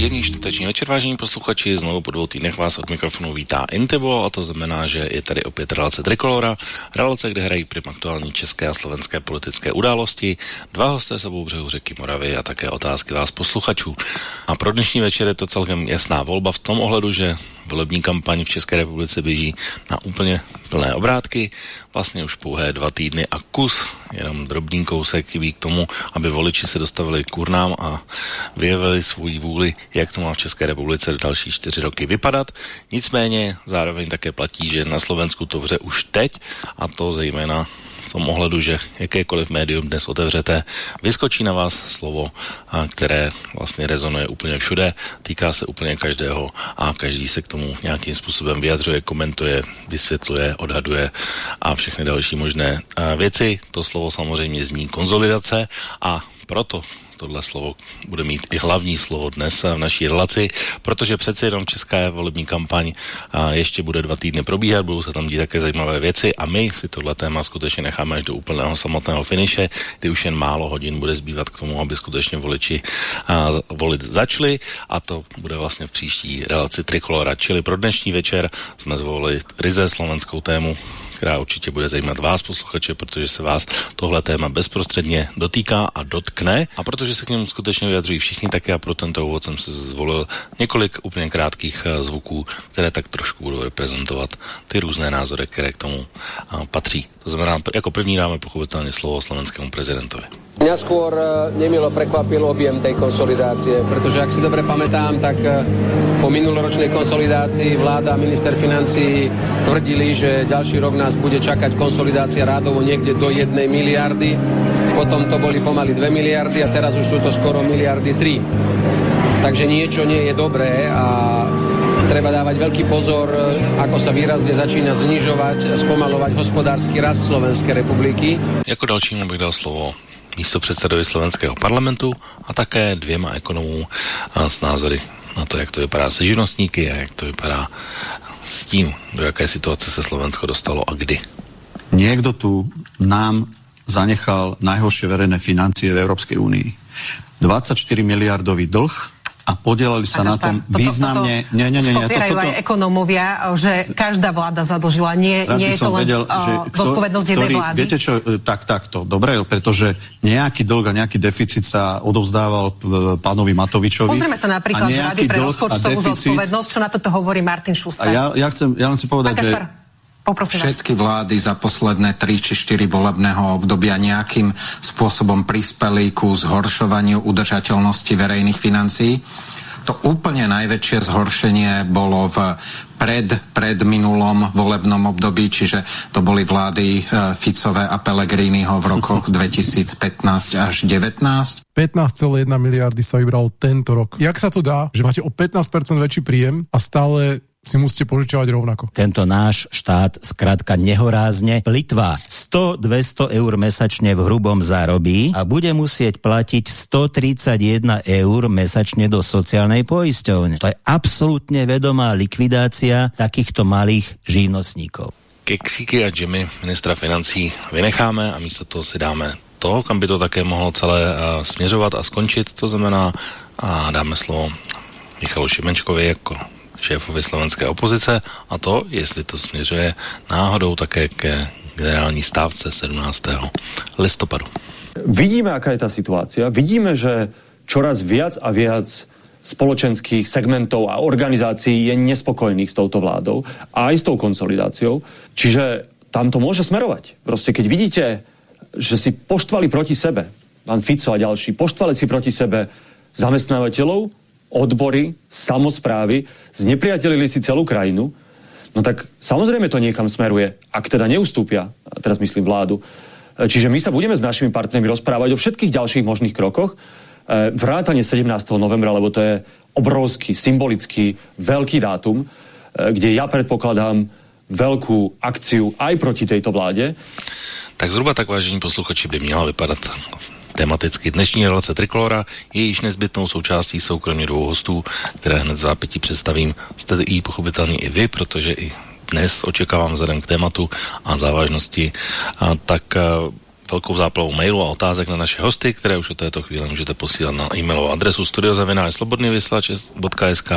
Příjemný čtvrteční večer, vážení posluchači, znovu po dvou týdnech vás od mikrofonu vítá Intebo a to znamená, že je tady opět relace Trikolora, relace, kde hrají prim aktuální české a slovenské politické události, dva hosté se břehu řeky Moravy a také otázky vás posluchačů. A pro dnešní večer je to celkem jasná volba v tom ohledu, že volební kampaň v České republice běží na úplně plné obrátky, vlastně už pouhé dva týdny a kus, jenom drobný kousek chybí k tomu, aby voliči se dostavili k urnám a vyjevili svůj vůli, jak to má v České republice další čtyři roky vypadat. Nicméně zároveň také platí, že na Slovensku to vře už teď a to zejména v tom ohledu, že jakékoliv médium dnes otevřete, vyskočí na vás slovo, které vlastně rezonuje úplně všude, týká se úplně každého a každý se k tomu nějakým způsobem vyjadřuje, komentuje, vysvětluje, odhaduje a všechny další možné věci. To slovo samozřejmě zní konzolidace a proto tohle slovo bude mít i hlavní slovo dnes v naší relaci, protože přece jenom česká volební kampaň ještě bude dva týdny probíhat, budou se tam dít také zajímavé věci a my si tohle téma skutečně necháme až do úplného samotného finiše, kdy už jen málo hodin bude zbývat k tomu, aby skutečně voliči volit začali a to bude vlastně v příští relaci Trikolora. Čili pro dnešní večer jsme zvolili ryze slovenskou tému která určitě bude zajímat vás, posluchače, protože se vás tohle téma bezprostředně dotýká a dotkne. A protože se k němu skutečně vyjadřují všichni, tak já pro tento úvod jsem si zvolil několik úplně krátkých eh, zvuků, které tak trošku budou reprezentovat ty různé názory, které k tomu eh, patří. To znamená, jako první dáme pochopitelně slovo slovenskému prezidentovi. Mňa skôr e, nemilo prekvapil objem tej konsolidácie, pretože ak si dobre pamätám, tak e, po minuloročnej konsolidácii vláda a minister financí tvrdili, že ďalší rok nás bude čakať konsolidácia rádovo niekde do 1 miliardy, potom to boli pomaly 2 miliardy a teraz už sú to skoro miliardy 3. Takže niečo nie je dobré a treba dávať veľký pozor, e, ako sa výrazne začína znižovať, spomalovať hospodársky rast Slovenskej republiky. Jako dalšímu bych dal slovo místo předsedovi slovenského parlamentu a také dvěma ekonomů s názory na to, jak to vypadá se živnostníky a jak to vypadá s tím, do jaké situace se Slovensko dostalo a kdy. Niekto tu nám zanechal najhoršie verejné financie v Európskej únii. 24 miliardový dlh, a podielali sa na tom toto, významne. Toto, nie, nie, nie, nie, to, toto, aj ekonomovia, že každá vláda zadlžila. Nie, nie je to len vedel, že zodpovednosť jednej vlády. Viete čo, e, tak, takto, dobre, pretože nejaký dlh a nejaký deficit sa odovzdával e, pánovi Matovičovi. Pozrieme sa napríklad z Rady pre rozpočtovú zodpovednosť, čo na toto hovorí Martin Šuster. A ja, ja, chcem, ja len chcem povedať, že Poprosím Všetky vás. vlády za posledné 3 či 4 volebného obdobia nejakým spôsobom prispeli ku zhoršovaniu udržateľnosti verejných financií. To úplne najväčšie zhoršenie bolo v pred, pred minulom volebnom období, čiže to boli vlády e, Ficové a Pellegriniho v rokoch 2015 až 19. 15,1 miliardy sa vybralo tento rok. Jak sa to dá, že máte o 15% väčší príjem a stále si musíte požičovať rovnako. Tento náš štát skrátka nehorázne plitvá 100-200 eur mesačne v hrubom zárobí a bude musieť platiť 131 eur mesačne do sociálnej poisťovne. To je absolútne vedomá likvidácia takýchto malých živnostníkov. Keksíky a Jimmy ministra financí vynecháme a místo toho si dáme to, kam by to také mohlo celé uh, směřovat a skončit, to znamená a dáme slovo Michalu Šimenčkovi jako šéfovi slovenské opozice a to, jestli to směřuje náhodou také ke generální stávce 17. listopadu. Vidíme, aká je tá situácia. Vidíme, že čoraz viac a viac spoločenských segmentov a organizácií je nespokojných s touto vládou a aj s tou konsolidáciou. Čiže tam to môže smerovať. Proste keď vidíte, že si poštvali proti sebe, pán Fico a ďalší, poštvali si proti sebe zamestnávateľov, odbory, samozprávy, znepriatelili si celú krajinu, no tak samozrejme to niekam smeruje, ak teda neustúpia, teraz myslím vládu. Čiže my sa budeme s našimi partnermi rozprávať o všetkých ďalších možných krokoch vrátane 17. novembra, lebo to je obrovský, symbolický, veľký dátum, kde ja predpokladám veľkú akciu aj proti tejto vláde. Tak zhruba tak, vážení posluchači, by měla vypadat tematicky dnešní relace Trikolora je již nezbytnou součástí jsou kromě dvou hostů, které hned v zápětí představím. Jste i pochopitelně i vy, protože i dnes očekávám vzhledem k tématu a závažnosti, a tak velkou záplavou mailů a otázek na naše hosty, které už od této chvíle můžete posílat na e-mailovou adresu studiozavináčslobodnývyslač.sk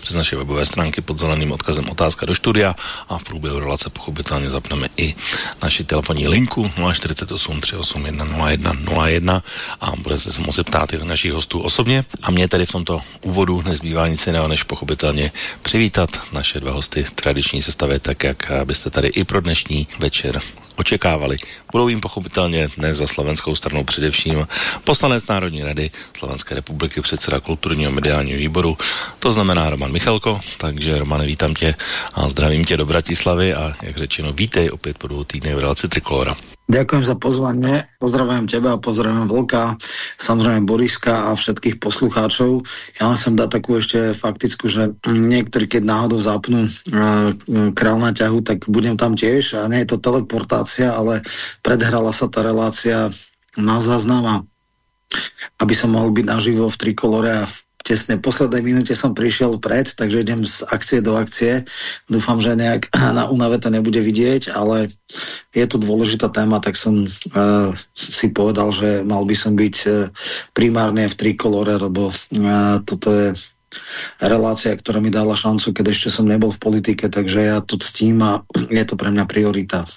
přes naše webové stránky pod zeleným odkazem otázka do studia a v průběhu relace pochopitelně zapneme i naši telefonní linku 048 381 01 01 a budete se moci ptát i našich hostů osobně. A mě tedy v tomto úvodu nezbývá nic jiného, než pochopitelně přivítat naše dva hosty tradiční sestavě, tak jak byste tady i pro dnešní večer očekávali. Budou jim pochopitelně dnes za slovenskou stranou především poslanec Národní rady Slovenské republiky, předseda kulturního mediálního výboru, to znamená Roman Michalko, takže Roman, vítám tě a zdravím tě do Bratislavy a jak řečeno, vítej opět po dvou týdnech v relaci Trikolora. Ďakujem za pozvanie, pozdravujem teba a pozdravujem Vlka, samozrejme Boriska a všetkých poslucháčov. Ja len som dať takú ešte faktickú, že niektorí, keď náhodou zapnú uh, král na ťahu, tak budem tam tiež a nie je to teleportácia, ale predhrala sa tá relácia na záznam aby som mohol byť naživo v Trikolore a v tesne poslednej minúte som prišiel pred, takže idem z akcie do akcie. Dúfam, že nejak na únave to nebude vidieť, ale je to dôležitá téma, tak som uh, si povedal, že mal by som byť uh, primárne v trikolore, lebo uh, toto je relácia, ktorá mi dala šancu, keď ešte som nebol v politike, takže ja to ctím a je to pre mňa priorita.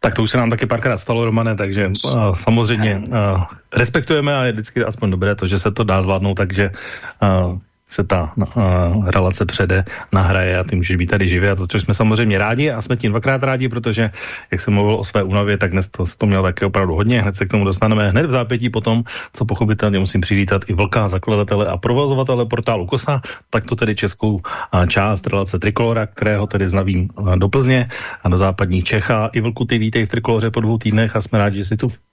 Tak to už se nám taky párkrát stalo, Romane, takže uh, samozřejmě uh, respektujeme a je vždycky aspoň dobré to, že se to dá zvládnout, takže uh, se ta uh, relace přede, nahraje a ty můžeš být tady živě a to, co jsme samozřejmě rádi a jsme tím dvakrát rádi, protože jak jsem mluvil o své únavě, tak dnes to, to měl také opravdu hodně, hned se k tomu dostaneme hned v zápětí potom, co pochopitelně musím přivítat i Vlka, zakladatele a provozovatele portálu Kosa, tak to tedy českou uh, část relace Trikolora, kterého tedy znavím uh, do Plzně a do západní Čecha. I Vlku, ty vítej v Trikoloře po dvou týdnech a jsme rádi, že jsi tu.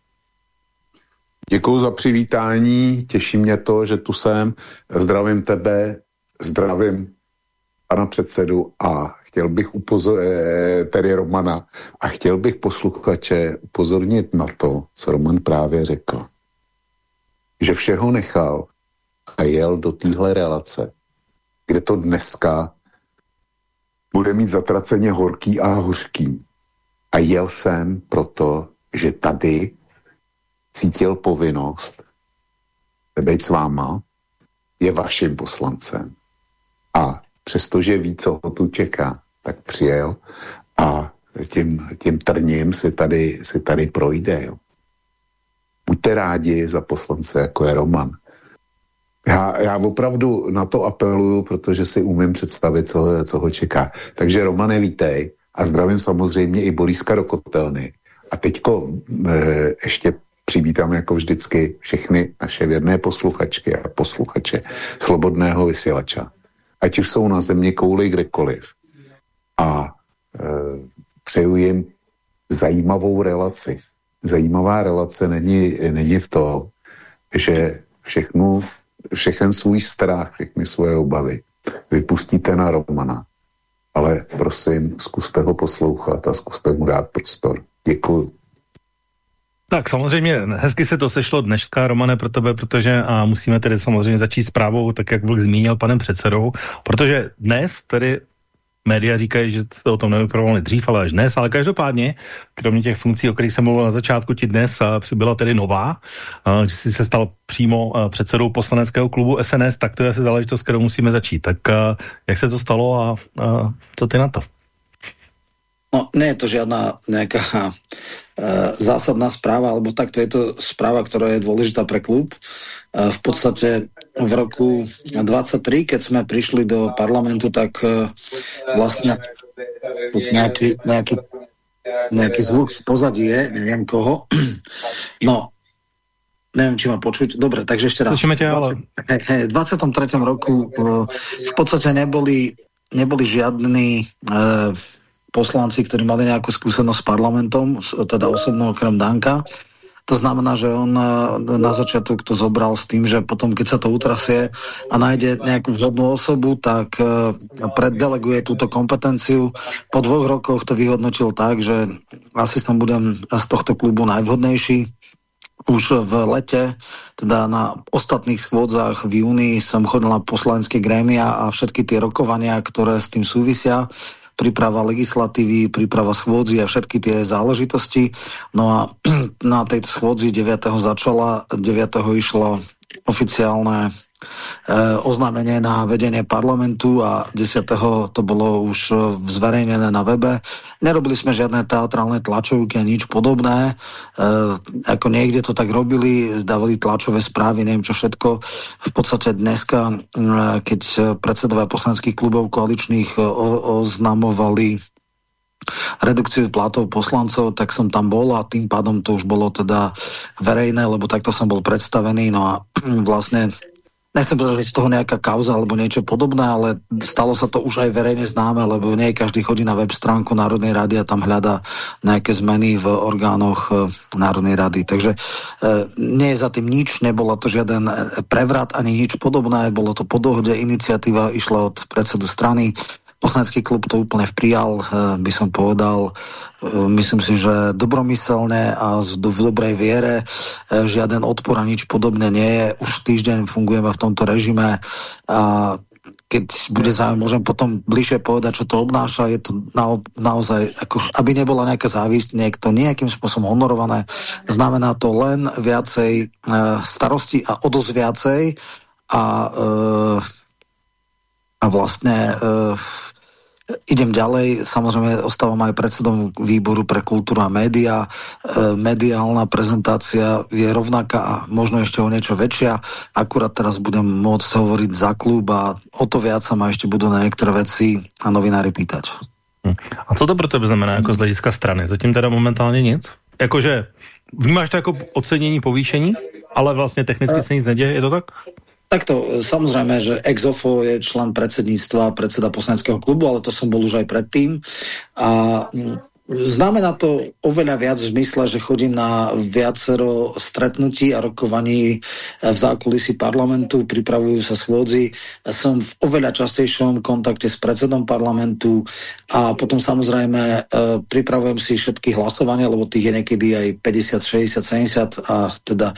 Děkuji za přivítání, těší mě to, že tu jsem. Zdravím tebe, zdravím pana předsedu a chtěl bych upozornit, eh, tedy Romana, a chtěl bych posluchače upozornit na to, co Roman právě řekl. Že všeho nechal a jel do téhle relace, kde to dneska bude mít zatraceně horký a hořký. A jel jsem proto, že tady cítil povinnost být s váma, je vaším poslancem. A přestože ví, co ho tu čeká, tak přijel a tím, tím trním si tady, si tady projde. Jo. Buďte rádi za poslance, jako je Roman. Já, já opravdu na to apeluju, protože si umím představit, co, co ho čeká. Takže Romane, vítej a zdravím samozřejmě i Boriska do kotelny. A teďko e, ještě přivítám jako vždycky všechny naše věrné posluchačky a posluchače Slobodného vysílača. Ať už jsou na země kouli kdekoliv. A e, přeju jim zajímavou relaci. Zajímavá relace není, není v tom, že všechnu, všechen svůj strach, všechny svoje obavy vypustíte na Romana. Ale prosím, zkuste ho poslouchat a zkuste mu dát prostor. Děkuju. Tak samozřejmě, hezky se to sešlo dneška, Romane, pro tebe, protože a musíme tedy samozřejmě začít zprávou, tak jak byl zmínil panem předsedou, protože dnes tedy média říkají, že jste o tom nevyprovali dřív, ale až dnes, ale každopádně, kromě těch funkcí, o kterých jsem mluvil na začátku, ti dnes přibyla tedy nová, a, že jsi se stal přímo a, předsedou poslaneckého klubu SNS, tak to je asi záležitost, kterou musíme začít. Tak a, jak se to stalo a co ty na to? No, nie je to žiadna nejaká uh, zásadná správa, alebo takto je to správa, ktorá je dôležitá pre klub. Uh, v podstate v roku 23, keď sme prišli do parlamentu, tak uh, vlastne nejaký, nejaký, nejaký zvuk z pozadí je, neviem koho. No, neviem, či ma počuť. Dobre, takže ešte raz. Ťa, ale... v 23. roku v podstate neboli, neboli žiadni poslanci, ktorí mali nejakú skúsenosť s parlamentom, teda osobno okrem Danka. To znamená, že on na začiatok to zobral s tým, že potom, keď sa to utrasie a nájde nejakú vhodnú osobu, tak preddeleguje túto kompetenciu. Po dvoch rokoch to vyhodnotil tak, že asi som budem z tohto klubu najvhodnejší už v lete, teda na ostatných schôdzach v júni som chodil na poslanecké grémia a všetky tie rokovania, ktoré s tým súvisia, príprava legislatívy, príprava schôdzi a všetky tie záležitosti. No a na tejto schôdzi 9. začala, 9. išlo oficiálne oznámenie na vedenie parlamentu a 10. to bolo už e, zverejnené na webe. Nerobili sme žiadne teatrálne tlačovky a nič podobné. E, ako niekde to tak robili, dávali tlačové správy, neviem čo všetko. V podstate dneska, keď predsedovia poslaneckých klubov koaličných oznamovali redukciu platov poslancov, tak som tam bol a tým pádom to už bolo teda verejné, lebo takto som bol predstavený. No a vlastne nechcem povedať, že z toho nejaká kauza alebo niečo podobné, ale stalo sa to už aj verejne známe, lebo nie každý chodí na web stránku Národnej rady a tam hľada nejaké zmeny v orgánoch e, Národnej rady. Takže e, nie je za tým nič, nebola to žiaden e, prevrat ani nič podobné, bolo to po dohode, iniciatíva išla od predsedu strany, poslanecký klub to úplne vprijal, by som povedal, myslím si, že dobromyselne a v dobrej viere e, žiaden odpor a nič podobné nie je. Už týždeň fungujeme v tomto režime a keď bude záujem, môžem potom bližšie povedať, čo to obnáša. Je to na, naozaj, ako, aby nebola nejaká závisť, niekto nejakým spôsobom honorované. Znamená to len viacej e, starosti a o dosť viacej a, e, a vlastne e, Idem ďalej, samozrejme ostávam aj predsedom výboru pre kultúru a média. E, mediálna prezentácia je rovnaká a možno ešte o niečo väčšia. Akurát teraz budem môcť hovoriť za klub a o to viac sa ma ešte budú na niektoré veci a novinári pýtať. Hm. A co to pro tebe znamená jako z hlediska strany? Zatím teda momentálně nic? Jakože vnímáš to jako ocenění povýšení, ale vlastně technicky se nic neděje, je to tak? Takto, samozrejme, že Exofo je člen predsedníctva, predseda poslaneckého klubu, ale to som bol už aj predtým. A Znamená to oveľa viac v zmysle, že chodím na viacero stretnutí a rokovaní v zákulisí parlamentu, pripravujú sa schôdzi. Som v oveľa častejšom kontakte s predsedom parlamentu a potom samozrejme e, pripravujem si všetky hlasovania, lebo tých je niekedy aj 50, 60, 70 a teda e,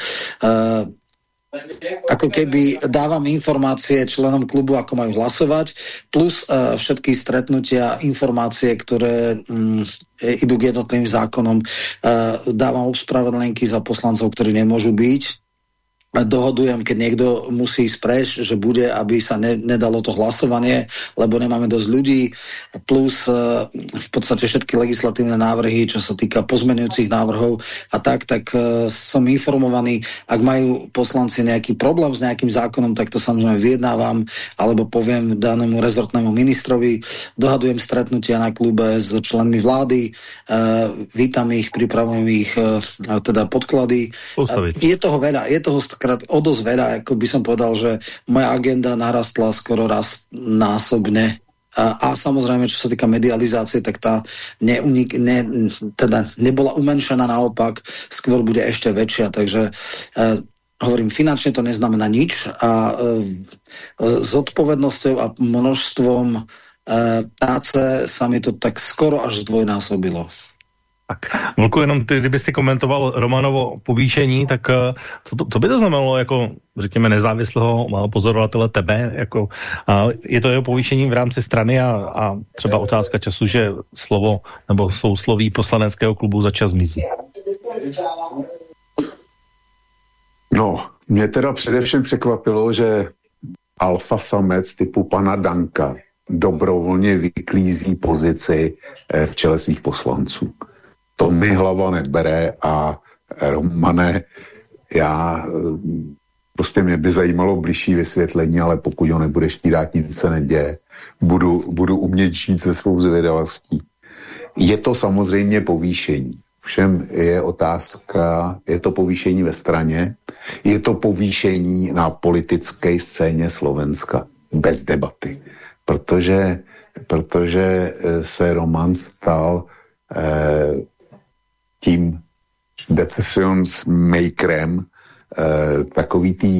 ako keby dávam informácie členom klubu, ako majú hlasovať, plus uh, všetky stretnutia, informácie, ktoré um, idú k jednotlivým zákonom. Uh, dávam ospravedlenky za poslancov, ktorí nemôžu byť dohodujem, keď niekto musí ísť preč, že bude, aby sa ne, nedalo to hlasovanie, lebo nemáme dosť ľudí, plus uh, v podstate všetky legislatívne návrhy, čo sa týka pozmenujúcich návrhov a tak, tak uh, som informovaný, ak majú poslanci nejaký problém s nejakým zákonom, tak to samozrejme vyjednávam, alebo poviem danému rezortnému ministrovi, dohadujem stretnutia na klube s členmi vlády, uh, vítam ich, pripravujem ich, uh, teda podklady. Uh, je toho veľa, je toho krát o dosť veľa, ako by som povedal, že moja agenda narastla skoro raz násobne a, a samozrejme, čo sa týka medializácie, tak tá neunik, ne, teda nebola umenšená, naopak skôr bude ešte väčšia, takže uh, hovorím, finančne to neznamená nič a uh, s odpovednosťou a množstvom uh, práce sa mi to tak skoro až zdvojnásobilo. Vlku, jenom ty, kdyby si komentoval Romanovo povýšení, tak eh, co, to, co by to znamenalo jako, řekněme, nezávislého pozorovatele tebe? Jako, a je to jeho povýšení v rámci strany a, a třeba otázka času, že slovo nebo sousloví poslaneckého klubu za čas mizí? No, mě teda především překvapilo, že alfa samec typu pana Danka dobrovolně vyklízí pozici eh, v čele svých poslanců to mi hlava nebere a Romane, já prostě mě by zajímalo blížší vysvětlení, ale pokud ho nebudeš dát, nic se neděje. Budu, budu umět žít se svou zvědavostí. Je to samozřejmě povýšení. Všem je otázka, je to povýšení ve straně, je to povýšení na politické scéně Slovenska. Bez debaty. Protože, protože se Roman stal eh, tím decisions makerem eh, takový tý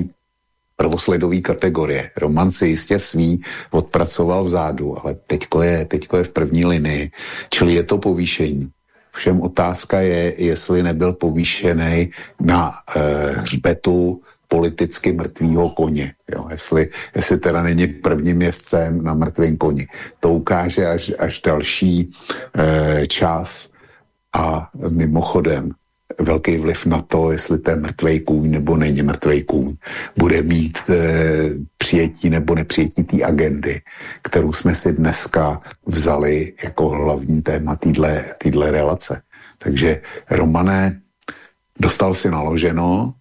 prvosledový kategorie. Roman si jistě svý odpracoval vzadu, ale teďko je, teďko je v první linii, čili je to povýšení. Všem otázka je, jestli nebyl povýšený na eh, hřbetu politicky mrtvýho koně. Jo? Jestli, jestli teda není prvním městcem na mrtvém koni. To ukáže až, až další eh, čas. A mimochodem, velký vliv na to, jestli je mrtvej kůň nebo není mrtvej kůň, bude mít e, přijetí nebo nepřijetí té agendy, kterou jsme si dneska vzali jako hlavní téma téhle relace. Takže Romané, dostal si naloženo,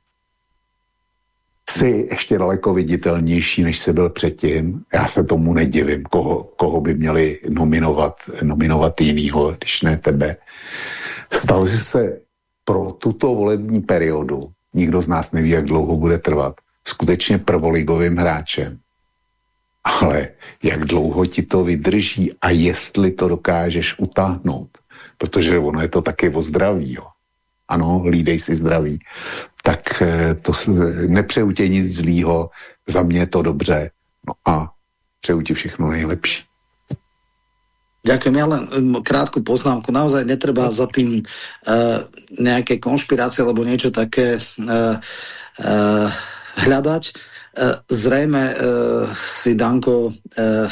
si ještě daleko viditelnější, než se byl předtím. Já se tomu nedivím, koho, koho by měli nominovat, nominovat jinýho, když ne tebe. Stal jsi se pro tuto volební periodu, nikdo z nás neví, jak dlouho bude trvat, skutečně prvoligovým hráčem. Ale jak dlouho ti to vydrží a jestli to dokážeš utáhnout, protože ono je to taky o zdraví, jo. Ano, lídej si zdraví. Tak eh, to nepřeju tě nic zlýho, za mě je to dobře. No a přeju ti všechno nejlepší. Ďakujem. Ja len krátku poznámku. Naozaj netreba za tým uh, nejaké konšpirácie alebo niečo také uh, uh, hľadať. Uh, zrejme uh, si Danko uh,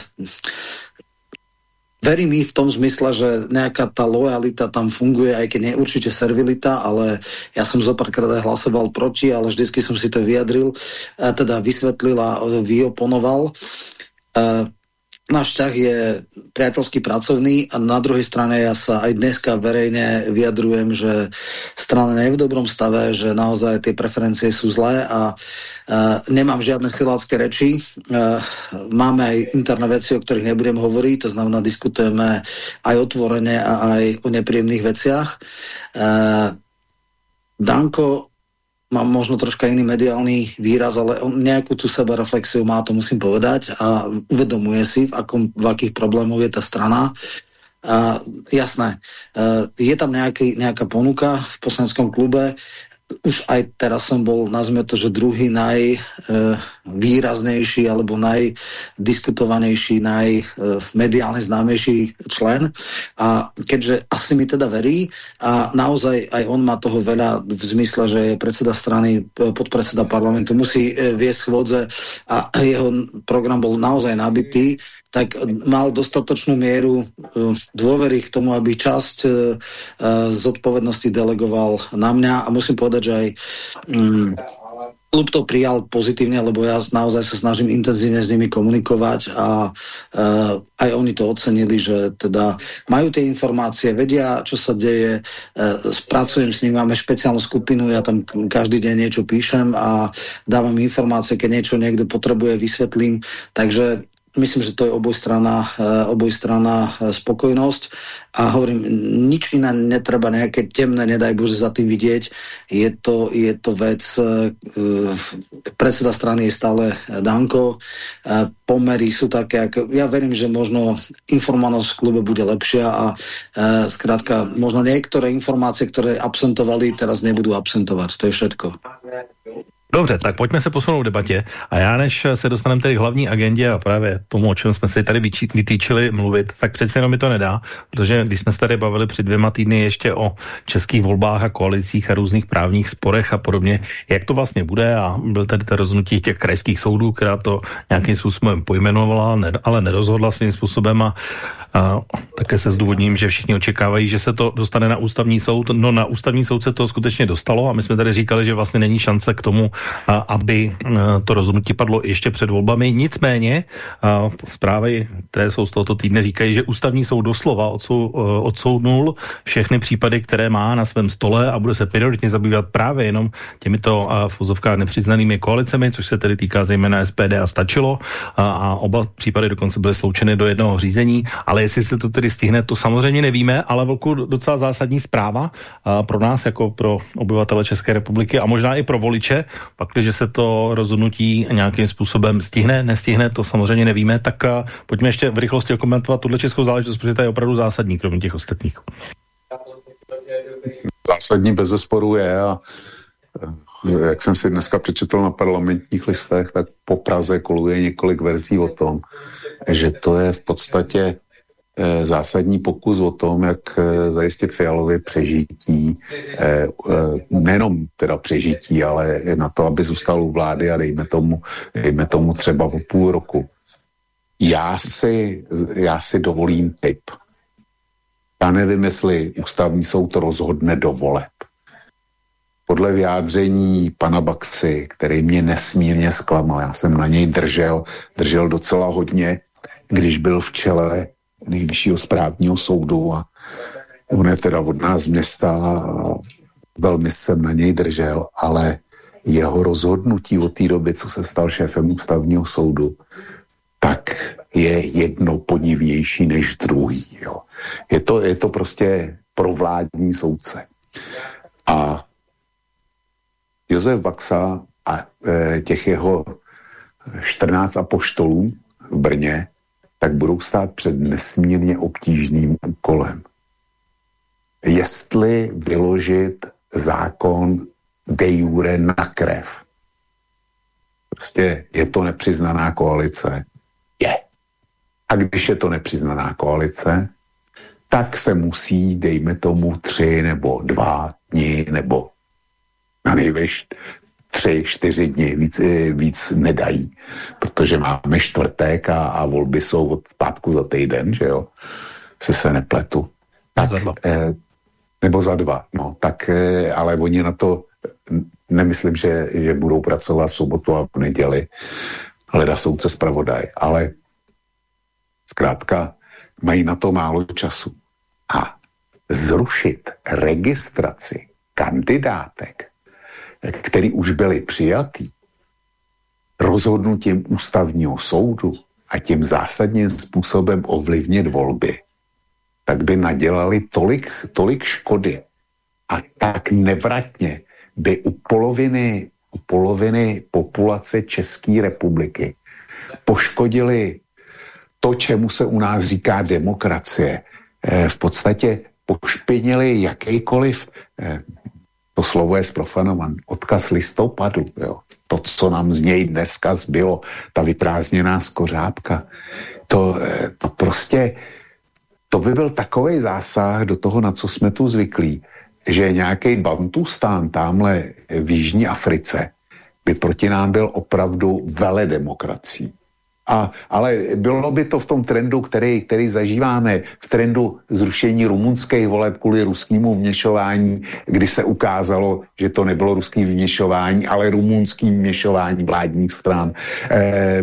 verí mi v tom zmysle, že nejaká tá lojalita tam funguje, aj keď nie určite servilita, ale ja som zopárkrát aj hlasoval proti, ale vždycky som si to vyjadril, teda vysvetlil a vyoponoval. Uh, náš vzťah je priateľský pracovný a na druhej strane ja sa aj dneska verejne vyjadrujem, že strana nie je v dobrom stave, že naozaj tie preferencie sú zlé a uh, nemám žiadne silácké reči. Uh, máme aj interné veci, o ktorých nebudem hovoriť, to znamená diskutujeme aj otvorene a aj o nepríjemných veciach. Uh, Danko mám možno troška iný mediálny výraz, ale on nejakú tú sebereflexiu má, to musím povedať a uvedomuje si, v, akom, v akých problémov je tá strana. Uh, jasné, uh, je tam nejaký, nejaká ponuka v poslaneckom klube, už aj teraz som bol, nazme to, že druhý najvýraznejší e, alebo najdiskutovanejší, najmediálne e, známejší člen. A keďže asi mi teda verí a naozaj aj on má toho veľa v zmysle, že je predseda strany, podpredseda parlamentu, musí e, viesť chôdze a jeho program bol naozaj nabitý, tak mal dostatočnú mieru uh, dôvery k tomu, aby časť uh, zodpovednosti delegoval na mňa. A musím povedať, že aj um, klub to prijal pozitívne, lebo ja naozaj sa snažím intenzívne s nimi komunikovať a aj oni to ocenili, že teda majú tie informácie, vedia, čo sa deje, uh, spracujem s nimi, máme špeciálnu skupinu, ja tam každý deň niečo píšem a dávam informácie, keď niečo niekto potrebuje, vysvetlím, takže myslím, že to je obojstrana, eh, obojstrana eh, spokojnosť a hovorím, nič iné netreba nejaké temné, nedaj Bože za tým vidieť. Je to, je to vec, eh, predseda strany je stále Danko, pomery sú také, ako, ja verím, že možno informovanosť v klube bude lepšia a zkrátka možno niektoré informácie, ktoré absentovali, teraz nebudú absentovať. To je všetko. Dobře, tak pojďme se posunout v debatě a já než se dostaneme tedy k hlavní agendě a právě tomu, o čem jsme si tady vytýčili mluvit, tak přece jenom mi to nedá, protože když jsme se tady bavili před dvěma týdny ještě o českých volbách a koalicích a různých právních sporech a podobně, jak to vlastně bude a byl tady to rozhodnutí těch krajských soudů, která to nějakým způsobem pojmenovala, ale nerozhodla svým způsobem a a také se zdůvodním, že všichni očekávají, že se to dostane na ústavní soud. No na ústavní soud se to skutečně dostalo a my jsme tady říkali, že vlastně není šance k tomu, aby to rozhodnutí padlo ještě před volbami. Nicméně zprávy, které jsou z tohoto týdne, říkají, že ústavní soud doslova odsou, odsoudnul všechny případy, které má na svém stole a bude se prioritně zabývat právě jenom těmito v nepřiznanými koalicemi, což se tedy týká zejména SPD a stačilo a, a oba případy dokonce byly sloučeny do jednoho řízení, ale jestli se to tedy stihne, to samozřejmě nevíme, ale velkou docela zásadní zpráva pro nás, jako pro obyvatele České republiky a možná i pro voliče, pak, když se to rozhodnutí nějakým způsobem stihne, nestihne, to samozřejmě nevíme, tak a, pojďme ještě v rychlosti okomentovat tuhle českou záležitost, protože to je opravdu zásadní, kromě těch ostatních. zásadní bez zesporu je a jak jsem si dneska přečetl na parlamentních listech, tak po Praze koluje několik verzí o tom, že to je v podstatě eh, zásadní pokus o tom, jak eh, zajistit Fialovi přežití, eh, nejenom teda přežití, ale na to, aby zůstal u vlády a dejme tomu, dejme tomu třeba o půl roku. Já si, já si dovolím typ. Já nevím, jestli ústavní soud rozhodne do voleb podle vyjádření pana Baxy, který mě nesmírně zklamal, já jsem na něj držel, držel docela hodně, když byl v čele nejvyššího správního soudu a on je teda od nás z města a velmi jsem na něj držel, ale jeho rozhodnutí od té doby, co se stal šéfem ústavního soudu, tak je jedno podivnější než druhý. Jo. Je, to, je to prostě provládní soudce. A Josef Baxa a e, těch jeho 14 apoštolů v Brně, tak budou stát před nesmírně obtížným úkolem. Jestli vyložit zákon de jure na krev. Prostě je to nepřiznaná koalice. Je. A když je to nepřiznaná koalice, tak se musí, dejme tomu, tři nebo dva dny nebo na nejvyš tři, čtyři dny, víc, eh, víc nedají, protože máme čtvrtek a, a volby jsou od pátku za týden, že jo, se se nepletu. Tak, za dva. Eh, nebo za dva, no, tak, eh, ale oni na to, nemyslím, že, že budou pracovat v sobotu a v neděli, hleda soudce zpravodaj, ale zkrátka mají na to málo času. A zrušit registraci kandidátek který už byly přijatý rozhodnutím ústavního soudu a tím zásadním způsobem ovlivnit volby, tak by nadělali tolik, tolik škody a tak nevratně by u poloviny, u poloviny populace České republiky poškodili to, čemu se u nás říká demokracie. Eh, v podstatě pošpinili jakýkoliv eh, to slovo je zprofanovan. Odkaz listopadu, jo. To, co nám z něj dneska zbylo, ta vyprázdněná skořápka. To, eh, to prostě, to by byl takový zásah do toho, na co jsme tu zvyklí, že nějaký Bantustán tamhle v Jižní Africe by proti nám byl opravdu veledemokrací. A, ale bylo by to v tom trendu, který, který zažíváme, v trendu zrušení rumunských voleb kvůli ruskému vměšování, kdy se ukázalo, že to nebylo ruský vměšování, ale rumunský vměšování vládních stran. E, e,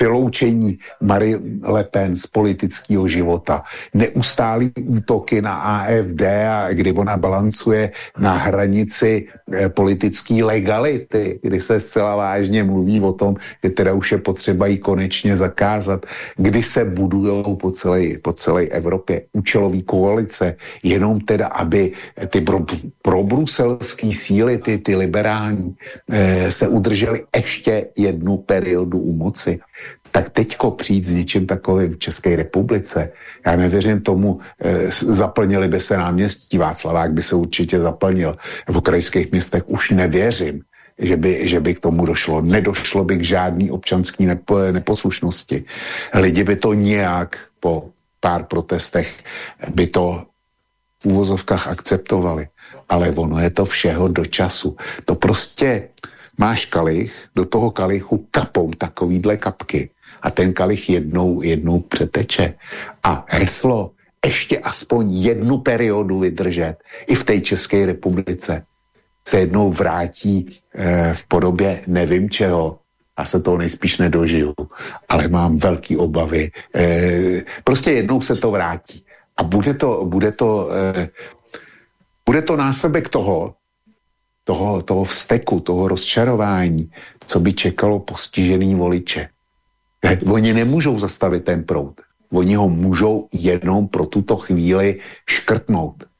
vyloučení Marie Le Pen z politického života. Neustálý útoky na AFD, a kdy ona balancuje na hranici e, politické legality, kdy se zcela vážně mluví o tom, že teda už je pod potřeba ji konečně zakázat, kdy se budují po celé, po celé Evropě účelové koalice, jenom teda, aby ty pro, probruselské síly, ty, ty liberální, eh, se udržely ještě jednu periodu u moci. Tak teďko přijít s něčím takovým v České republice, já nevěřím tomu, e, zaplnili by se náměstí, Václavák by se určitě zaplnil, v okrajských městech už nevěřím, že by, že by k tomu došlo. Nedošlo by k žádný občanský nepo, neposlušnosti. Lidi by to nějak po pár protestech by to v úvozovkách akceptovali. Ale ono je to všeho do času. To prostě máš kalich, do toho kalichu kapou takovýhle kapky a ten kalich jednou, jednou přeteče. A heslo ještě aspoň jednu periodu vydržet i v té České republice se jednou vrátí eh, v podobě nevím čeho, a se toho nejspíš nedožiju, ale mám velký obavy. Eh, prostě jednou se to vrátí. A bude to, bude to, eh, bude to následek toho, toho, toho vzteku, toho rozčarování, co by čekalo postižený voliče. Oni nemůžou zastavit ten proud. Oni ho můžou jenom pro tuto chvíli škrtnout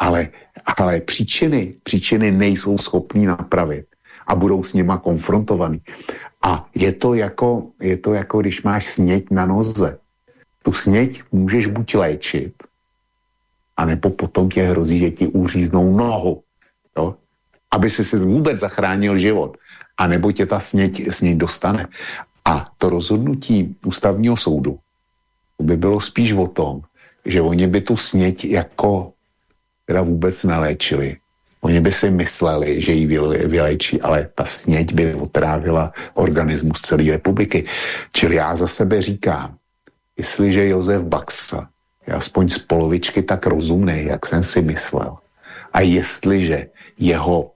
ale, ale příčiny, příčiny nejsou schopní napravit a budou s nima konfrontovaný. A je to jako, je to jako když máš sněť na noze. Tu sněť můžeš buď léčit, anebo potom tě hrozí, že ti uříznou nohu, jo? aby si si vůbec zachránil život, anebo tě ta sněť, sněť dostane. A to rozhodnutí ústavního soudu by bylo spíš o tom, že oni by tu sněť jako teda vůbec neléčili. Oni by si mysleli, že ji vylečí, ale ta sněť by otrávila organismus celé republiky. Čili já za sebe říkám, jestliže Josef Baxa je aspoň z polovičky tak rozumný, jak jsem si myslel, a jestliže jeho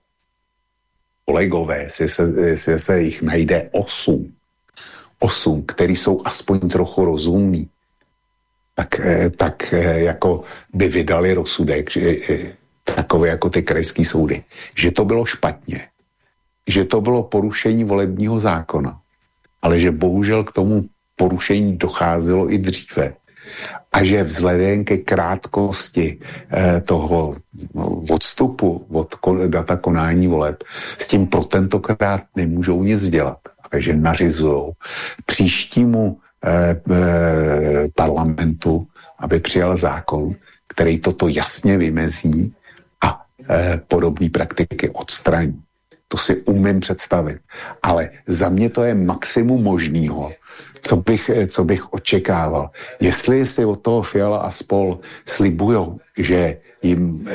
kolegové, si se, se jich najde osm, osm, který jsou aspoň trochu rozumní, tak, eh, tak eh, jako by vydali rozsudek, že, eh, takové jako ty krajské soudy, že to bylo špatně, že to bylo porušení volebního zákona, ale že bohužel k tomu porušení docházelo i dříve. A že vzhledem ke krátkosti eh, toho odstupu od data konání voleb s tím pro tentokrát nemůžou nic dělat, ale že nařizují příštímu parlamentu, aby přijal zákon, který toto jasně vymezí a eh, podobné praktiky odstraní. To si umím představit. Ale za mě to je maximum možného, co bych, co bych očekával. Jestli si od toho Fiala a spol slibujou, že jim,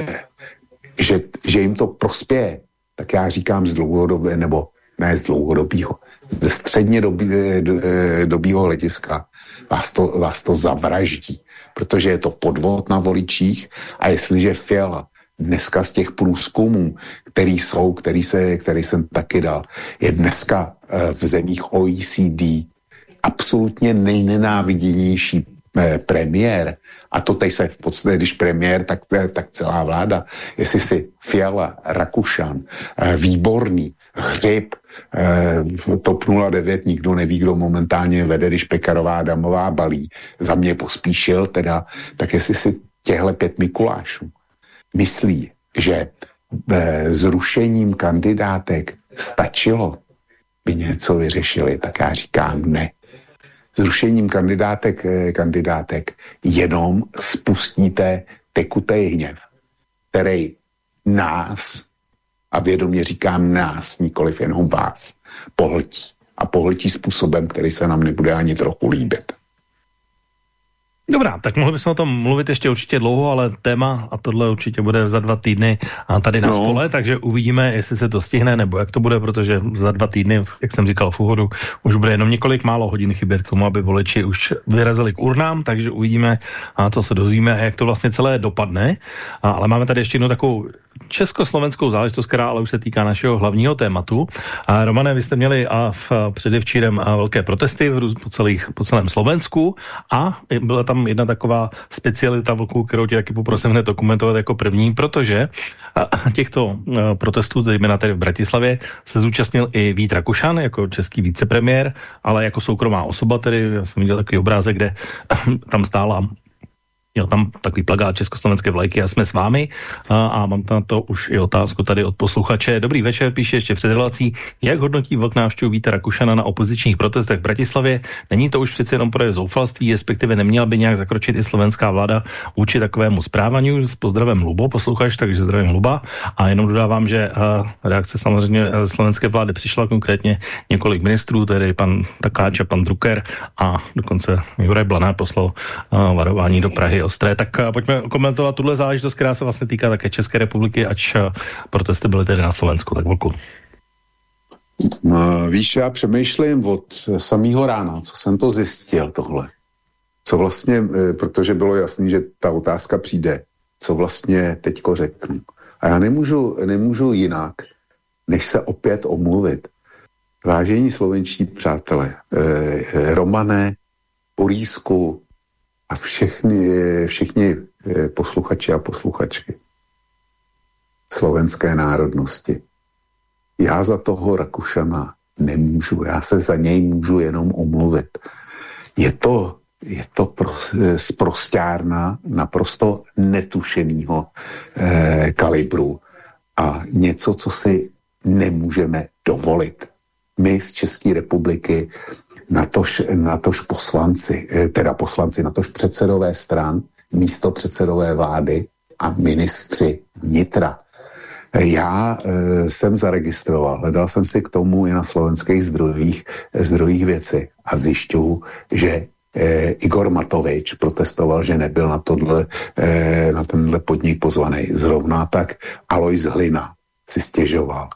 že, že jim to prospěje, tak já říkám z dlouhodobé, nebo ne z dlouhodobého, středně dobí, dobího hlediska vás to, vás to zavraždí, protože je to podvod na voličích. A jestliže Fiala dneska z těch průzkumů, který jsou, který, se, který jsem taky dal, je dneska v zemích OECD absolutně nejnenáviděnější eh, premiér, a to teď se v podstatě, když premiér, tak, tak celá vláda, jestli si Fiala, Rakušan, eh, Výborný, Hřib, eh, TOP 09, nikdo neví, kdo momentálně vede, když Pekarová Damová balí, za mě pospíšil teda, tak jestli si těhle pět Mikulášů myslí, že zrušením kandidátek stačilo, by něco vyřešili, tak já říkám ne. Zrušením kandidátek, eh, kandidátek jenom spustíte tekutý hněv, který nás, a vědomě říkám nás, nikoliv jenom vás, pohltí. A pohltí způsobem, který se nám nebude ani trochu líbit. Dobrá, tak mohli bychom o tom mluvit ještě určitě dlouho, ale téma, a tohle určitě bude za dva týdny a tady na no. stole, takže uvidíme, jestli se to stihne, nebo jak to bude, protože za dva týdny, jak jsem říkal v úvodu, už bude jenom několik málo hodin chybět k tomu, aby voliči už vyrazili k urnám, takže uvidíme, a co se dozvíme, jak to vlastně celé dopadne. A, ale máme tady ještě jednu takovou československou záležitost, která ale už se týká našeho hlavního tématu. A Romane, vy jste měli a v předevčírem a velké protesty v, po, celých, po celém Slovensku a byla tam jedna taková specialita vlků, kterou tě taky poprosím hned dokumentovat jako první, protože těchto protestů, zejména tady v Bratislavě, se zúčastnil i Vít Rakušan jako český vicepremiér, ale jako soukromá osoba, tedy já jsem viděl takový obrázek, kde tam stála měl tam takový plagát československé vlajky a jsme s vámi. A, a mám na to už i otázku tady od posluchače. Dobrý večer, píše ještě před relací. Jak hodnotí vlk návštěvu Víta Rakušana na opozičních protestech v Bratislavě? Není to už přece jenom pro zoufalství, respektive neměla by nějak zakročit i slovenská vláda vůči takovému správaniu? S pozdravem Lubo, posluchač, takže zdravím Luba. A jenom dodávám, že reakce samozřejmě slovenské vlády přišla konkrétně několik ministrů, tedy pan Takáč a pan Drucker a dokonce Juraj Blaná poslal varování do Prahy ostré. Tak uh, pojďme komentovat tuhle záležitost, která se vlastně týká také České republiky, ač uh, protesty byly tedy na Slovensku. Tak vlku. No, víš, já přemýšlím od samého rána, co jsem to zjistil tohle. Co vlastně, eh, protože bylo jasný, že ta otázka přijde, co vlastně teďko řeknu. A já nemůžu, nemůžu jinak, než se opět omluvit. Vážení slovenští přátelé, eh, Romané, Porísku, a všechny, všichni eh, posluchači a posluchačky slovenské národnosti. Já za toho Rakušana nemůžu, já se za něj můžu jenom omluvit. Je to, je to pro, sprostárna naprosto netušenýho eh, kalibru a něco, co si nemůžeme dovolit. My z České republiky natož, natož poslanci, eh, teda poslanci, natož předsedové stran, místo předsedové vlády, a ministři vnitra. Já e, jsem zaregistroval, hledal jsem si k tomu i na slovenských zdrojích, zdrojích věci a zjišťuju, že e, Igor Matovič protestoval, že nebyl na, tohle, e, na tenhle podnik pozvaný. Zrovna tak Alois Hlina si stěžoval,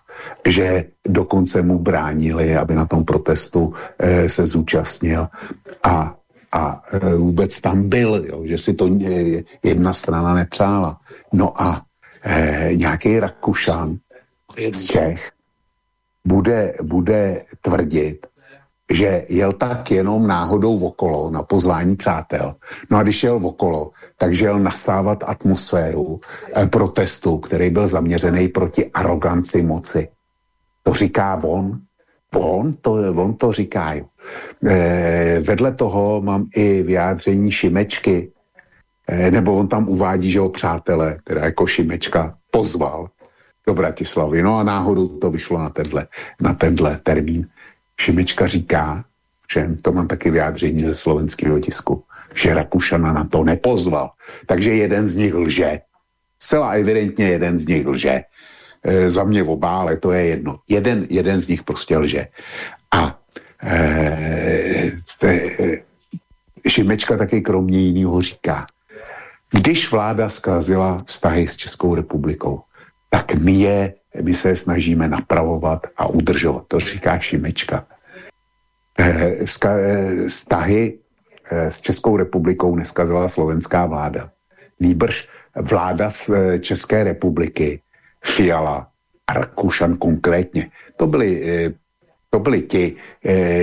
že dokonce mu bránili, aby na tom protestu e, se zúčastnil a, a e, vůbec tam byl, jo, že si to jedna strana nepřála. No a e, nějaký Rakušan z Čech bude, bude tvrdit, že jel tak jenom náhodou okolo na pozvání přátel. No a když jel okolo, takže jel nasávat atmosféru eh, protestu, který byl zaměřený proti aroganci moci. To říká on. On to, on to říká. Eh, vedle toho mám i vyjádření Šimečky, eh, nebo on tam uvádí, že ho přátelé, teda jako Šimečka, pozval do Bratislavy. No a náhodou to vyšlo na tenhle, na tenhle termín. Šimička říká, že to mám taky vyjádření ze slovenského tisku, že Rakušana na to nepozval. Takže jeden z nich lže. Celá evidentně jeden z nich lže. E, za mě v obále, to je jedno. Jeden, jeden z nich prostě lže. A e, e, Šimečka taky kromě jiného říká, když vláda zkazila vztahy s Českou republikou, tak my je my se snažíme napravovat a udržovat. To říká Šimečka. Stahy eh, eh, s Českou republikou neskazila slovenská vláda. Nýbrž vláda z eh, České republiky, Fiala a Rakušan konkrétně. To byli, to byli ti,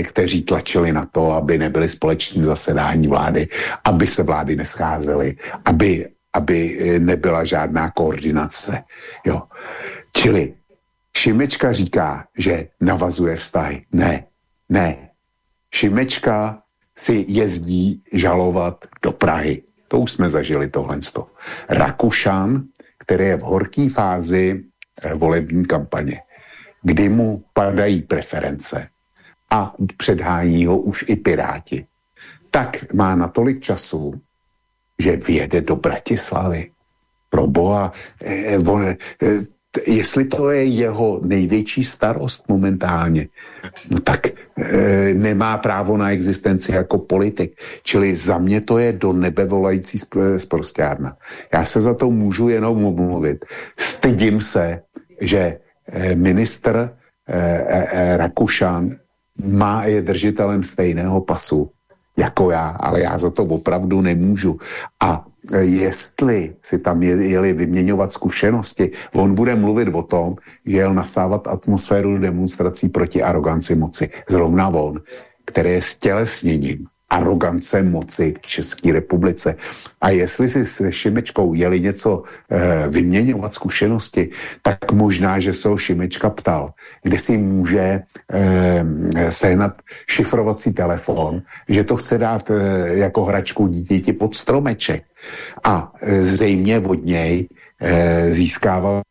kteří tlačili na to, aby nebyly společní zasedání vlády, aby se vlády nescházely, aby, aby nebyla žádná koordinace. Jo. Čili Šimečka říká, že navazuje vztahy. Ne, ne. Šimečka si jezdí žalovat do Prahy. To už jsme zažili tohle. Rakušan, který je v horké fázi eh, volební kampaně, kdy mu padají preference a předhání ho už i Piráti, tak má natolik času, že vyjede do Bratislavy. Pro boha, eh, on, eh, jestli to je jeho největší starost momentálně, no tak e, nemá právo na existenci jako politik. Čili za mě to je do nebe volající zprostárna. Já se za to můžu jenom omluvit. Stydím se, že e, ministr e, e, Rakušan má je držitelem stejného pasu jako já, ale já za to opravdu nemůžu. A jestli si tam jeli vyměňovat zkušenosti, on bude mluvit o tom, že jel nasávat atmosféru demonstrací proti aroganci moci. Zrovna on, který je stělesněním arogance moci v České republice. A jestli si s Šimečkou jeli něco e, vyměňovat zkušenosti, tak možná, že se ho Šimečka ptal, kde si může e, sehnat šifrovací telefon, že to chce dát e, jako hračku dítěti pod stromeček. A e, zřejmě od něj e, získával.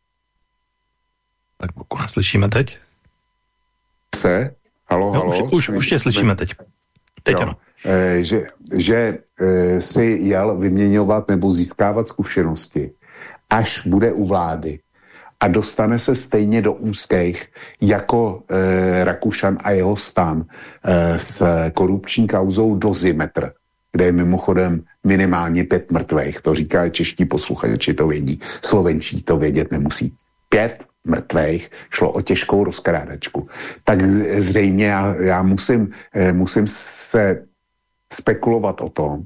Tak pokud nás slyšíme teď? Se? Halo, halo? No, už, už, už tě slyšíme teď. Teď jo. ano. E, že, že e, si jel vyměňovat nebo získávat zkušenosti, až bude u vlády a dostane se stejně do úzkých jako e, Rakušan a jeho stan e, s korupční kauzou dozimetr, kde je mimochodem minimálně pět mrtvých. To říká čeští posluchači, to vědí. Slovenčí to vědět nemusí. Pět mrtvých, šlo o těžkou rozkrádačku. Tak zřejmě já, já musím, eh, musím se spekulovat o tom,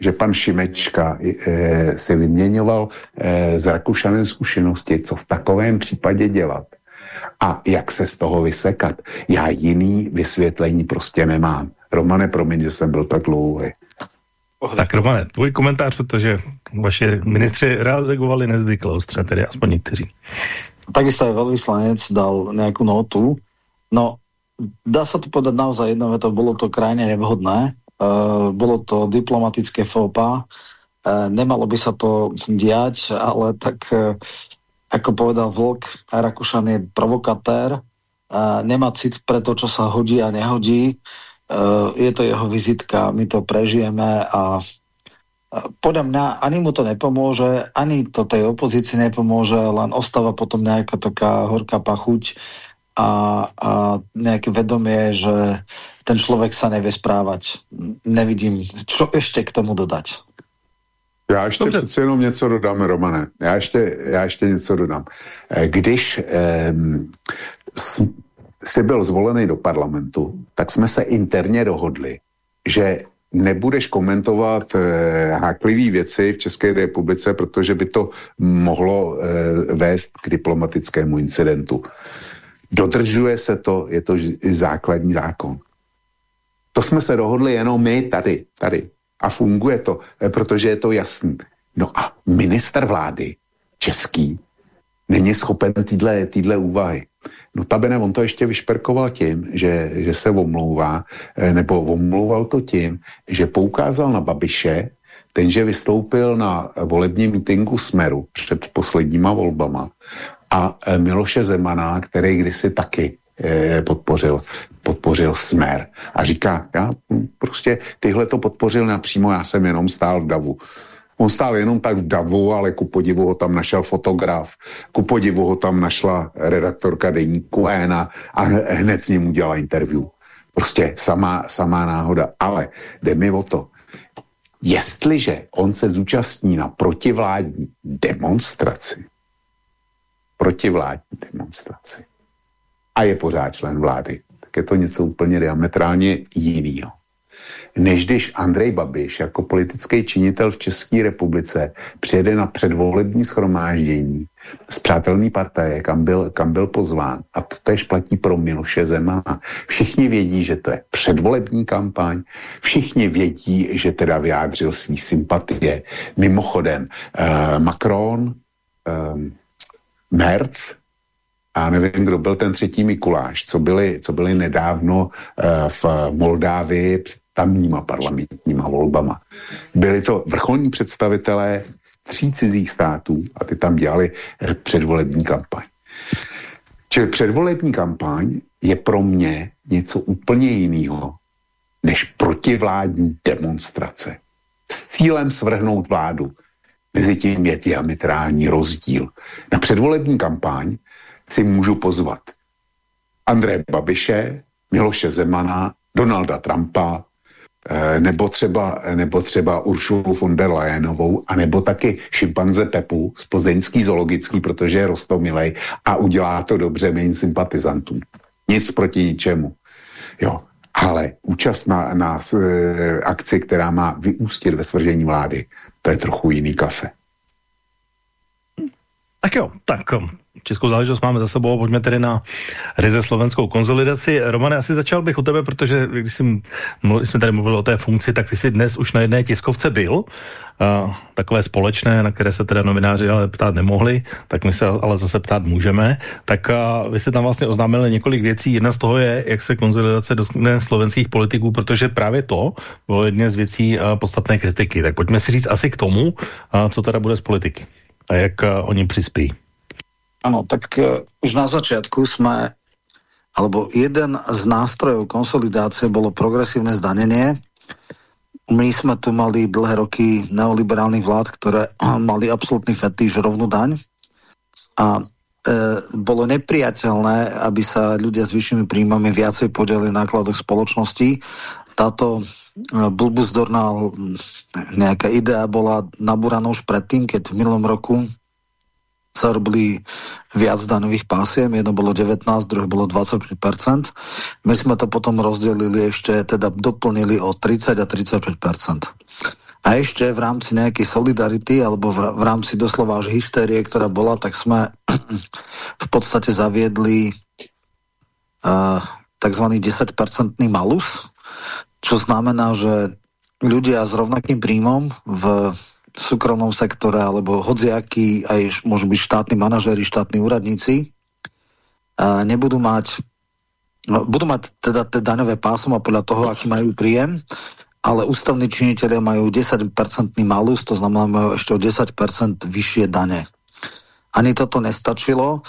že pan Šimečka e, si vyměňoval e, s Rakušanem zkušenosti, co v takovém případě dělat a jak se z toho vysekat. Já jiný vysvětlení prostě nemám. Romane, promiň, že jsem byl tak dlouhý. Tak Romane, tvůj komentář, protože vaši ministři reagovali nezvykle ostře, tedy aspoň někteří. Takisto aj veľvyslanec dal nejakú notu. No, dá sa to povedať naozaj jedno, to bolo to krajne nevhodné. Uh, bolo to diplomatické fópa. Uh, nemalo by sa to diať, ale tak, uh, ako povedal Vlk, Rakušan je provokatér, nemá cit pre to, čo sa hodí a nehodí. Je to jeho vizitka, my to prežijeme a podľa mňa ani mu to nepomôže, ani to tej opozícii nepomôže, len ostáva potom nejaká taká horká pachuť a, a nejaké vedomie, že ten človek sa nevie správať. Nevidím, čo ešte k tomu dodať. Já ještě Dobře. přece jenom něco dodám, Romane. Já ještě, já ještě něco dodám. Eh, když eh, jsi byl zvolený do parlamentu, tak jsme se interně dohodli, že nebudeš komentovat eh, háklivý věci v České republice, protože by to mohlo eh, vést k diplomatickému incidentu. Dodržuje se to, je to základní zákon. To jsme se dohodli jenom my tady, tady. A funguje to, eh, protože je to jasný. No a minister vlády český není schopen týdle úvahy. Notabene on to ještě vyšperkoval tím, že, že se omlouvá, eh, nebo omlouval to tím, že poukázal na Babiše, ten, že vystoupil na volebním mítingu Smeru před posledníma volbama a eh, Miloše Zemana, který kdysi taky eh, podpořil, podpořil Smer. A říká, já hm, prostě tyhle to podpořil napřímo, já jsem jenom stál v davu. On stál jenom tak v davu, ale ku podivu ho tam našel fotograf, ku podivu ho tam našla redaktorka deníku Éna a hned s ním udělala interview. Prostě samá, samá náhoda. Ale jde mi o to, jestliže on se zúčastní na protivládní demonstraci, protivládní demonstraci a je pořád člen vlády, tak je to něco úplně diametrálně jiného než když Andrej Babiš jako politický činitel v České republice přijede na předvolební schromáždění z přátelný partaje, kam byl, kam byl pozván. A to tež platí pro Miloše Zemana. Všichni vědí, že to je předvolební kampaň, všichni vědí, že teda vyjádřil svý sympatie. Mimochodem, eh, Macron, eh, Merz, a nevím, kdo byl ten třetí Mikuláš, co byli, co byli nedávno eh, v Moldávii tamníma parlamentníma volbama. Byli to vrcholní představitelé tří cizích států a ty tam dělali eh, předvolební kampaň. Čili předvolební kampaň je pro mě něco úplně jiného než protivládní demonstrace s cílem svrhnout vládu. Mezi tím je diametrální rozdíl. Na předvolební kampaň si můžu pozvat Andreje Babiše, Miloše Zemana, Donalda Trumpa, Eh, nebo třeba, nebo třeba Uršulu von der Leyenovou, a nebo taky šimpanze Pepu z plzeňský zoologický, protože je rostomilej a udělá to dobře mým sympatizantům. Nic proti ničemu. Jo, ale účast na, na e, akci, která má vyústit ve svržení vlády, to je trochu jiný kafe. Tak jo, tak českou záležitost máme za sebou, pojďme tedy na ryze slovenskou konzolidaci. Romane, asi začal bych u tebe, protože když, jsem, když jsme tady mluvili o té funkci, tak ty jsi dnes už na jedné tiskovce byl, uh, takové společné, na které se teda novináři ale ptát nemohli, tak my se ale zase ptát můžeme. Tak uh, vy jste tam vlastně oznámili několik věcí. Jedna z toho je, jak se konzolidace dotkne slovenských politiků, protože právě to bylo jedně z věcí uh, podstatné kritiky. Tak pojďme si říct asi k tomu, uh, co teda bude z politiky a jak uh, oni přispějí. Áno, tak uh, už na začiatku sme, alebo jeden z nástrojov konsolidácie bolo progresívne zdanenie. My sme tu mali dlhé roky neoliberálnych vlád, ktoré mali absolútny fetíž rovnú daň a e, bolo nepriateľné, aby sa ľudia s vyššími príjmami viacej podelili nákladoch spoločnosti. Táto e, blbuzdorná nejaká idea bola nabúraná už predtým, keď v minulom roku sa robili viac daňových pásiem, jedno bolo 19, druhé bolo 25%. My sme to potom rozdelili ešte, teda doplnili o 30 a 35%. A ešte v rámci nejakej solidarity, alebo v, rámci doslova až hystérie, ktorá bola, tak sme v podstate zaviedli tzv. 10% malus, čo znamená, že ľudia s rovnakým príjmom v súkromnom sektore alebo hodziakí, aj môžu byť štátni manažéri, štátni úradníci, nebudú mať no, budú mať teda tie daňové pásmo podľa toho, aký majú príjem, ale ústavní činiteľia majú 10-percentný malus, to znamená majú ešte o 10% vyššie dane. Ani toto nestačilo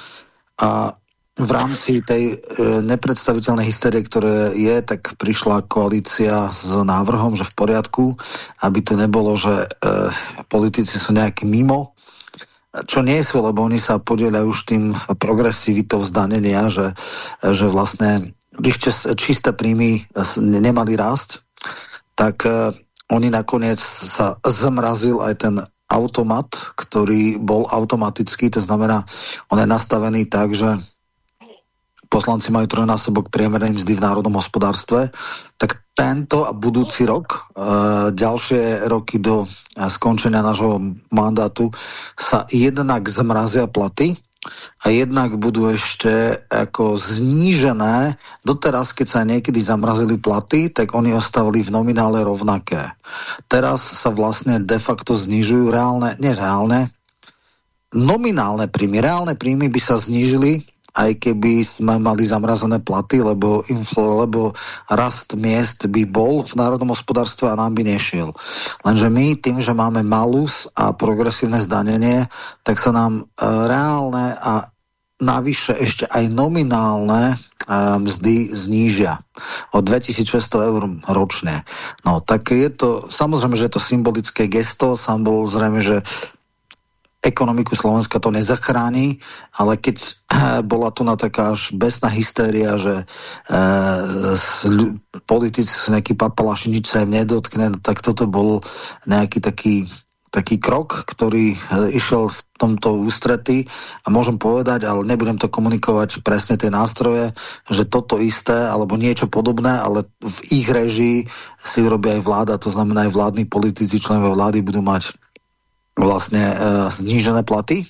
a v rámci tej e, nepredstaviteľnej hysterie, ktoré je, tak prišla koalícia s návrhom, že v poriadku, aby tu nebolo, že e, politici sú nejaký mimo, čo nie sú, lebo oni sa podielajú už tým progresivitou zdanenia, že, že vlastne ich čisté príjmy nemali rásť, tak e, oni nakoniec sa zmrazil aj ten automat, ktorý bol automatický, to znamená, on je nastavený tak, že poslanci majú trojnásobok priemernej mzdy v národnom hospodárstve, tak tento a budúci rok, e, ďalšie roky do e, skončenia nášho mandátu sa jednak zmrazia platy, a jednak budú ešte ako znížené. Doteraz, keď sa niekedy zamrazili platy, tak oni ostávali v nominále rovnaké. Teraz sa vlastne de facto znižujú reálne, nereálne, nominálne príjmy. Reálne príjmy by sa znížili aj keby sme mali zamrazené platy, lebo, infl, lebo rast miest by bol v národnom hospodárstve a nám by nešiel. Lenže my tým, že máme malus a progresívne zdanenie, tak sa nám e, reálne a navyše ešte aj nominálne e, mzdy znížia o 2600 eur ročne. No tak je to, samozrejme, že je to symbolické gesto, sám bol zrejme, že ekonomiku Slovenska to nezachráni, ale keď eh, bola tu na taká až besná hystéria, že e, politici sú nejaký papalaši, nič sa im nedotkne, no, tak toto bol nejaký taký taký krok, ktorý e, išiel v tomto ústrety. A môžem povedať, ale nebudem to komunikovať presne tie nástroje, že toto isté alebo niečo podobné, ale v ich režii si urobí aj vláda, to znamená aj vládni politici, členovia vlády budú mať vlastne e, znížené platy.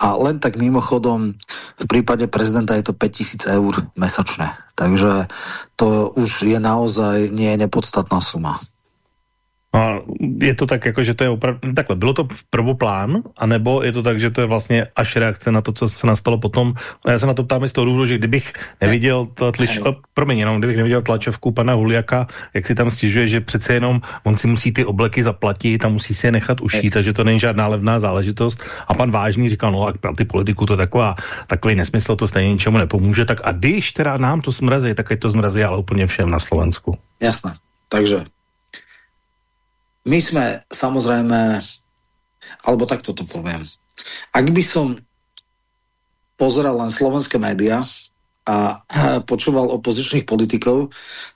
A len tak mimochodom, v prípade prezidenta je to 5000 eur mesačne. Takže to už je naozaj nie nepodstatná suma. A je to tak, jako, že to je opravdu... Takhle, bylo to prvoplán, anebo je to tak, že to je vlastně až reakce na to, co se nastalo potom? A já se na to ptám z toho důvodu, že kdybych neviděl tlič... Promiň, jenom kdybych neviděl tlačovku pana Huliaka, jak si tam stěžuje, že přece jenom on si musí ty obleky zaplatit a musí si je nechat ušít, takže to není žádná levná záležitost. A pan Vážný říkal, no a ty politiku to taková, takový nesmysl, to stejně ničemu nepomůže. Tak a když teda nám to zmrazí, tak je to zmrazí, ale úplně všem na Slovensku. Jasné. Takže my sme samozrejme, alebo takto to poviem, ak by som pozeral len slovenské médiá, a počúval opozičných politikov,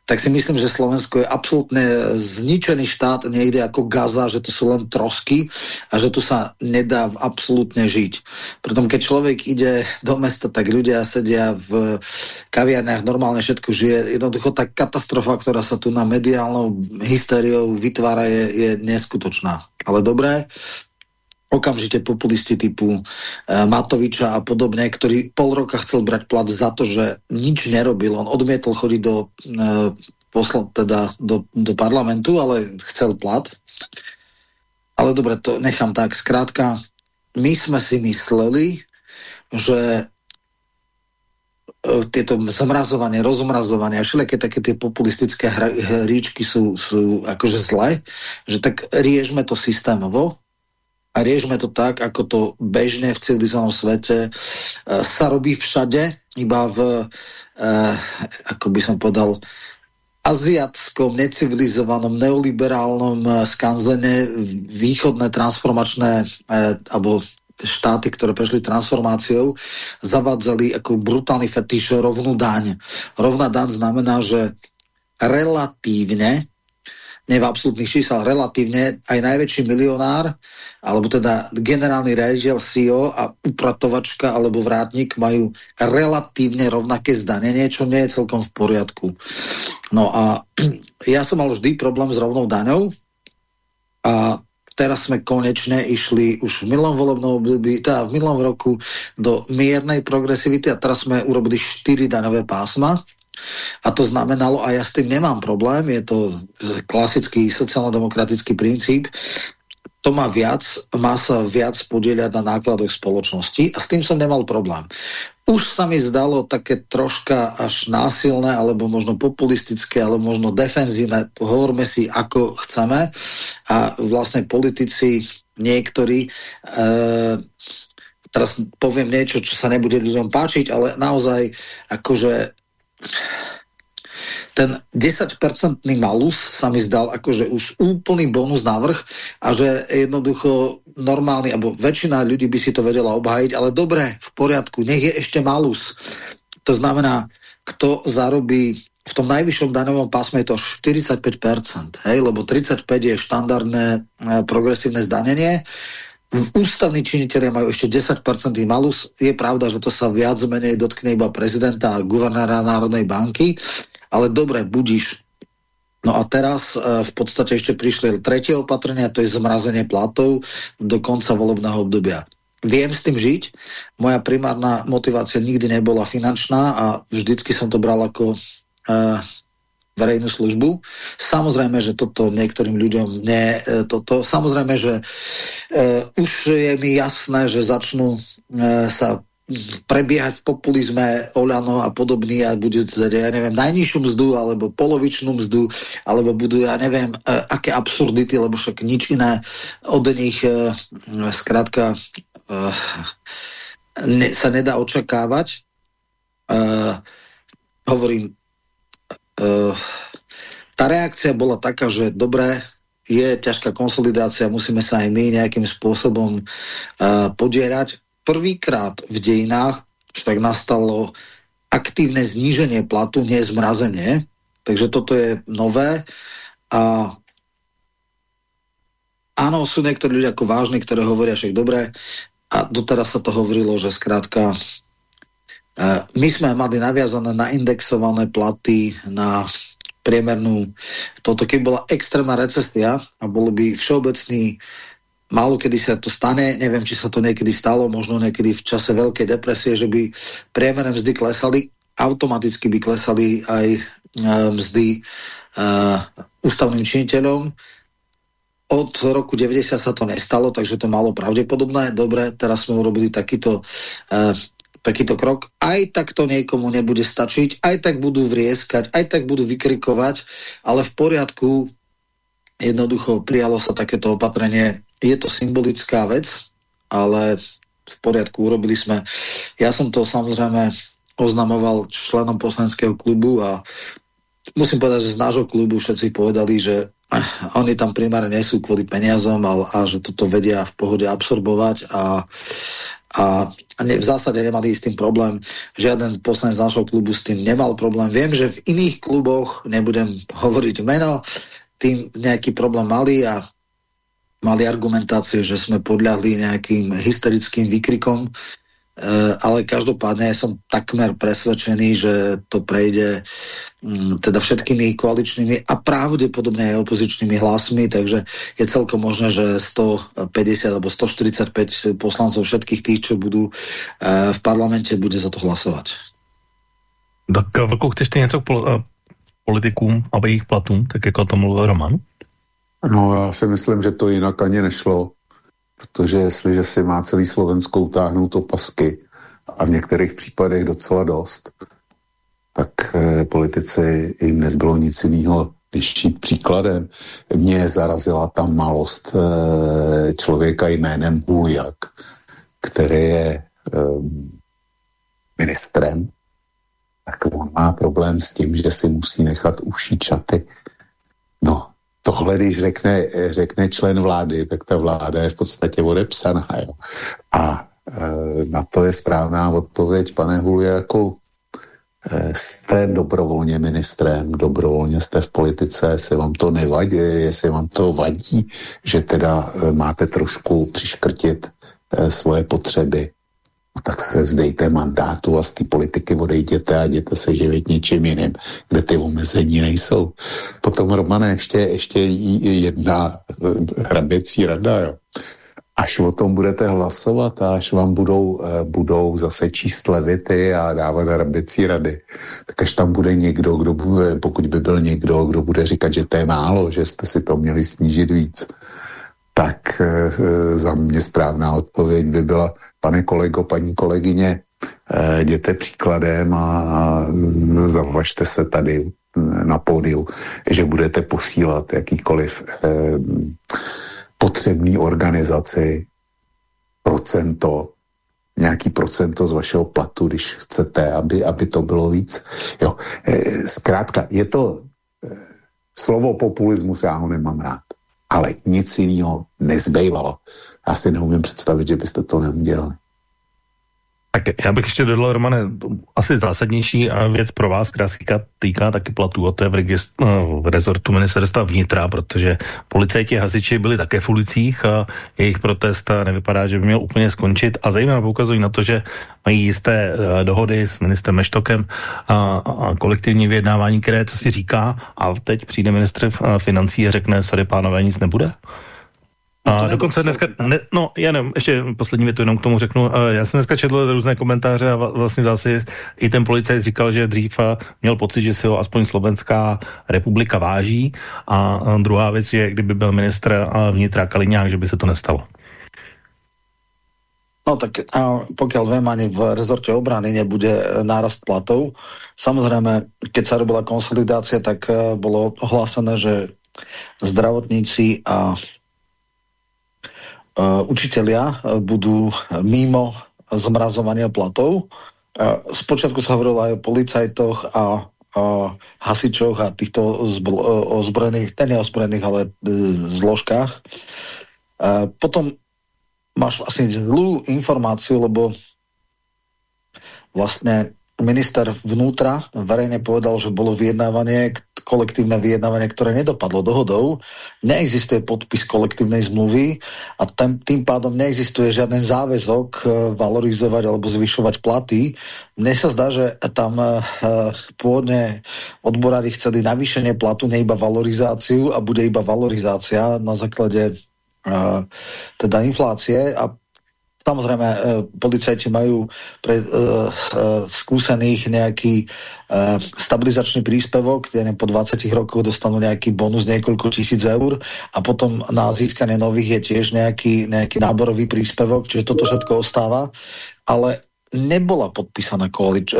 tak si myslím, že Slovensko je absolútne zničený štát niekde ako Gaza, že to sú len trosky a že tu sa nedá absolútne žiť. Preto keď človek ide do mesta, tak ľudia sedia v kaviarniach, normálne všetko žije. Jednoducho tá katastrofa, ktorá sa tu na mediálnou hystériou vytvára, je, je neskutočná. Ale dobré, okamžite populisti typu e, Matoviča a podobne, ktorý pol roka chcel brať plat za to, že nič nerobil. On odmietol chodiť do, e, posl teda do, do parlamentu, ale chcel plat. Ale dobre, to nechám tak. Skrátka, my sme si mysleli, že e, tieto zamrazovanie, rozmrazovanie a všelijaké také tie populistické hríčky sú, sú akože zlé, že tak riešme to systémovo a riešme to tak, ako to bežne v civilizovanom svete e, sa robí všade, iba v, e, ako by som povedal, aziatskom, necivilizovanom, neoliberálnom e, skanzene východné transformačné alebo štáty, ktoré prešli transformáciou, zavádzali ako brutálny fetiš rovnú daň. Rovná daň znamená, že relatívne nie v absolútnych čísel, relatívne aj najväčší milionár, alebo teda generálny riaditeľ CEO a upratovačka alebo vrátnik majú relatívne rovnaké zdanenie, čo nie je celkom v poriadku. No a ja som mal vždy problém s rovnou daňou a teraz sme konečne išli už v milom volebnom období, teda v milom roku do miernej progresivity a teraz sme urobili 4 daňové pásma a to znamenalo, a ja s tým nemám problém, je to klasický sociálno-demokratický princíp, to má viac, má sa viac podieľať na nákladoch spoločnosti a s tým som nemal problém. Už sa mi zdalo také troška až násilné, alebo možno populistické, alebo možno defenzívne. Hovorme si, ako chceme. A vlastne politici niektorí e, teraz poviem niečo, čo sa nebude ľuďom páčiť, ale naozaj akože ten 10-percentný malus sa mi zdal akože už úplný bonus návrh a že jednoducho normálny, alebo väčšina ľudí by si to vedela obhájiť, ale dobre, v poriadku, nech je ešte malus. To znamená, kto zarobí v tom najvyššom daňovom pásme je to 45%, hej, lebo 35% je štandardné e, progresívne zdanenie. Ústavní činiteľia majú ešte 10% malus. Je pravda, že to sa viac menej dotkne iba prezidenta a guvernéra Národnej banky, ale dobre, budíš. No a teraz e, v podstate ešte prišli tretie opatrenia, to je zmrazenie platov do konca volebného obdobia. Viem s tým žiť. Moja primárna motivácia nikdy nebola finančná a vždycky som to bral ako uh, verejnú službu. Samozrejme, že toto niektorým ľuďom nie, uh, toto. Samozrejme, že uh, už je mi jasné, že začnú uh, sa prebiehať v populizme Oľano a podobný a budú, ja neviem, najnižšiu mzdu alebo polovičnú mzdu, alebo budú, ja neviem, uh, aké absurdity, lebo však nič iné od nich uh, skrátka uh, ne, sa nedá očakávať. Uh, hovorím, tá reakcia bola taká, že dobre, je ťažká konsolidácia, musíme sa aj my nejakým spôsobom uh, podierať. Prvýkrát v dejinách tak nastalo aktívne zníženie platu, nie zmrazenie. Takže toto je nové. A áno, sú niektorí ľudia ako vážni, ktorí hovoria, že dobre, a doteraz sa to hovorilo, že skrátka my sme mali naviazané na indexované platy, na priemernú toto, keď bola extrémna recesia a bolo by všeobecný málo kedy sa to stane, neviem, či sa to niekedy stalo, možno niekedy v čase veľkej depresie, že by priemerné mzdy klesali, automaticky by klesali aj e, mzdy uh, ústavným činiteľom, od roku 90 sa to nestalo, takže to malo pravdepodobné. Dobre, teraz sme urobili takýto, uh, takýto krok. Aj tak to niekomu nebude stačiť, aj tak budú vrieskať, aj tak budú vykrikovať, ale v poriadku jednoducho prijalo sa takéto opatrenie. Je to symbolická vec, ale v poriadku urobili sme. Ja som to samozrejme oznamoval členom poslaneckého klubu a musím povedať, že z nášho klubu všetci povedali, že oni tam primárne nie sú kvôli peniazom a, a že toto vedia v pohode absorbovať a, a, a ne, v zásade nemali s tým problém. Žiaden poslanec z nášho klubu s tým nemal problém. Viem, že v iných kluboch, nebudem hovoriť meno, tým nejaký problém mali a mali argumentácie, že sme podľahli nejakým hysterickým výkrikom ale každopádne som takmer presvedčený, že to prejde mm, teda všetkými koaličnými a pravdepodobne aj opozičnými hlasmi, takže je celkom možné, že 150 alebo 145 poslancov všetkých tých, čo budú eh, v parlamente, bude za to hlasovať. Tak eh, Vlku, chceš ty něco k politikům a jejich platům, tak jako to mluvil Roman? No, já si myslím, že to jinak ani nešlo protože jestliže si má celý Slovensko utáhnout opasky a v některých případech docela dost, tak eh, politici jim nezbylo nic jiného, když jít příkladem. Mě zarazila ta malost eh, člověka jménem Huljak, který je eh, ministrem, tak on má problém s tím, že si musí nechat uší čaty. No, tohle, když řekne, řekne člen vlády, tak ta vláda je v podstatě odepsaná. Jo. A e, na to je správná odpověď, pane jako e, jste dobrovolně ministrem, dobrovolně jste v politice, jestli vám to nevadí, jestli vám to vadí, že teda e, máte trošku přiškrtit e, svoje potřeby, tak se vzdejte mandátu a z té politiky odejděte a jděte se živit něčím jiným, kde ty omezení nejsou. Potom, Romane, ještě, ještě jedna eh, hraběcí rada, jo. Až o tom budete hlasovat a až vám budou, eh, budou zase číst levity a dávat hraběcí rady, tak až tam bude někdo, kdo bude, pokud by byl někdo, kdo bude říkat, že to je málo, že jste si to měli snížit víc, tak e, za mě správná odpověď by byla, pane kolego, paní kolegyně, e, jděte příkladem a, zavažte se tady na pódiu, že budete posílat jakýkoliv e, potřebný organizaci procento nějaký procento z vašeho platu, když chcete, aby, aby to bylo víc. Jo. Zkrátka, je to slovo populismus, já ho nemám rád, ale nic jiného nezbývalo. Já si neumím představit, že byste to neudělali. Tak já bych ještě dodal, Romane, asi zásadnější věc pro vás, která se týká taky platů, a to je v, registr, no, v rezortu ministerstva vnitra, protože policajti a hasiči byli také v ulicích a jejich protest nevypadá, že by měl úplně skončit a zejména poukazují na to, že mají jisté uh, dohody s ministrem Meštokem a, a kolektivní vyjednávání, které co si říká a teď přijde ministr financí a řekne, sorry pánové, nic nebude? A no dokonce dneska, ne, no já nevím, ještě poslední větu jenom k tomu řeknu. Já jsem dneska četl různé komentáře a vlastně zase i ten policajt říkal, že dřív měl pocit, že si ho aspoň Slovenská republika váží a druhá věc je, kdyby byl ministr vnitra Kaliňák, že by se to nestalo. No tak a pokiaľ viem, ani v rezorte obrany nebude e, nárast platov. Samozrejme, keď sa robila konsolidácia, tak e, bolo ohlásené, že zdravotníci a učitelia eh, budú mimo zmrazovania platov. Spočiatku sa hovorilo aj o policajtoch a hasičoch a týchto ozbrojených, ten neozbrojených, ale zložkách. Potom máš asi zlú informáciu, lebo vlastne minister vnútra verejne povedal, že bolo vyjednávanie, kolektívne vyjednávanie, ktoré nedopadlo dohodou. Neexistuje podpis kolektívnej zmluvy a tým, tým pádom neexistuje žiaden záväzok e, valorizovať alebo zvyšovať platy. Mne sa zdá, že tam uh, pôvodne odborári chceli navýšenie platu, ne iba valorizáciu a bude iba valorizácia na základe uh, teda inflácie a Samozrejme, e, policajti majú pre e, e, skúsených nejaký e, stabilizačný príspevok, kde po 20 rokoch dostanú nejaký bonus niekoľko tisíc eur a potom na získanie nových je tiež nejaký, nejaký náborový príspevok, čiže toto všetko ostáva, ale nebola podpísaná koalič, e,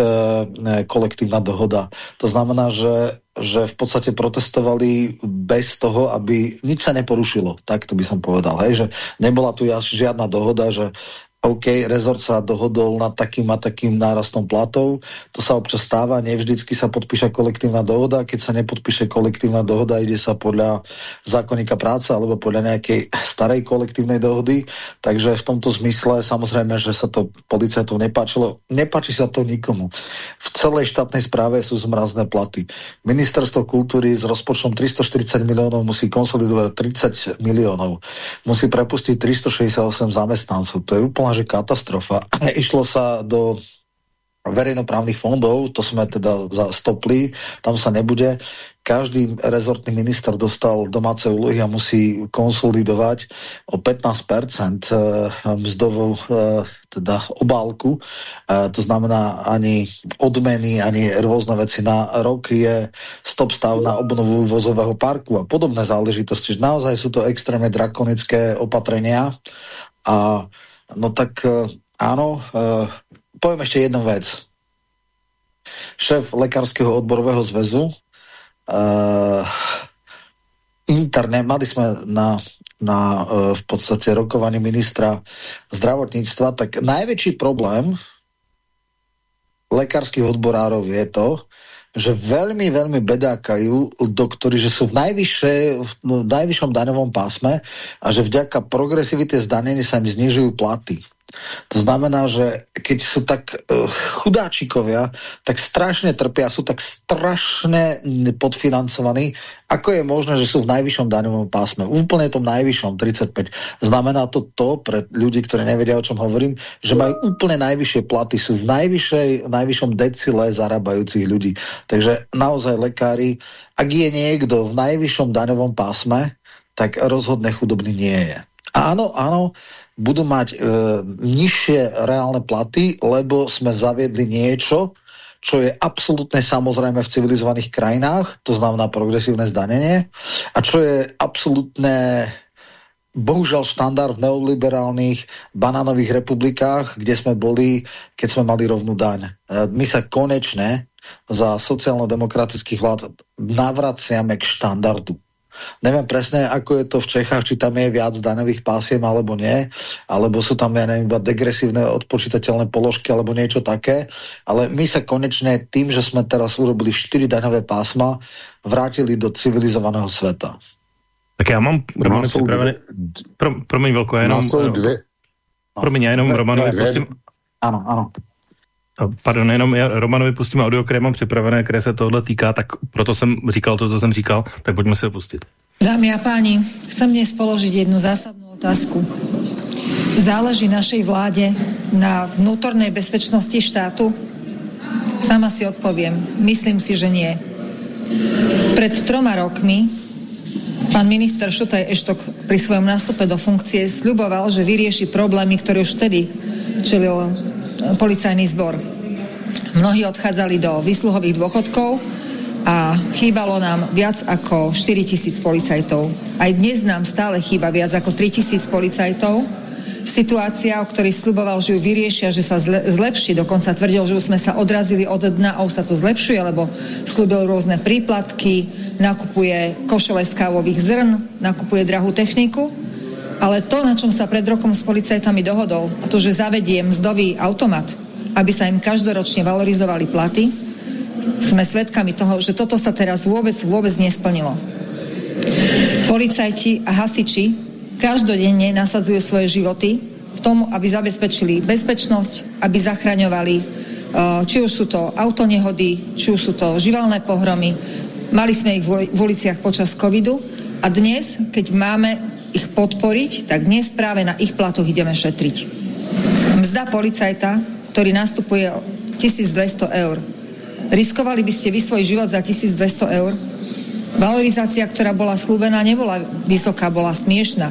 kolektívna dohoda. To znamená, že, že v podstate protestovali bez toho, aby nič sa neporušilo. Tak to by som povedal. Hej? Že nebola tu žiadna dohoda, že OK, rezort sa dohodol nad takým a takým nárastom platov. To sa občas stáva, nevždycky sa podpíše kolektívna dohoda. Keď sa nepodpíše kolektívna dohoda, ide sa podľa zákonníka práce alebo podľa nejakej starej kolektívnej dohody. Takže v tomto zmysle samozrejme, že sa to policajtov nepáčilo. Nepáči sa to nikomu. V celej štátnej správe sú zmrazné platy. Ministerstvo kultúry s rozpočtom 340 miliónov musí konsolidovať 30 miliónov. Musí prepustiť 368 zamestnancov. To je úplne že katastrofa. Išlo sa do verejnoprávnych fondov, to sme teda stopli, tam sa nebude. Každý rezortný minister dostal domáce úlohy a musí konsolidovať o 15% eh, mzdovú eh, teda obálku. Eh, to znamená ani odmeny, ani rôzne veci. Na rok je stop stav na obnovu vozového parku a podobné záležitosti. Naozaj sú to extrémne drakonické opatrenia a No tak e, áno, e, poviem ešte jednu vec. Šéf Lekárskeho odborového zväzu uh, interne, mali sme na, na v podstate rokovaní ministra zdravotníctva, tak najväčší problém lekárskych odborárov je to, že veľmi, veľmi bedákajú doktori, že sú v, najvyššie, v najvyššom daňovom pásme a že vďaka progresivite zdanenia sa im znižujú platy. To znamená, že keď sú tak uh, chudáčikovia, tak strašne trpia, sú tak strašne podfinancovaní, ako je možné, že sú v najvyššom daňovom pásme. Úplne tom najvyššom, 35. Znamená to to, pre ľudí, ktorí nevedia, o čom hovorím, že majú úplne najvyššie platy, sú v najvyššom decile zarábajúcich ľudí. Takže naozaj lekári, ak je niekto v najvyššom daňovom pásme, tak rozhodne chudobný nie je. Áno, áno, budú mať e, nižšie reálne platy, lebo sme zaviedli niečo, čo je absolútne samozrejme v civilizovaných krajinách, to znamená progresívne zdanenie, a čo je absolútne bohužiaľ štandard v neoliberálnych banánových republikách, kde sme boli, keď sme mali rovnú daň. E, my sa konečne za sociálno-demokratických vlád navraciame k štandardu. Neviem presne, ako je to v Čechách, či tam je viac daňových pásiem alebo nie, alebo sú tam, ja neviem, iba degresívne odpočítateľné položky alebo niečo také, ale my sa konečne tým, že sme teraz urobili 4 daňové pásma, vrátili do civilizovaného sveta. Tak já mám Romanovi no, připravené... Pro, promiň, Velko, já jenom... No, dvě. Promiň, já jenom Romanovi pustím... Ano, ano. Pardon, jenom já Romanovi pustím audio, které mám připravené, které se tohle týká, tak proto jsem říkal to, co jsem říkal, tak pojďme se pustit. Dámy a páni, chcem dnes položiť jednu zásadnú otázku. Záleží našej vláde na vnútornej bezpečnosti štátu? Sama si odpoviem. Myslím si, že nie. Pred troma rokmi pán minister Šutaj Eštok pri svojom nástupe do funkcie sľuboval, že vyrieši problémy, ktoré už vtedy čelil policajný zbor. Mnohí odchádzali do výsluhových dôchodkov a chýbalo nám viac ako 4 tisíc policajtov. Aj dnes nám stále chýba viac ako 3 tisíc policajtov. Situácia, o ktorej sluboval, že ju vyriešia, že sa zlepší, dokonca tvrdil, že už sme sa odrazili od dna a už sa to zlepšuje, lebo slúbil rôzne príplatky, nakupuje košele z kávových zrn, nakupuje drahú techniku ale to, na čom sa pred rokom s policajtami dohodol, a to, že zavedie mzdový automat, aby sa im každoročne valorizovali platy, sme svedkami toho, že toto sa teraz vôbec, vôbec nesplnilo. Policajti a hasiči každodenne nasadzujú svoje životy v tom, aby zabezpečili bezpečnosť, aby zachraňovali e, či už sú to autonehody, či už sú to živalné pohromy. Mali sme ich v uliciach počas covidu a dnes, keď máme ich podporiť, tak dnes práve na ich platoch ideme šetriť. Mzda policajta, ktorý nastupuje 1200 eur. Riskovali by ste vy svoj život za 1200 eur? Valorizácia, ktorá bola slúbená, nebola vysoká, bola smiešná.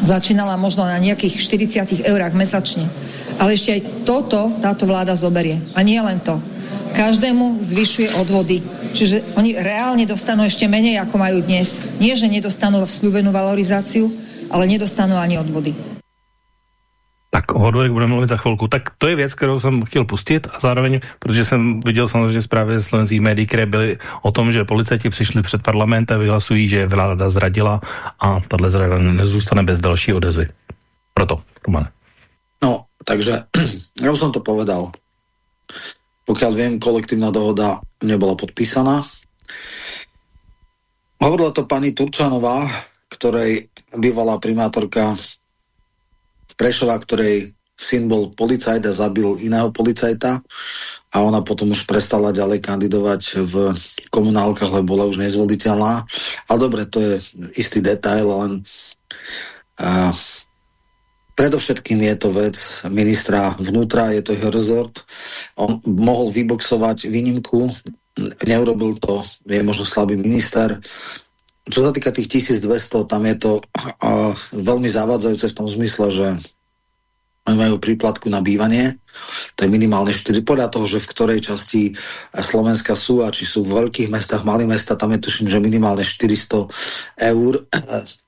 Začínala možno na nejakých 40 eurách mesačne. Ale ešte aj toto táto vláda zoberie. A nie len to. Každému zvyšuje odvody Čiže oni reálne dostanú ešte menej, ako majú dnes. Nie, že nedostanú slúbenú valorizáciu, ale nedostanú ani odvody. Tak o odvodech budeme mluvit za chvilku. Tak to je věc, kterou jsem chtěl pustit a zároveň, protože jsem viděl samozřejmě zprávy z slovenských médií, které byly o tom, že policajti přišli před parlament a vyhlasují, že vláda zradila a tahle zrada nezůstane bez další odezvy. Proto, Romane. No, takže ja už som to povedal. Pokiaľ viem, kolektívna dohoda nebola podpísaná. Hovorila to pani Turčanová, ktorej bývalá primátorka Prešova, ktorej syn bol policajt a zabil iného policajta a ona potom už prestala ďalej kandidovať v komunálkach, lebo bola už nezvoliteľná. Ale dobre, to je istý detail, len uh, Predovšetkým je to vec ministra vnútra, je to jeho rezort. On mohol vyboxovať výnimku, neurobil to, je možno slabý minister. Čo sa týka tých 1200, tam je to uh, veľmi zavádzajúce v tom zmysle, že majú príplatku na bývanie, to je minimálne 4, podľa toho, že v ktorej časti Slovenska sú a či sú v veľkých mestách, malých mesta, tam je tuším, že minimálne 400 eur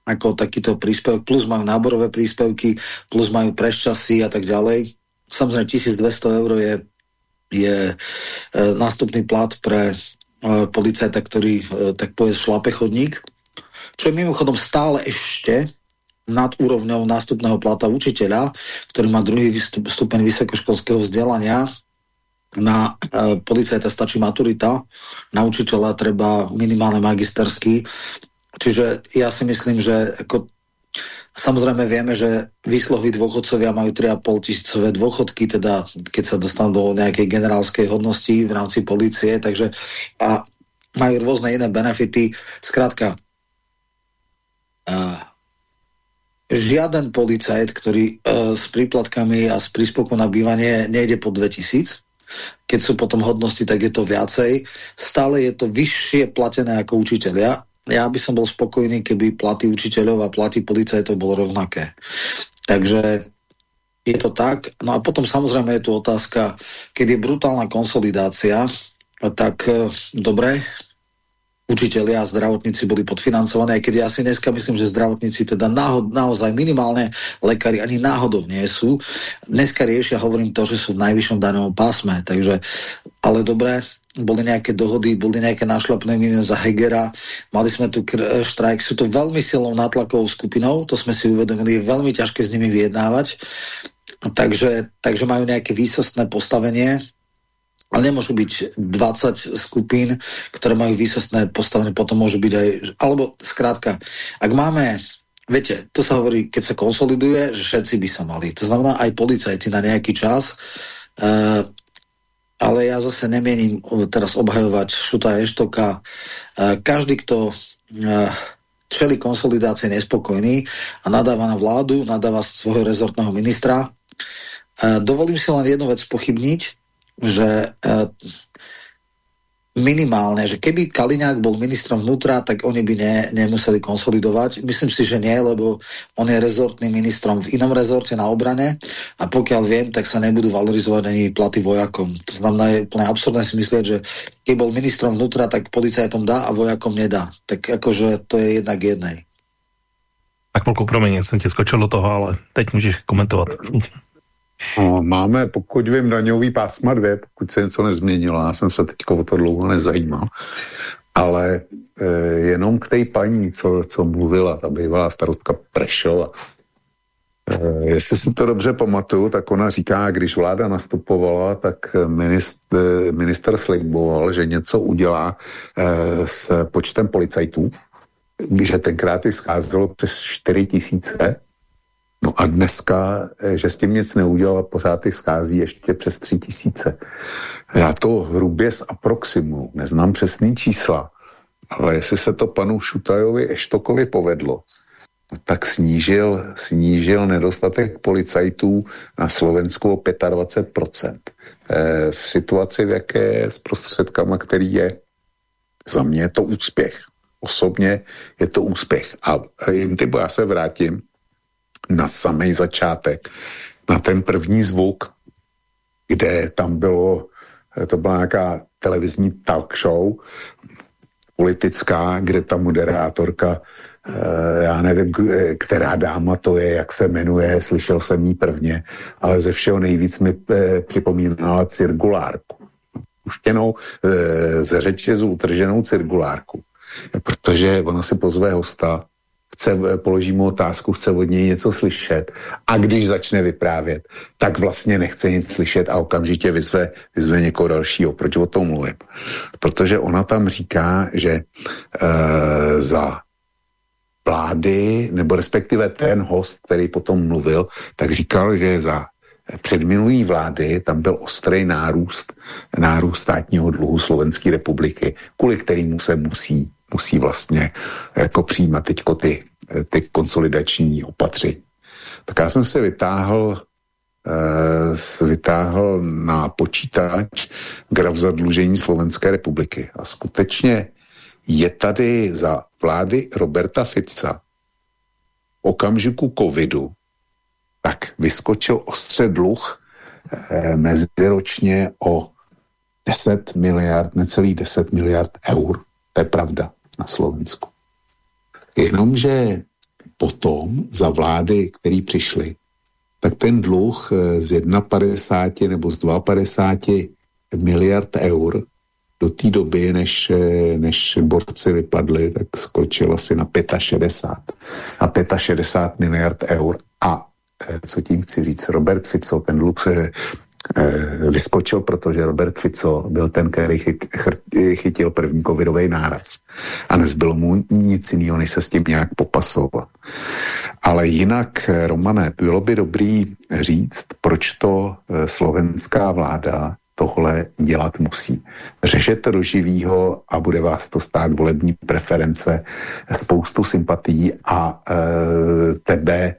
ako takýto príspevok, plus majú náborové príspevky, plus majú preščasy a tak ďalej. Samozrejme 1200 eur je, je e, nástupný plat pre e, policajta, ktorý e, tak povedz šlape chodník, čo je mimochodom stále ešte nad úrovňou nástupného plata učiteľa, ktorý má druhý stupeň vysokoškolského vzdelania. Na e, policajta stačí maturita, na učiteľa treba minimálne magisterský Čiže ja si myslím, že ako Samozrejme vieme, že výsloví dôchodcovia majú 3,5 tisícové dôchodky, teda keď sa dostanú do nejakej generálskej hodnosti v rámci policie, takže a majú rôzne iné benefity. Skrátka, žiaden policajt, ktorý uh, s príplatkami a s príspevkom na bývanie nejde po 2000, keď sú potom hodnosti, tak je to viacej. Stále je to vyššie platené ako učiteľia ja by som bol spokojný, keby platy učiteľov a platy policajtov bolo rovnaké. Takže je to tak. No a potom samozrejme je tu otázka, keď je brutálna konsolidácia, tak e, dobre, učiteľia a zdravotníci boli podfinancovaní, aj keď ja si dneska myslím, že zdravotníci teda náhod, naozaj minimálne lekári ani náhodou nie sú. Dneska riešia, hovorím to, že sú v najvyššom danom pásme, takže, ale dobre, boli nejaké dohody, boli nejaké našlapné za Hegera, mali sme tu štrajk, sú to veľmi silnou nátlakovou skupinou, to sme si uvedomili, je veľmi ťažké s nimi vyjednávať, takže, takže majú nejaké výsostné postavenie, ale nemôžu byť 20 skupín, ktoré majú výsostné postavenie, potom môžu byť aj, alebo skrátka, ak máme Viete, to sa hovorí, keď sa konsoliduje, že všetci by sa mali. To znamená aj policajti na nejaký čas. Uh, ale ja zase nemienim teraz obhajovať Šuta Eštoka. Uh, každý, kto uh, čeli konsolidácie nespokojný a nadáva na vládu, nadáva svojho rezortného ministra. Uh, dovolím si len jednu vec pochybniť, že minimálne, že keby Kaliňák bol ministrom vnútra, tak oni by ne, nemuseli konsolidovať. Myslím si, že nie, lebo on je rezortným ministrom v inom rezorte na obrane a pokiaľ viem, tak sa nebudú valorizovať ani platy vojakom. To znamená, je plne absurdné si myslieť, že keď bol ministrom vnútra, tak policajtom dá a vojakom nedá. Tak akože to je jednak jednej. Tak polku, promiň, jsem ti skočil do toho, ale teď můžeš komentovat. Máme, pokud vím, daňový pásma dvě, pokud se něco nezměnilo. Já jsem se teď o to dlouho nezajímal. Ale e, jenom k té paní, co, co mluvila, ta bývalá starostka Prešova. E, jestli si to dobře pamatuju, tak ona říká, když vláda nastupovala, tak minister, minister sliboval, že něco udělá e, s počtem policajtů, že tenkrát je scházelo přes 4 tisíce No a dneska, eh, že s tím nic neudělal pořád ty schází ještě přes tři tisíce. Já to hrubě z aproximu, neznám přesný čísla, ale jestli se to panu Šutajovi Eštokovi povedlo, tak snížil, snížil nedostatek policajtů na Slovensku o 25%. E, v situaci, v jaké s prostředkama, který je, za mě je to úspěch. Osobně je to úspěch. A typu já se vrátím na samý začátek, na ten první zvuk, kde tam bylo, to byla nějaká televizní talk show, politická, kde ta moderátorka, eh, já nevím, která dáma to je, jak se jmenuje, slyšel jsem jí prvně, ale ze všeho nejvíc mi eh, připomínala cirkulárku. Uštěnou eh, ze řečezu utrženou cirkulárku. Protože ona si pozve hosta, chce, eh, položí mu otázku, chce od něj něco slyšet a když začne vyprávět, tak vlastně nechce nic slyšet a okamžitě vyzve, vyzve někoho dalšího. Proč o tom mluvím? Protože ona tam říká, že e, za vlády, nebo respektive ten host, který potom mluvil, tak říkal, že za předminulý vlády tam byl ostrý nárůst, nárůst státního dluhu Slovenské republiky, kvůli kterému se musí musí vlastně jako přijímat teďko ty, ty konsolidační opatření. Tak já jsem se vytáhl e, vytáhl na počítač graf zadlužení Slovenské republiky. A skutečně je tady za vlády Roberta Fica okamžiku covidu tak vyskočil ostře dluh e, meziročně o 10 miliard, necelých 10 miliard eur. To je pravda na Slovensku. Jenomže potom za vlády, které přišly, tak ten dluh eh, z 51 nebo z 52 miliard eur do té doby, než, eh, než borci vypadli, tak skočil asi na 65. A 65 miliard eur. A eh, co tím chci říct, Robert Fico ten dluh se vyskočil, protože Robert Fico byl ten, který chyt, chytil první covidový náraz. A nezbylo mu nic jiného, než se s tím nějak popasovat. Ale jinak, eh, Romane, bylo by dobrý říct, proč to eh, slovenská vláda tohle dělat musí. Řešete do živýho a bude vás to stát volební preference, spoustu sympatií a e, tebe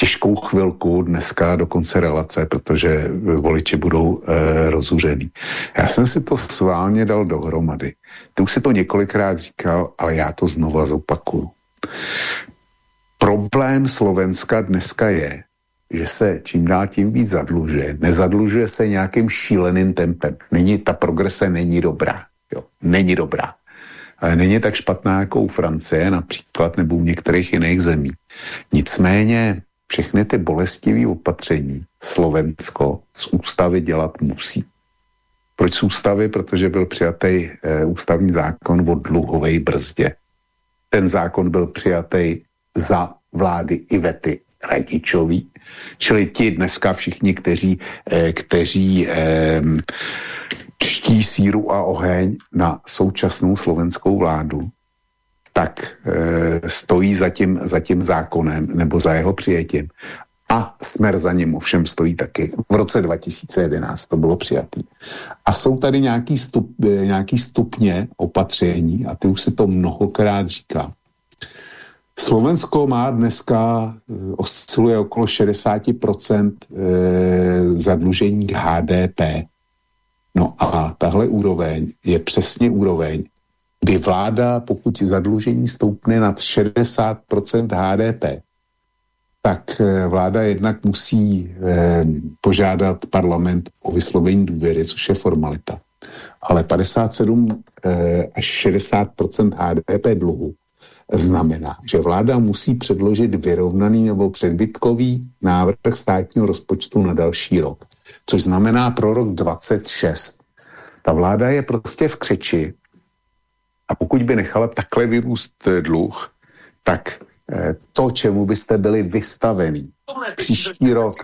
těžkou chvilku dneska do konce relace, protože voliči budou e, rozuřený. Já jsem si to sválně dal dohromady. Ty už si to několikrát říkal, ale já to znova zopakuju. Problém Slovenska dneska je, že se čím dál tím víc zadlužuje. Nezadlužuje se nějakým šíleným tempem. Není, ta progrese není dobrá. Jo, není dobrá. Ale není tak špatná jako u Francie například nebo u některých jiných zemí. Nicméně všechny ty bolestivé opatření Slovensko z ústavy dělat musí. Proč z ústavy? Protože byl přijatý e, ústavní zákon o dluhové brzdě. Ten zákon byl přijatý za vlády Ivety Radičový, čili ti dneska všichni, kteří, e, kteří e, čtí síru a oheň na současnou slovenskou vládu, tak e, stojí za tím, za tím zákonem nebo za jeho přijetím. A Smer za ním ovšem stojí taky. V roce 2011 to bylo přijatý. A jsou tady nějaký, stup, e, nějaký stupně opatření, a ty už si to mnohokrát říká. Slovensko má dneska, e, osciluje okolo 60% e, zadlužení HDP. No a tahle úroveň je přesně úroveň, kdy vláda, pokud zadlužení stoupne nad 60% HDP, tak eh, vláda jednak musí eh, požádat parlament o vyslovení důvěry, což je formalita. Ale 57 eh, až 60% HDP dluhu znamená, že vláda musí předložit vyrovnaný nebo předbytkový návrh státního rozpočtu na další rok, což znamená pro rok 26. Ta vláda je prostě v křeči a pokud by nechala takhle vyrůst eh, dluh, tak eh, to, čemu byste byli vystavení příští rok,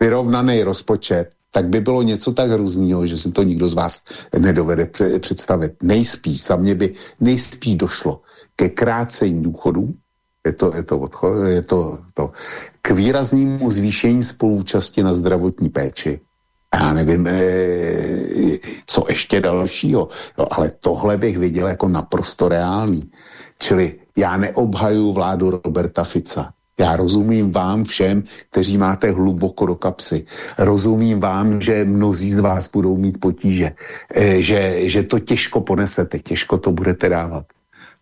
vyrovnaný rozpočet, tak by bylo něco tak hrůzného, že si to nikdo z vás nedovede představit. Nejspíš, za mě by nejspíš došlo ke krácení důchodů, je to, je to, odchod, je to, to k výraznému zvýšení spolúčasti na zdravotní péči já nevím, eh, co ještě dalšího, jo, ale tohle bych viděl jako naprosto reálný. Čili já neobhaju vládu Roberta Fica. Já rozumím vám všem, kteří máte hluboko do kapsy. Rozumím vám, že mnozí z vás budou mít potíže, eh, že, že to těžko ponesete, těžko to budete dávat.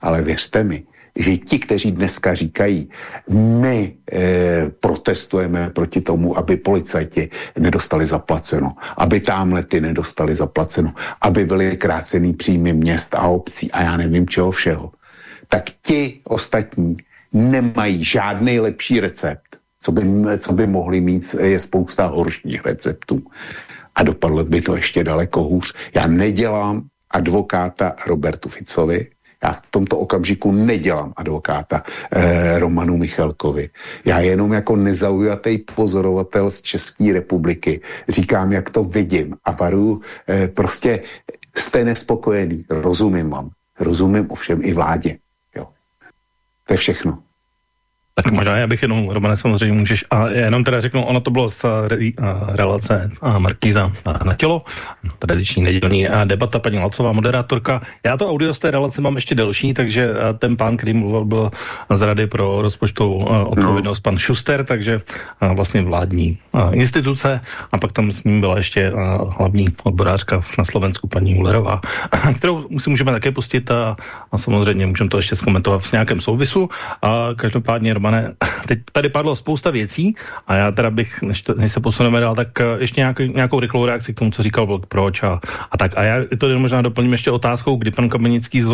Ale věřte mi, že ti, kteří dneska říkají, my e, protestujeme proti tomu, aby policajti nedostali zaplaceno, aby tamhle ty nedostali zaplaceno, aby byly krácený příjmy měst a obcí a já nevím čeho všeho, tak ti ostatní nemají žádný lepší recept, co by, co by mohli mít, je spousta horších receptů. A dopadlo by to ještě daleko hůř. Já nedělám advokáta Robertu Ficovi, já v tomto okamžiku nedělám advokáta eh, Romanu Michalkovi. Já jenom jako nezaujatý pozorovatel z České republiky říkám, jak to vidím a varuju, eh, prostě jste nespokojený, rozumím vám. Rozumím ovšem i vládě. Jo. To je všechno. Tak možná já bych jenom, Romane, samozřejmě můžeš, a jenom teda řeknu, ono to bylo z re, a, relace a Markýza na tělo, tradiční nedělní debata, paní Lacová, moderátorka. Já to audio z té relace mám ještě delší, takže ten pán, který mluvil, byl z Rady pro rozpočtovou odpovědnost pan Schuster, takže vlastně vládní instituce a pak tam s ním byla ještě hlavní odborářka na Slovensku, paní Ulerová, kterou si můžeme také pustit a, a samozřejmě můžeme to ještě zkomentovat v nějakém souvisu. A každopádně Romane, teď tady padlo spousta věcí a já teda bych, než, to, než se posuneme dál, tak eh, ještě nějaký, nějakou rychlou reakci k tomu, co říkal Vlk, proč a, a tak. A já to možná doplním ještě otázkou, kdy pan Kamenický z,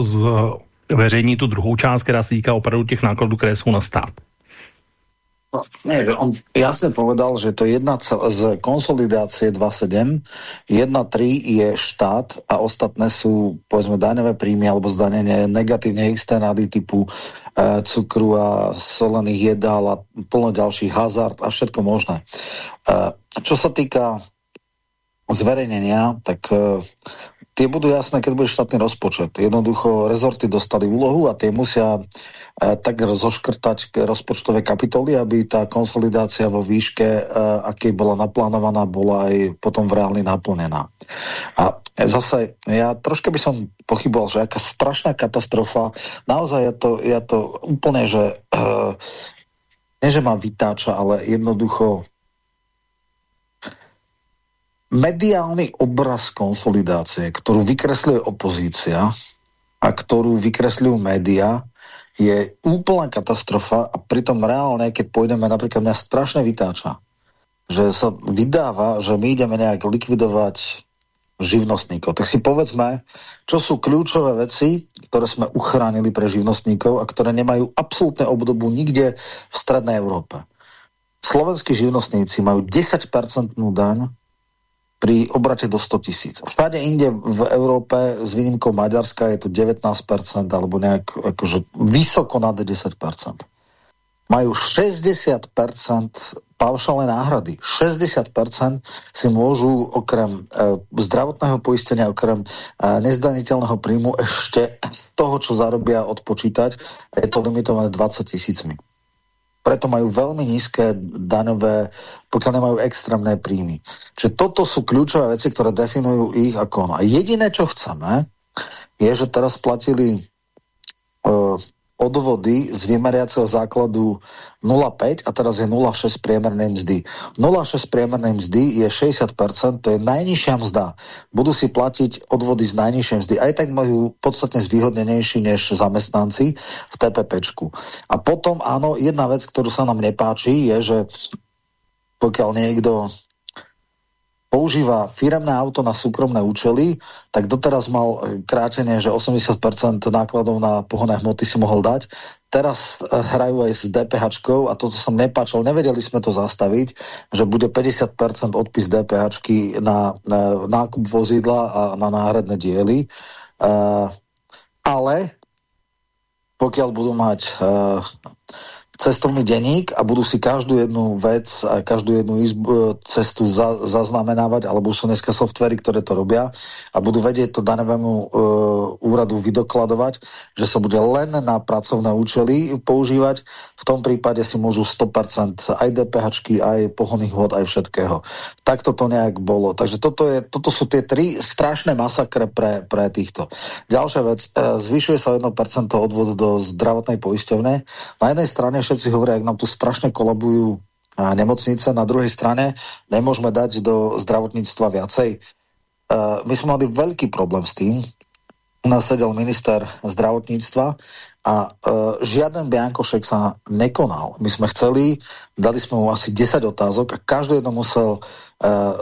z, veřejní tu druhou část, která se týká opravdu těch nákladů, které jsou na stát. No, nie, on jasne povedal, že to jedna z konsolidácie 2.7, 1.3 je štát a ostatné sú povedzme daňové príjmy alebo zdanenie negatívne externády typu cukru a solených jedál a plno ďalších hazard a všetko možné. E, čo sa týka zverejnenia, tak e, tie budú jasné, keď bude štátny rozpočet. Jednoducho rezorty dostali úlohu a tie musia e, tak zoškrtať rozpočtové kapitoly, aby tá konsolidácia vo výške, e, akej bola naplánovaná, bola aj potom v reálne naplnená. A zase, ja troška by som pochyboval, že aká strašná katastrofa. Naozaj je to, je to úplne, že e, nie, že ma vytáča, ale jednoducho mediálny obraz konsolidácie, ktorú vykresluje opozícia a ktorú vykresľujú média, je úplná katastrofa a pritom reálne, keď pôjdeme, napríklad mňa strašne vytáča, že sa vydáva, že my ideme nejak likvidovať živnostníkov. Tak si povedzme, čo sú kľúčové veci, ktoré sme uchránili pre živnostníkov a ktoré nemajú absolútne obdobu nikde v strednej Európe. Slovenskí živnostníci majú 10% daň pri obrate do 100 tisíc. Všade inde v Európe s výnimkou Maďarska je to 19% alebo nejak akože vysoko nad 10%. Majú 60% paušálne náhrady. 60% si môžu okrem e, zdravotného poistenia, okrem e, nezdaniteľného príjmu ešte z toho, čo zarobia, odpočítať. Je to limitované 20 tisícmi preto majú veľmi nízke daňové, pokiaľ nemajú extrémne príjmy. Čiže toto sú kľúčové veci, ktoré definujú ich ako A jediné, čo chceme, je, že teraz platili uh, odvody z vymeriaceho základu 0,5 a teraz je 0,6 priemernej mzdy. 0,6 priemernej mzdy je 60%, to je najnižšia mzda. Budú si platiť odvody z najnižšej mzdy. Aj tak majú podstatne zvýhodnenejší než zamestnanci v TPPčku. A potom, áno, jedna vec, ktorú sa nám nepáči, je, že pokiaľ niekto používa firemné auto na súkromné účely, tak doteraz mal e, krátenie, že 80% nákladov na pohonné hmoty si mohol dať. Teraz e, hrajú aj s DPH a toto som nepáčal, nevedeli sme to zastaviť, že bude 50% odpis DPH na, na nákup vozidla a na náhradné diely. Uh, ale pokiaľ budú mať uh, cestovný denník a budú si každú jednu vec a každú jednu izbu, e, cestu za, zaznamenávať, alebo sú dneska softvery, ktoré to robia a budú vedieť to danému e, úradu vydokladovať, že sa bude len na pracovné účely používať. V tom prípade si môžu 100% aj DPH, aj pohonných vod, aj všetkého. Takto to nejak bolo. Takže toto, je, toto sú tie tri strašné masakre pre, pre týchto. Ďalšia vec, e, zvyšuje sa 1% odvod do zdravotnej poisťovne. Na jednej strane všetci hovoria, ak nám tu strašne kolabujú nemocnice, na druhej strane nemôžeme dať do zdravotníctva viacej. My sme mali veľký problém s tým, nás sedel minister zdravotníctva a e, žiaden biankošek sa nekonal. My sme chceli, dali sme mu asi 10 otázok a každý jedno musel e,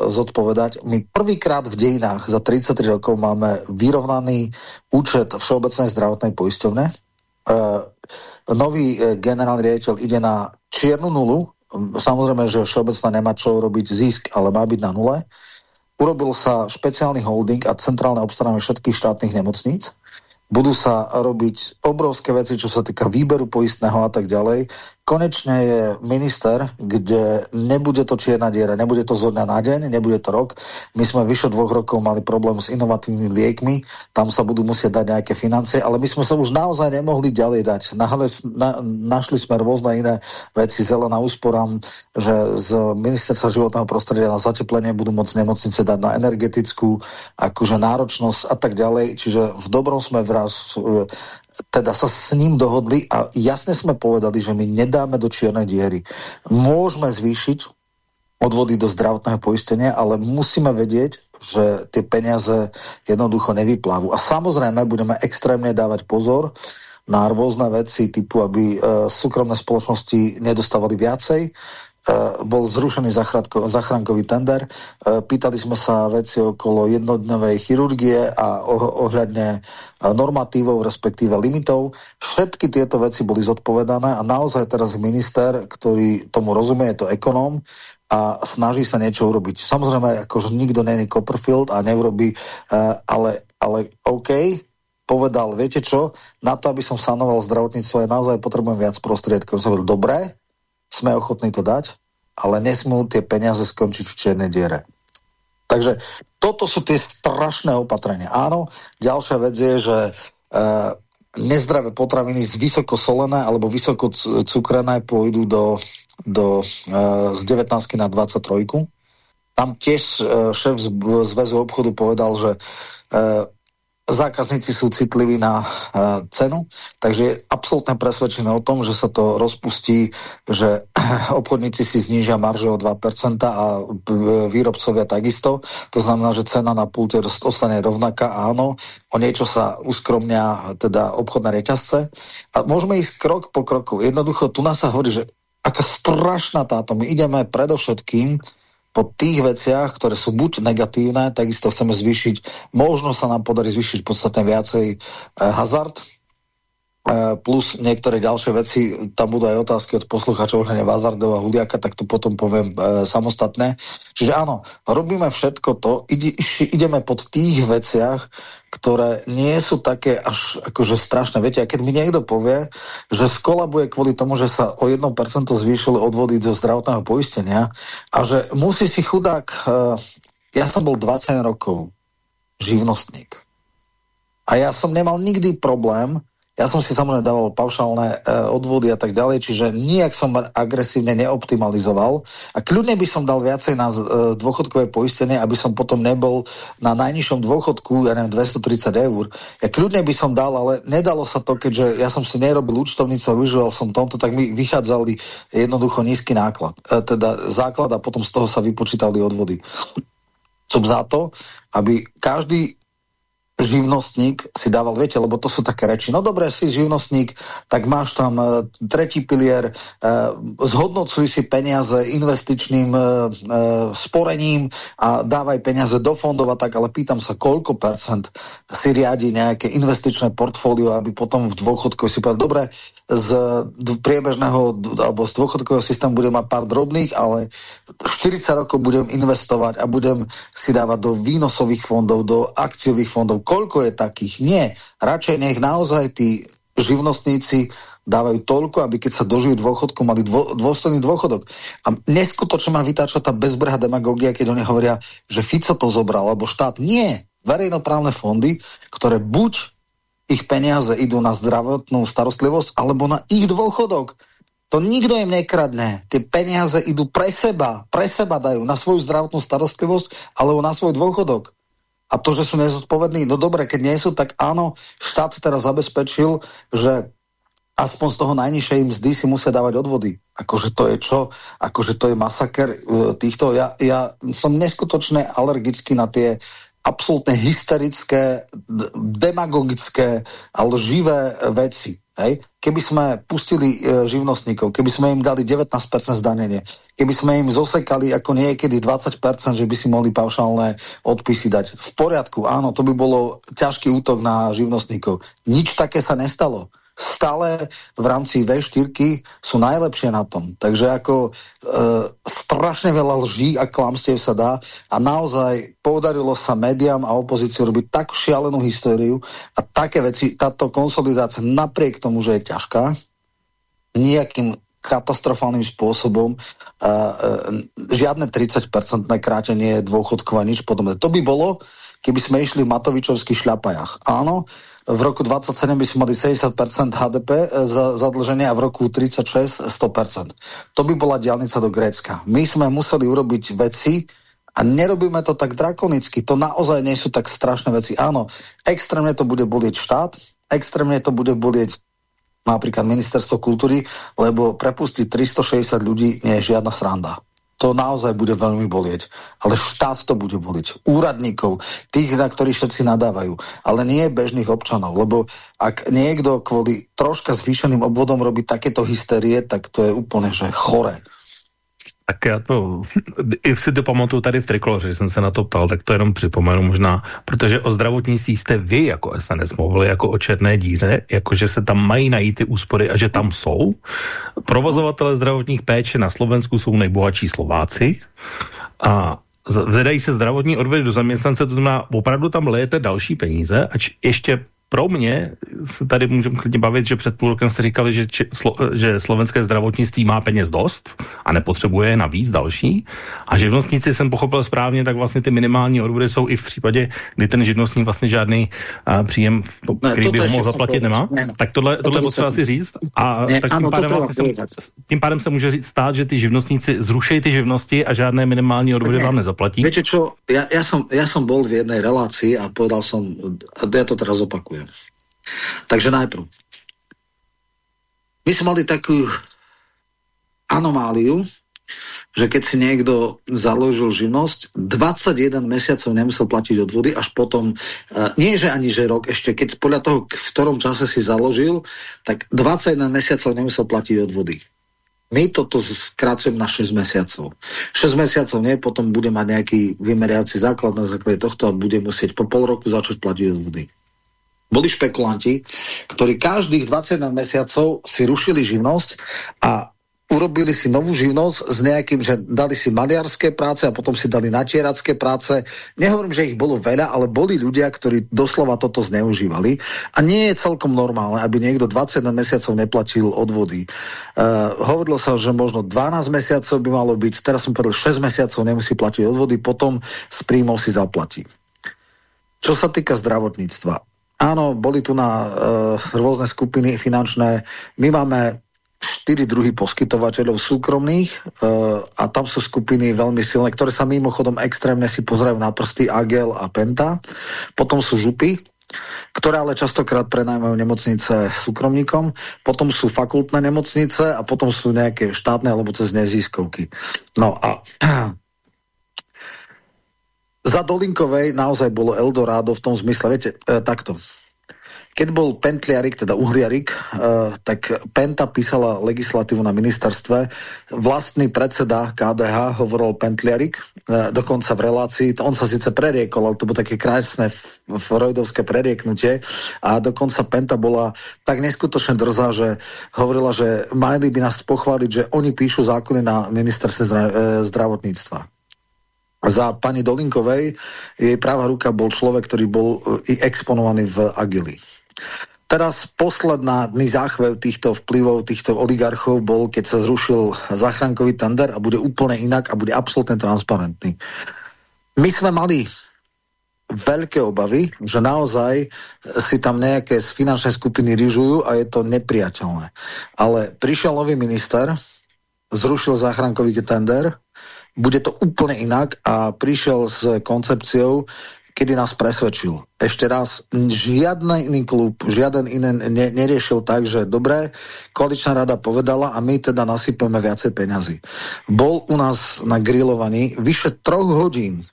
zodpovedať. My prvýkrát v dejinách za 33 rokov máme vyrovnaný účet Všeobecnej zdravotnej poisťovne. E, nový e, generálny riaditeľ ide na čiernu nulu, samozrejme, že všeobecná nemá čo robiť zisk, ale má byť na nule. Urobil sa špeciálny holding a centrálne obstarávanie všetkých štátnych nemocníc. Budú sa robiť obrovské veci, čo sa týka výberu poistného a tak ďalej konečne je minister, kde nebude to čierna diera, nebude to zo dňa na deň, nebude to rok. My sme vyše dvoch rokov mali problém s inovatívnymi liekmi, tam sa budú musieť dať nejaké financie, ale my sme sa už naozaj nemohli ďalej dať. Nahle, na, našli sme rôzne iné veci, zelená úsporám, že z ministerstva životného prostredia na zateplenie budú môcť nemocnice dať na energetickú akože náročnosť a tak ďalej. Čiže v dobrom sme vraz teda sa s ním dohodli a jasne sme povedali, že my nedáme do čiernej diery. Môžeme zvýšiť odvody do zdravotného poistenia, ale musíme vedieť, že tie peniaze jednoducho nevyplávu. A samozrejme budeme extrémne dávať pozor na rôzne veci typu, aby e, súkromné spoločnosti nedostávali viacej, bol zrušený zachránkový tender. Eh, pýtali sme sa veci okolo jednodňovej chirurgie a ohľadne eh, normatívov, respektíve limitov. Všetky tieto veci boli zodpovedané a naozaj teraz minister, ktorý tomu rozumie, je to ekonóm, a snaží sa niečo urobiť. Samozrejme, akože nikto není Copperfield a neurobi, ale, ale OK, povedal, viete čo, na to, aby som sanoval zdravotníctvo, je naozaj potrebujem viac prostriedkov. Som dobre, sme ochotní to dať, ale nesmú tie peniaze skončiť v čiernej diere. Takže toto sú tie strašné opatrenia. Áno, ďalšia vec je, že e, nezdravé potraviny z vysoko solené alebo vysoko cukrené pôjdu do, do, e, z 19 na 23. Tam tiež e, šéf z, zväzu obchodu povedal, že e, zákazníci sú citliví na uh, cenu, takže je absolútne presvedčené o tom, že sa to rozpustí, že obchodníci si znížia marže o 2% a výrobcovia takisto. To znamená, že cena na pulte ostane rovnaká, áno, o niečo sa uskromnia teda obchodné reťazce. A môžeme ísť krok po kroku. Jednoducho, tu nás sa hovorí, že aká strašná táto. My ideme predovšetkým po tých veciach, ktoré sú buď negatívne, takisto chceme zvýšiť, možno sa nám podarí zvýšiť podstatne viacej e, hazard, plus niektoré ďalšie veci, tam budú aj otázky od poslucháčov hlavne Vazardova Huliaka, tak to potom poviem e, samostatné. Čiže áno, robíme všetko to, ide, ideme pod tých veciach, ktoré nie sú také až akože strašné. Viete, a keď mi niekto povie, že skolabuje kvôli tomu, že sa o 1% zvýšili odvody do zdravotného poistenia a že musí si chudák... E, ja som bol 20 rokov živnostník. A ja som nemal nikdy problém ja som si samozrejme dával paušálne e, odvody a tak ďalej, čiže nijak som agresívne neoptimalizoval a kľudne by som dal viacej na e, dôchodkové poistenie, aby som potom nebol na najnižšom dôchodku, ja neviem, 230 eur. Ja kľudne by som dal, ale nedalo sa to, keďže ja som si nerobil účtovnicu a vyžíval som tomto, tak mi vychádzali jednoducho nízky náklad, e, teda základ a potom z toho sa vypočítali odvody. Som za to, aby každý živnostník si dával, viete, lebo to sú také reči. No dobre, si živnostník, tak máš tam uh, tretí pilier, uh, zhodnocuj si peniaze investičným uh, uh, sporením a dávaj peniaze do fondov a tak, ale pýtam sa, koľko percent si riadi nejaké investičné portfólio, aby potom v dôchodku si povedal, dobre, z priebežného alebo z dôchodkového systému budem mať pár drobných, ale 40 rokov budem investovať a budem si dávať do výnosových fondov, do akciových fondov. Koľko je takých? Nie. Radšej nech naozaj tí živnostníci dávajú toľko, aby keď sa dožijú dôchodku, mali dvo, dôstojný dôchodok. A neskutočne ma vytáča tá bezbrhá demagogia, keď oni hovoria, že Fico to zobral, alebo štát. Nie. Verejnoprávne fondy, ktoré buď ich peniaze idú na zdravotnú starostlivosť alebo na ich dôchodok. To nikto im nekradne. Tie peniaze idú pre seba. Pre seba dajú na svoju zdravotnú starostlivosť alebo na svoj dôchodok. A to, že sú nezodpovední, no dobre, keď nie sú, tak áno, štát teraz zabezpečil, že aspoň z toho najnižšej mzdy si musia dávať odvody. Akože to je čo? Akože to je masaker e, týchto. Ja, ja som neskutočne alergický na tie absolútne hysterické, demagogické a lživé veci. Hej? Keby sme pustili e, živnostníkov, keby sme im dali 19% zdanenie, keby sme im zosekali ako niekedy 20%, že by si mohli paušálne odpisy dať. V poriadku, áno, to by bolo ťažký útok na živnostníkov. Nič také sa nestalo stále v rámci V4 sú najlepšie na tom. Takže ako e, strašne veľa lží a klamstiev sa dá a naozaj podarilo sa médiám a opozíciu robiť takú šialenú históriu a také veci, táto konsolidácia napriek tomu, že je ťažká, nejakým katastrofálnym spôsobom. A, e, žiadne 30-percentné krátenie dôchodkov a nič podobné. To by bolo, keby sme išli v Matovičovských šľapajach. Áno, v roku 27 by sme mali 70% HDP za zadlženie a v roku 36 100%. To by bola diálnica do Grécka. My sme museli urobiť veci, a nerobíme to tak drakonicky. To naozaj nie sú tak strašné veci. Áno, extrémne to bude bolieť štát, extrémne to bude bolieť napríklad ministerstvo kultúry, lebo prepustiť 360 ľudí nie je žiadna sranda to naozaj bude veľmi bolieť. Ale štát to bude bolieť. Úradníkov, tých, na ktorých všetci nadávajú. Ale nie bežných občanov. Lebo ak niekto kvôli troška zvýšeným obvodom robí takéto hysterie, tak to je úplne že chore. Tak já to, i si to pamatuju tady v Trikoloře, že jsem se na to ptal, tak to jenom připomenu možná, protože o zdravotnictví jste vy jako SNS mohli jako o černé díře, jako že se tam mají najít ty úspory a že tam jsou. Provozovatele zdravotních péče na Slovensku jsou nejbohatší Slováci a vedají se zdravotní odvedy do zaměstnance, to znamená, opravdu tam lejete další peníze, ač ještě pro mě se tady můžeme klidně bavit, že před půl rokem jste říkali, že, či, slo, že slovenské zdravotnictví má peněz dost a nepotřebuje navíc další. A živnostníci jsem pochopil správně, tak vlastně ty minimální odvody jsou i v případě, kdy ten živnostník vlastně žádný uh, příjem, který by ho mohl zaplatit, nemá. Ne, tak tohle, tohle potřeba si říct. A ne, tak tím, ano, pádem vlastně se, tím pádem se může říct stát, že ty živnostníci zrušejí ty živnosti a žádné minimální odvody ne. vám nezaplatí. Víte čo, ja, ja, som, ja som bol v jednej relácii a povedal som, a ja to teraz opakujem, Takže najprv. My sme mali takú anomáliu, že keď si niekto založil živnosť, 21 mesiacov nemusel platiť odvody, až potom, uh, nie že ani že rok, ešte keď podľa toho, v ktorom čase si založil, tak 21 mesiacov nemusel platiť odvody. My toto skrácujem na 6 mesiacov. 6 mesiacov nie, potom bude mať nejaký vymeriaci základ na základe tohto a bude musieť po pol roku začať platiť odvody. Boli špekulanti, ktorí každých 21 mesiacov si rušili živnosť a urobili si novú živnosť s nejakým, že dali si maliarské práce a potom si dali natieracké práce. Nehovorím, že ich bolo veľa, ale boli ľudia, ktorí doslova toto zneužívali. A nie je celkom normálne, aby niekto 21 mesiacov neplatil odvody. Uh, hovorilo sa, že možno 12 mesiacov by malo byť, teraz som povedal, 6 mesiacov nemusí platiť odvody, potom z príjmov si zaplatí. Čo sa týka zdravotníctva, áno, boli tu na uh, rôzne skupiny finančné. My máme štyri druhy poskytovateľov súkromných uh, a tam sú skupiny veľmi silné, ktoré sa mimochodom extrémne si pozerajú na prsty Agel a Penta. Potom sú župy, ktoré ale častokrát prenajmajú nemocnice súkromníkom, potom sú fakultné nemocnice a potom sú nejaké štátne alebo cez neziskovky. No a za Dolinkovej naozaj bolo Eldorado v tom zmysle, viete, e, takto. Keď bol Pentliarik, teda Uhliarik, uh, tak Penta písala legislatívu na ministerstve. Vlastný predseda KDH hovoril Pentliarik, uh, dokonca v relácii. On sa síce preriekol, ale to bolo také krásne freudovské prerieknutie. A dokonca Penta bola tak neskutočne drzá, že hovorila, že mali by nás pochváliť, že oni píšu zákony na ministerstve zdravotníctva za pani Dolinkovej jej práva ruka bol človek, ktorý bol i exponovaný v Agili. Teraz posledný záchvev týchto vplyvov, týchto oligarchov bol, keď sa zrušil záchrankový tender a bude úplne inak a bude absolútne transparentný. My sme mali veľké obavy, že naozaj si tam nejaké z finančnej skupiny ryžujú a je to nepriateľné. Ale prišiel nový minister, zrušil záchrankový tender, bude to úplne inak a prišiel s koncepciou, kedy nás presvedčil. Ešte raz, žiadny iný klub, žiaden iný ne, neriešil tak, že dobre, koaličná rada povedala a my teda nasypeme viacej peňazí. Bol u nás na grillovaní vyše troch hodín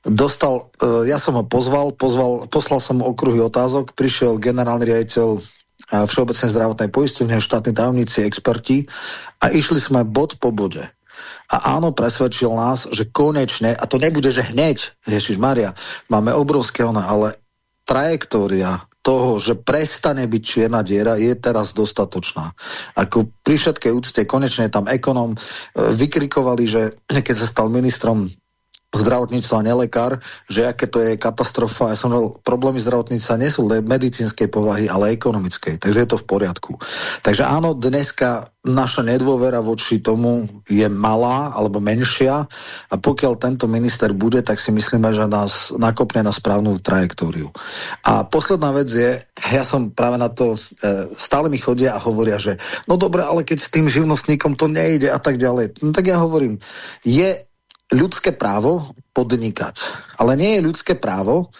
dostal, uh, ja som ho pozval, pozval, poslal som okruhy otázok, prišiel generálny riaditeľ Všeobecnej zdravotnej poisťovne, štátni tajomníci, experti a išli sme bod po bode. A áno, presvedčil nás, že konečne, a to nebude, že hneď, Ježiš Maria, máme obrovské ona, ale trajektória toho, že prestane byť čierna diera, je teraz dostatočná. Ako pri všetkej úcte, konečne tam ekonom e, vykrikovali, že keď sa stal ministrom zdravotníctva, nelekár, že aké to je katastrofa. Ja som hovoril, problémy zdravotníctva nie sú medicínskej povahy, ale ekonomickej. Takže je to v poriadku. Takže áno, dneska naša nedôvera voči tomu je malá alebo menšia a pokiaľ tento minister bude, tak si myslíme, že nás nakopne na správnu trajektóriu. A posledná vec je, ja som práve na to, e, stále mi chodia a hovoria, že no dobre, ale keď s tým živnostníkom to nejde a tak ďalej. No tak ja hovorím, je ľudské právo podnikať. Ale nie je ľudské právo,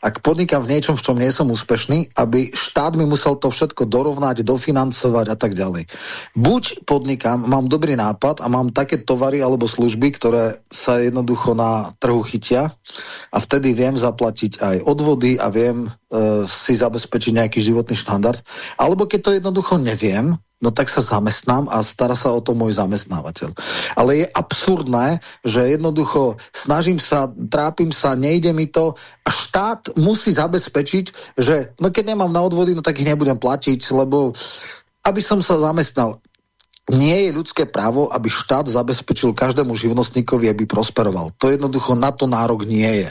ak podnikám v niečom, v čom nie som úspešný, aby štát mi musel to všetko dorovnať, dofinancovať a tak ďalej. Buď podnikám, mám dobrý nápad a mám také tovary alebo služby, ktoré sa jednoducho na trhu chytia a vtedy viem zaplatiť aj odvody a viem e, si zabezpečiť nejaký životný štandard. Alebo keď to jednoducho neviem, no tak sa zamestnám a stará sa o to môj zamestnávateľ. Ale je absurdné, že jednoducho snažím sa, trápim sa, nejde mi to a štát musí zabezpečiť, že no keď nemám na odvody, no tak ich nebudem platiť, lebo aby som sa zamestnal. Nie je ľudské právo, aby štát zabezpečil každému živnostníkovi, aby prosperoval. To jednoducho na to nárok nie je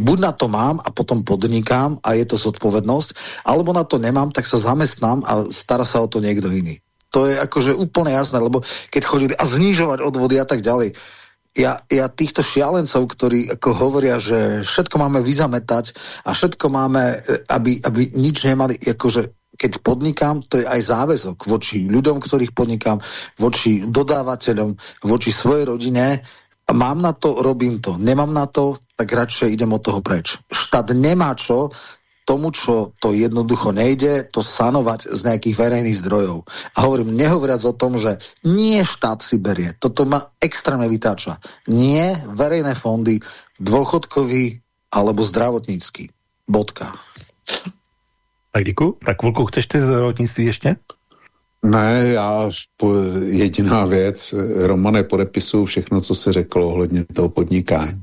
buď na to mám a potom podnikám a je to zodpovednosť, alebo na to nemám, tak sa zamestnám a stará sa o to niekto iný. To je akože úplne jasné, lebo keď chodili a znižovať odvody a tak ďalej, ja, ja týchto šialencov, ktorí ako hovoria, že všetko máme vyzametať a všetko máme, e, aby, aby nič nemali, akože keď podnikám, to je aj záväzok voči ľuďom, ktorých podnikám, voči dodávateľom, voči svojej rodine, mám na to, robím to. Nemám na to, tak radšej idem od toho preč. Štát nemá čo tomu, čo to jednoducho nejde, to sanovať z nejakých verejných zdrojov. A hovorím, nehovoriac o tom, že nie štát si berie. Toto ma extrémne vytáča. Nie verejné fondy, dôchodkový alebo zdravotnícky. Bodka. Tak děkuji. Tak Volku, chceš ty zdravotnictví ještě? Ne, já jediná věc, Romane, podepisuju všechno, co se řeklo ohledně toho podnikání.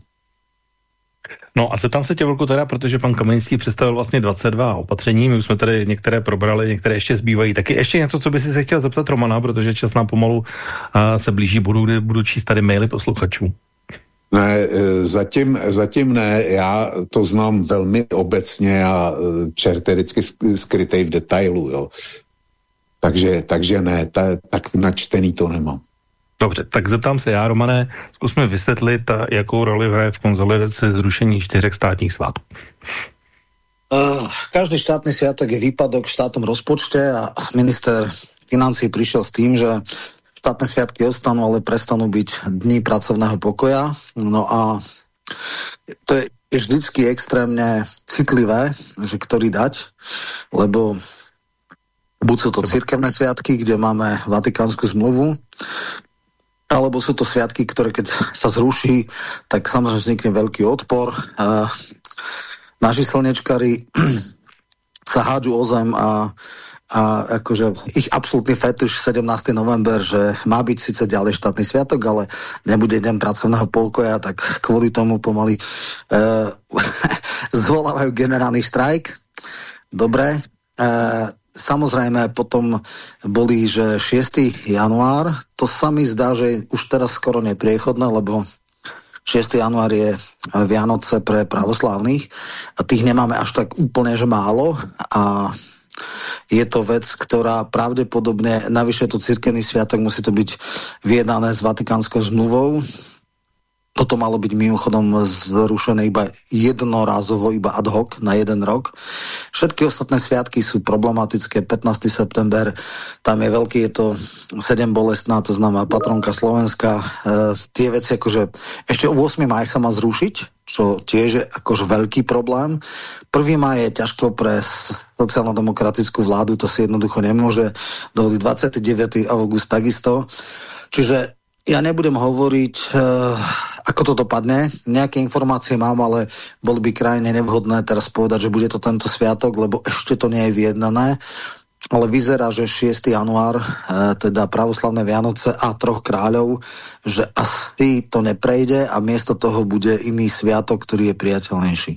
No a zeptám se tě, Volku, teda, protože pan Kamenický představil vlastně 22 opatření, my už jsme tady některé probrali, některé ještě zbývají. Taky ještě něco, co by si se chtěl zeptat Romana, protože čas nám pomalu uh, se blíží, budu, kdy budu číst tady maily posluchačů. Ne, e, zatím, zatím ne, já to znám velmi obecně a e, čert je vždycky skrytej v detailu, jo. Takže, takže ne, ta, tak načtený to nemám. Dobře, tak zeptám se já, Romane, zkusme vysvětlit, jakou roli hraje v konzolidaci zrušení čtyřech státních svátků. Uh, každý štátny sviatok je výpadok v štátnom rozpočte a minister financí prišiel s tým, že štátne sviatky ostanú, ale prestanú byť dní pracovného pokoja. No a to je vždycky extrémne citlivé, že ktorý dať, lebo buď sú to cirkevné sviatky, kde máme Vatikánsku zmluvu, alebo sú to sviatky, ktoré keď sa zruší, tak samozrejme vznikne veľký odpor. Uh, naši slnečkári sa hádžu o zem a, a akože ich absolútny fetuš 17. november, že má byť síce ďalej štátny sviatok, ale nebude deň pracovného pokoja, tak kvôli tomu pomaly uh, zvolávajú generálny štrajk. Dobre, uh, Samozrejme, potom boli, že 6. január, to sa mi zdá, že už teraz skoro nepriechodné, lebo 6. január je Vianoce pre pravoslávnych a tých nemáme až tak úplne, že málo a je to vec, ktorá pravdepodobne, navyše to cirkevný sviatok, musí to byť vyjednané s Vatikánskou zmluvou, toto malo byť mimochodom zrušené iba jednorázovo, iba ad hoc na jeden rok. Všetky ostatné sviatky sú problematické. 15. september, tam je veľký, je to 7 bolestná, to znamená patronka Slovenska. E, tie veci akože ešte 8. maj sa má zrušiť, čo tiež je akože veľký problém. 1. maj je ťažko pre sociálno-demokratickú vládu, to si jednoducho nemôže. Do 29. august takisto. Čiže ja nebudem hovoriť, uh, ako to dopadne. Nejaké informácie mám, ale bolo by krajine nevhodné teraz povedať, že bude to tento sviatok, lebo ešte to nie je vyjednané. Ale vyzerá, že 6. január, uh, teda pravoslavné Vianoce a troch kráľov, že asi to neprejde a miesto toho bude iný sviatok, ktorý je priateľnejší.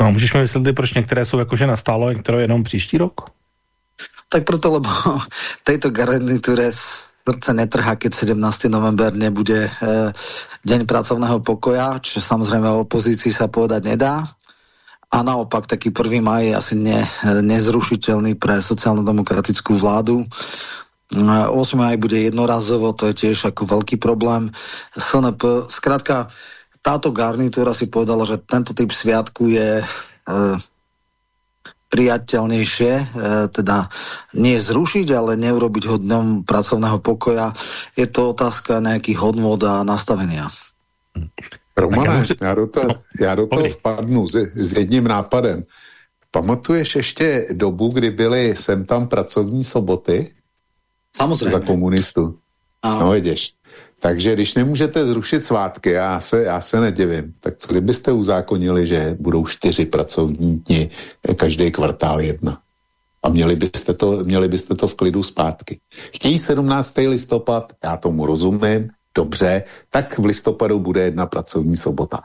No, můžeš mi vysvětlit, proč některé jsou jakože nastálo, některé jenom příští rok? Tak proto, lebo tejto garnitúre srdce netrhá, keď 17. november nebude e, deň pracovného pokoja, čo samozrejme o opozícii sa povedať nedá. A naopak taký 1. maj je asi ne, nezrušiteľný pre sociálno-demokratickú vládu. 8. E, maj bude jednorazovo, to je tiež ako veľký problém. SNP, skrátka, táto garnitúra si povedala, že tento typ sviatku je e, priateľnejšie, e, teda nie zrušiť, ale neurobiť ho dňom pracovného pokoja. Je to otázka nejakých hodnot a nastavenia. Romane, já do, to, já do toho vpadnu s, s jedním nápadem. Pamatuješ ještě dobu, kdy byly sem tam pracovní soboty? Samozřejmě. Za komunistu. No vidíš. Takže když nemůžete zrušit svátky, já se, já se nedivím, tak co kdybyste uzákonili, že budou čtyři pracovní dny eh, každý kvartál jedna? A měli byste, to, měli byste to v klidu zpátky. Chtějí 17. listopad, já tomu rozumím, dobře, tak v listopadu bude jedna pracovní sobota.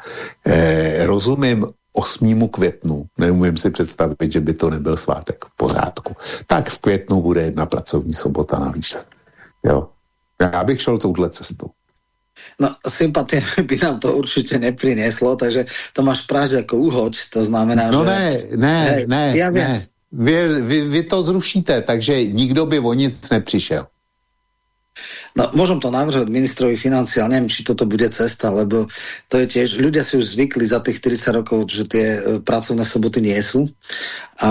Eh, rozumím 8. květnu, neumím si představit, že by to nebyl svátek v pořádku. Tak v květnu bude jedna pracovní sobota navíc. Jo. Já bych šel touhle cestou. No, sympatie by nám to určitě neprineslo, takže to máš práť jako uhoď, to znamená, no že... No ne, ne, ne, ja ne. Vy, vy, vy to zrušíte, takže nikdo by o nic nepřišel. No, môžem to navrhnúť ministrovi financí, ale neviem, či toto bude cesta, lebo to je tiež, ľudia si už zvykli za tých 30 rokov, že tie e, pracovné soboty nie sú. A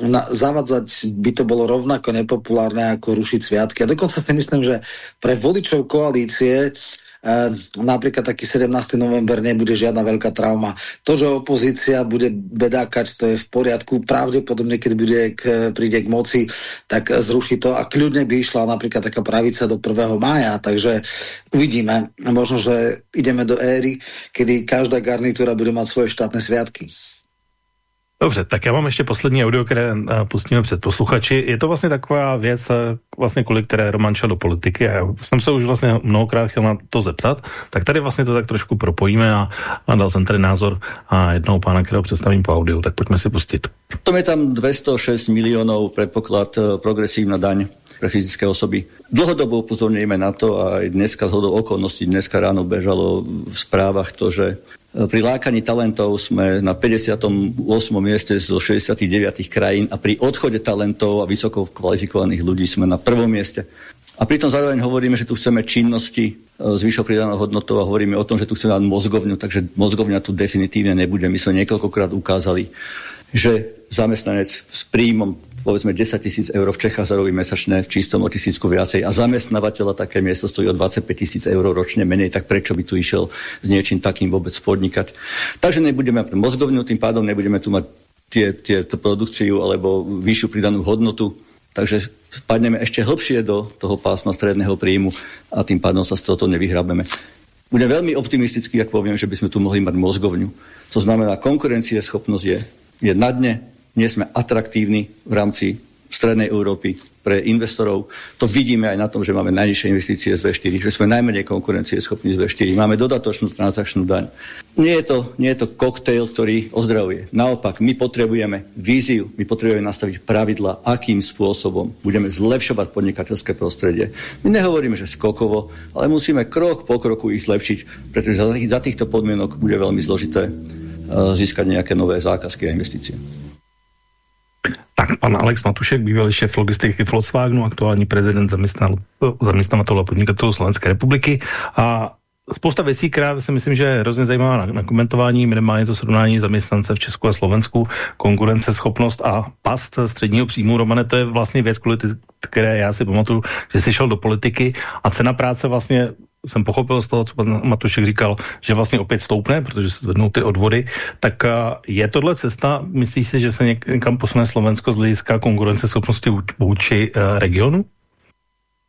na, zavadzať by to bolo rovnako nepopulárne ako rušiť sviatky. A dokonca si myslím, že pre voličov koalície Uh, napríklad taký 17. november nebude žiadna veľká trauma. To, že opozícia bude bedákať, to je v poriadku. Pravdepodobne, keď bude k, príde k moci, tak zruší to a kľudne by išla napríklad taká pravica do 1. mája. Takže uvidíme. Možno, že ideme do éry, kedy každá garnitúra bude mať svoje štátne sviatky. Dobře, tak já mám ještě poslední audio, které uh, pustíme před posluchači. Je to vlastně taková věc, uh, vlastně kvůli které Roman šel do politiky a já jsem se už vlastně mnohokrát chtěl na to zeptat, tak tady vlastně to tak trošku propojíme a, a dal jsem tady názor a jednoho pána, kterého představím po audiu, tak pojďme si pustit. To je tam 206 milionů předpoklad uh, progresívna daň pre fyzické osoby. Dlhodobo upozorňujeme na to a aj dneska zhodou okolností, dneska ráno bežalo v správach to, že pri lákaní talentov sme na 58. mieste zo 69 krajín a pri odchode talentov a vysoko kvalifikovaných ľudí sme na prvom mieste. A pritom zároveň hovoríme, že tu chceme činnosti e, s vyššou pridanou hodnotou a hovoríme o tom, že tu chceme mať mozgovňu, takže mozgovňa tu definitívne nebude. My sme niekoľkokrát ukázali, že zamestnanec s príjmom povedzme 10 tisíc eur v Čechách zarobí mesačné v čistom o tisícku viacej a zamestnávateľa také miesto stojí o 25 tisíc eur ročne menej, tak prečo by tu išiel s niečím takým vôbec podnikať. Takže nebudeme mozgovňu, tým pádom nebudeme tu mať tie, tie, produkciu alebo vyššiu pridanú hodnotu, takže spadneme ešte hlbšie do toho pásma stredného príjmu a tým pádom sa z toho nevyhrabeme. Budem veľmi optimistický, ak poviem, že by sme tu mohli mať mozgovňu. To znamená, konkurencieschopnosť je, je na dne, nie sme atraktívni v rámci strednej Európy pre investorov. To vidíme aj na tom, že máme najnižšie investície z V4, že sme najmenej konkurencieschopní z V4. Máme dodatočnú transakčnú daň. Nie je to, nie je to koktejl, ktorý ozdravuje. Naopak, my potrebujeme víziu, my potrebujeme nastaviť pravidla, akým spôsobom budeme zlepšovať podnikateľské prostredie. My nehovoríme, že skokovo, ale musíme krok po kroku ich zlepšiť, pretože za, týchto podmienok bude veľmi zložité uh, získať nejaké nové zákazky a investície. Tak pan Alex Matušek, bývalý šéf logistiky Volkswagenu, aktuální prezident zaměstnavatelů a podnikatelů Slovenské republiky. A spousta věcí, která si myslím, že je hrozně zajímavá na, na komentování, minimálně to srovnání zaměstnance v Česku a Slovensku, konkurenceschopnost a past středního příjmu. Romane, to je vlastně věc, kvůli které já si pamatuju, že jsi šel do politiky a cena práce vlastně jsem pochopil z toho, co pan Matušek říkal, že vlastně opět stoupne, protože se zvednou ty odvody, tak je tohle cesta, myslíš si, že se někam posune Slovensko z hlediska konkurenceschopnosti vůči uh, regionu?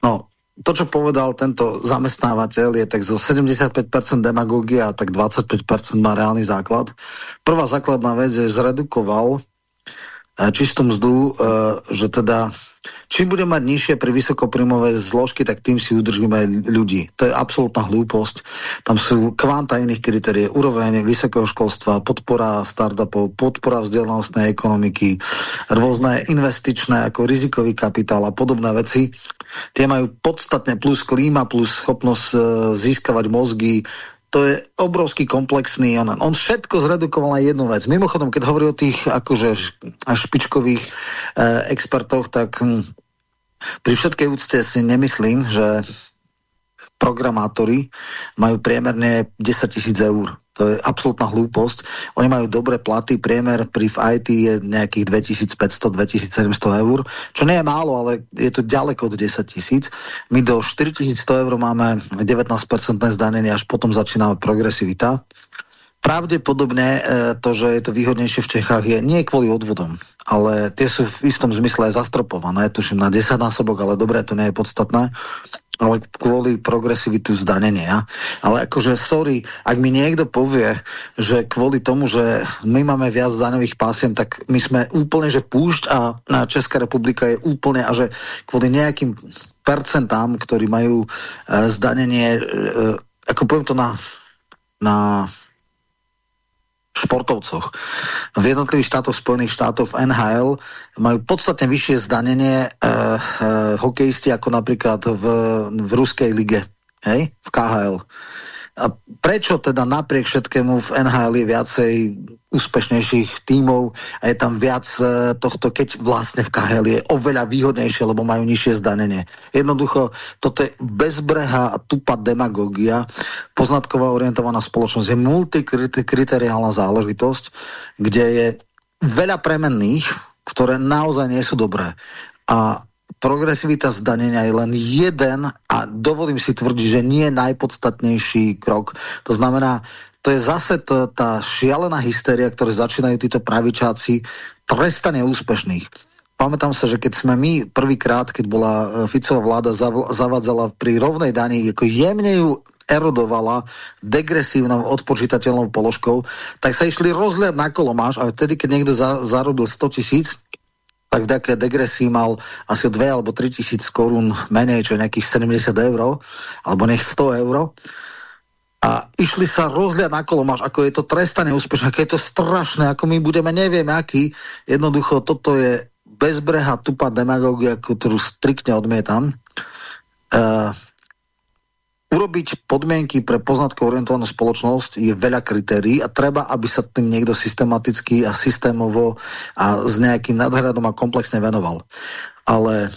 No, to, čo povedal tento zamestnávateľ, je tak zo 75% demagogia a tak 25% má reálny základ. Prvá základná vec je, že zredukoval eh, čistú mzdu, eh, že teda Čím bude mať nižšie pri vysokoprímové zložky, tak tým si udržíme ľudí. To je absolútna hlúposť. Tam sú kvanta iných kritérií. Úroveň vysokého školstva, podpora startupov, podpora vzdelanostnej ekonomiky, rôzne investičné ako rizikový kapitál a podobné veci. Tie majú podstatne plus klíma, plus schopnosť e, získavať mozgy, to je obrovský komplexný, on, on všetko zredukoval na jednu vec. Mimochodom, keď hovorí o tých akože špičkových e, expertoch, tak hm, pri všetkej úcte si nemyslím, že programátori majú priemerne 10 tisíc eur. To je absolútna hlúposť. Oni majú dobré platy, priemer pri IT je nejakých 2500-2700 eur, čo nie je málo, ale je to ďaleko od 10 tisíc. My do 4100 eur máme 19% zdanenie, až potom začína progresivita. Pravdepodobne e, to, že je to výhodnejšie v Čechách, je nie kvôli odvodom, ale tie sú v istom zmysle aj zastropované, tuším na 10 násobok, ale dobre, to nie je podstatné ale kvôli progresivitu zdanenia. Ale akože, sorry, ak mi niekto povie, že kvôli tomu, že my máme viac daňových pásiem, tak my sme úplne, že púšť a Česká republika je úplne a že kvôli nejakým percentám, ktorí majú e, zdanenie, e, ako poviem to na, na športovcoch. V jednotlivých štátoch Spojených štátov NHL majú podstatne vyššie zdanenie e, e, hokejisti ako napríklad v, v ruskej lige, hej, v KHL. A prečo teda napriek všetkému v NHL je viacej úspešnejších tímov a je tam viac e, tohto, keď vlastne v KHL je oveľa výhodnejšie, lebo majú nižšie zdanenie. Jednoducho, toto je bezbreha a tupá demagogia. Poznatková orientovaná spoločnosť je multikriteriálna záležitosť, kde je veľa premenných, ktoré naozaj nie sú dobré. A progresivita zdanenia je len jeden a dovolím si tvrdiť, že nie najpodstatnejší krok. To znamená, to je zase tá šialená hysteria, ktoré začínajú títo pravičáci trestane úspešných. Pamätám sa, že keď sme my prvýkrát, keď bola e, Ficová vláda zavádzala pri rovnej dani, ako jemne ju erodovala degresívnou odpočítateľnou položkou, tak sa išli rozliať na kolomáš a vtedy, keď niekto za, zarobil 100 tisíc, tak vďaka degresii mal asi 2 alebo 3 tisíc korún menej, čo nejakých 70 eur, alebo nech 100 eur. A išli sa rozliať na kolomáš, ako je to trestane úspešné, ako je to strašné, ako my budeme, neviem aký. Jednoducho, toto je bezbreha, tupá demagogia, ktorú striktne odmietam. Uh, urobiť podmienky pre poznatko orientovanú spoločnosť je veľa kritérií a treba, aby sa tým niekto systematicky a systémovo a s nejakým nadhľadom a komplexne venoval. Ale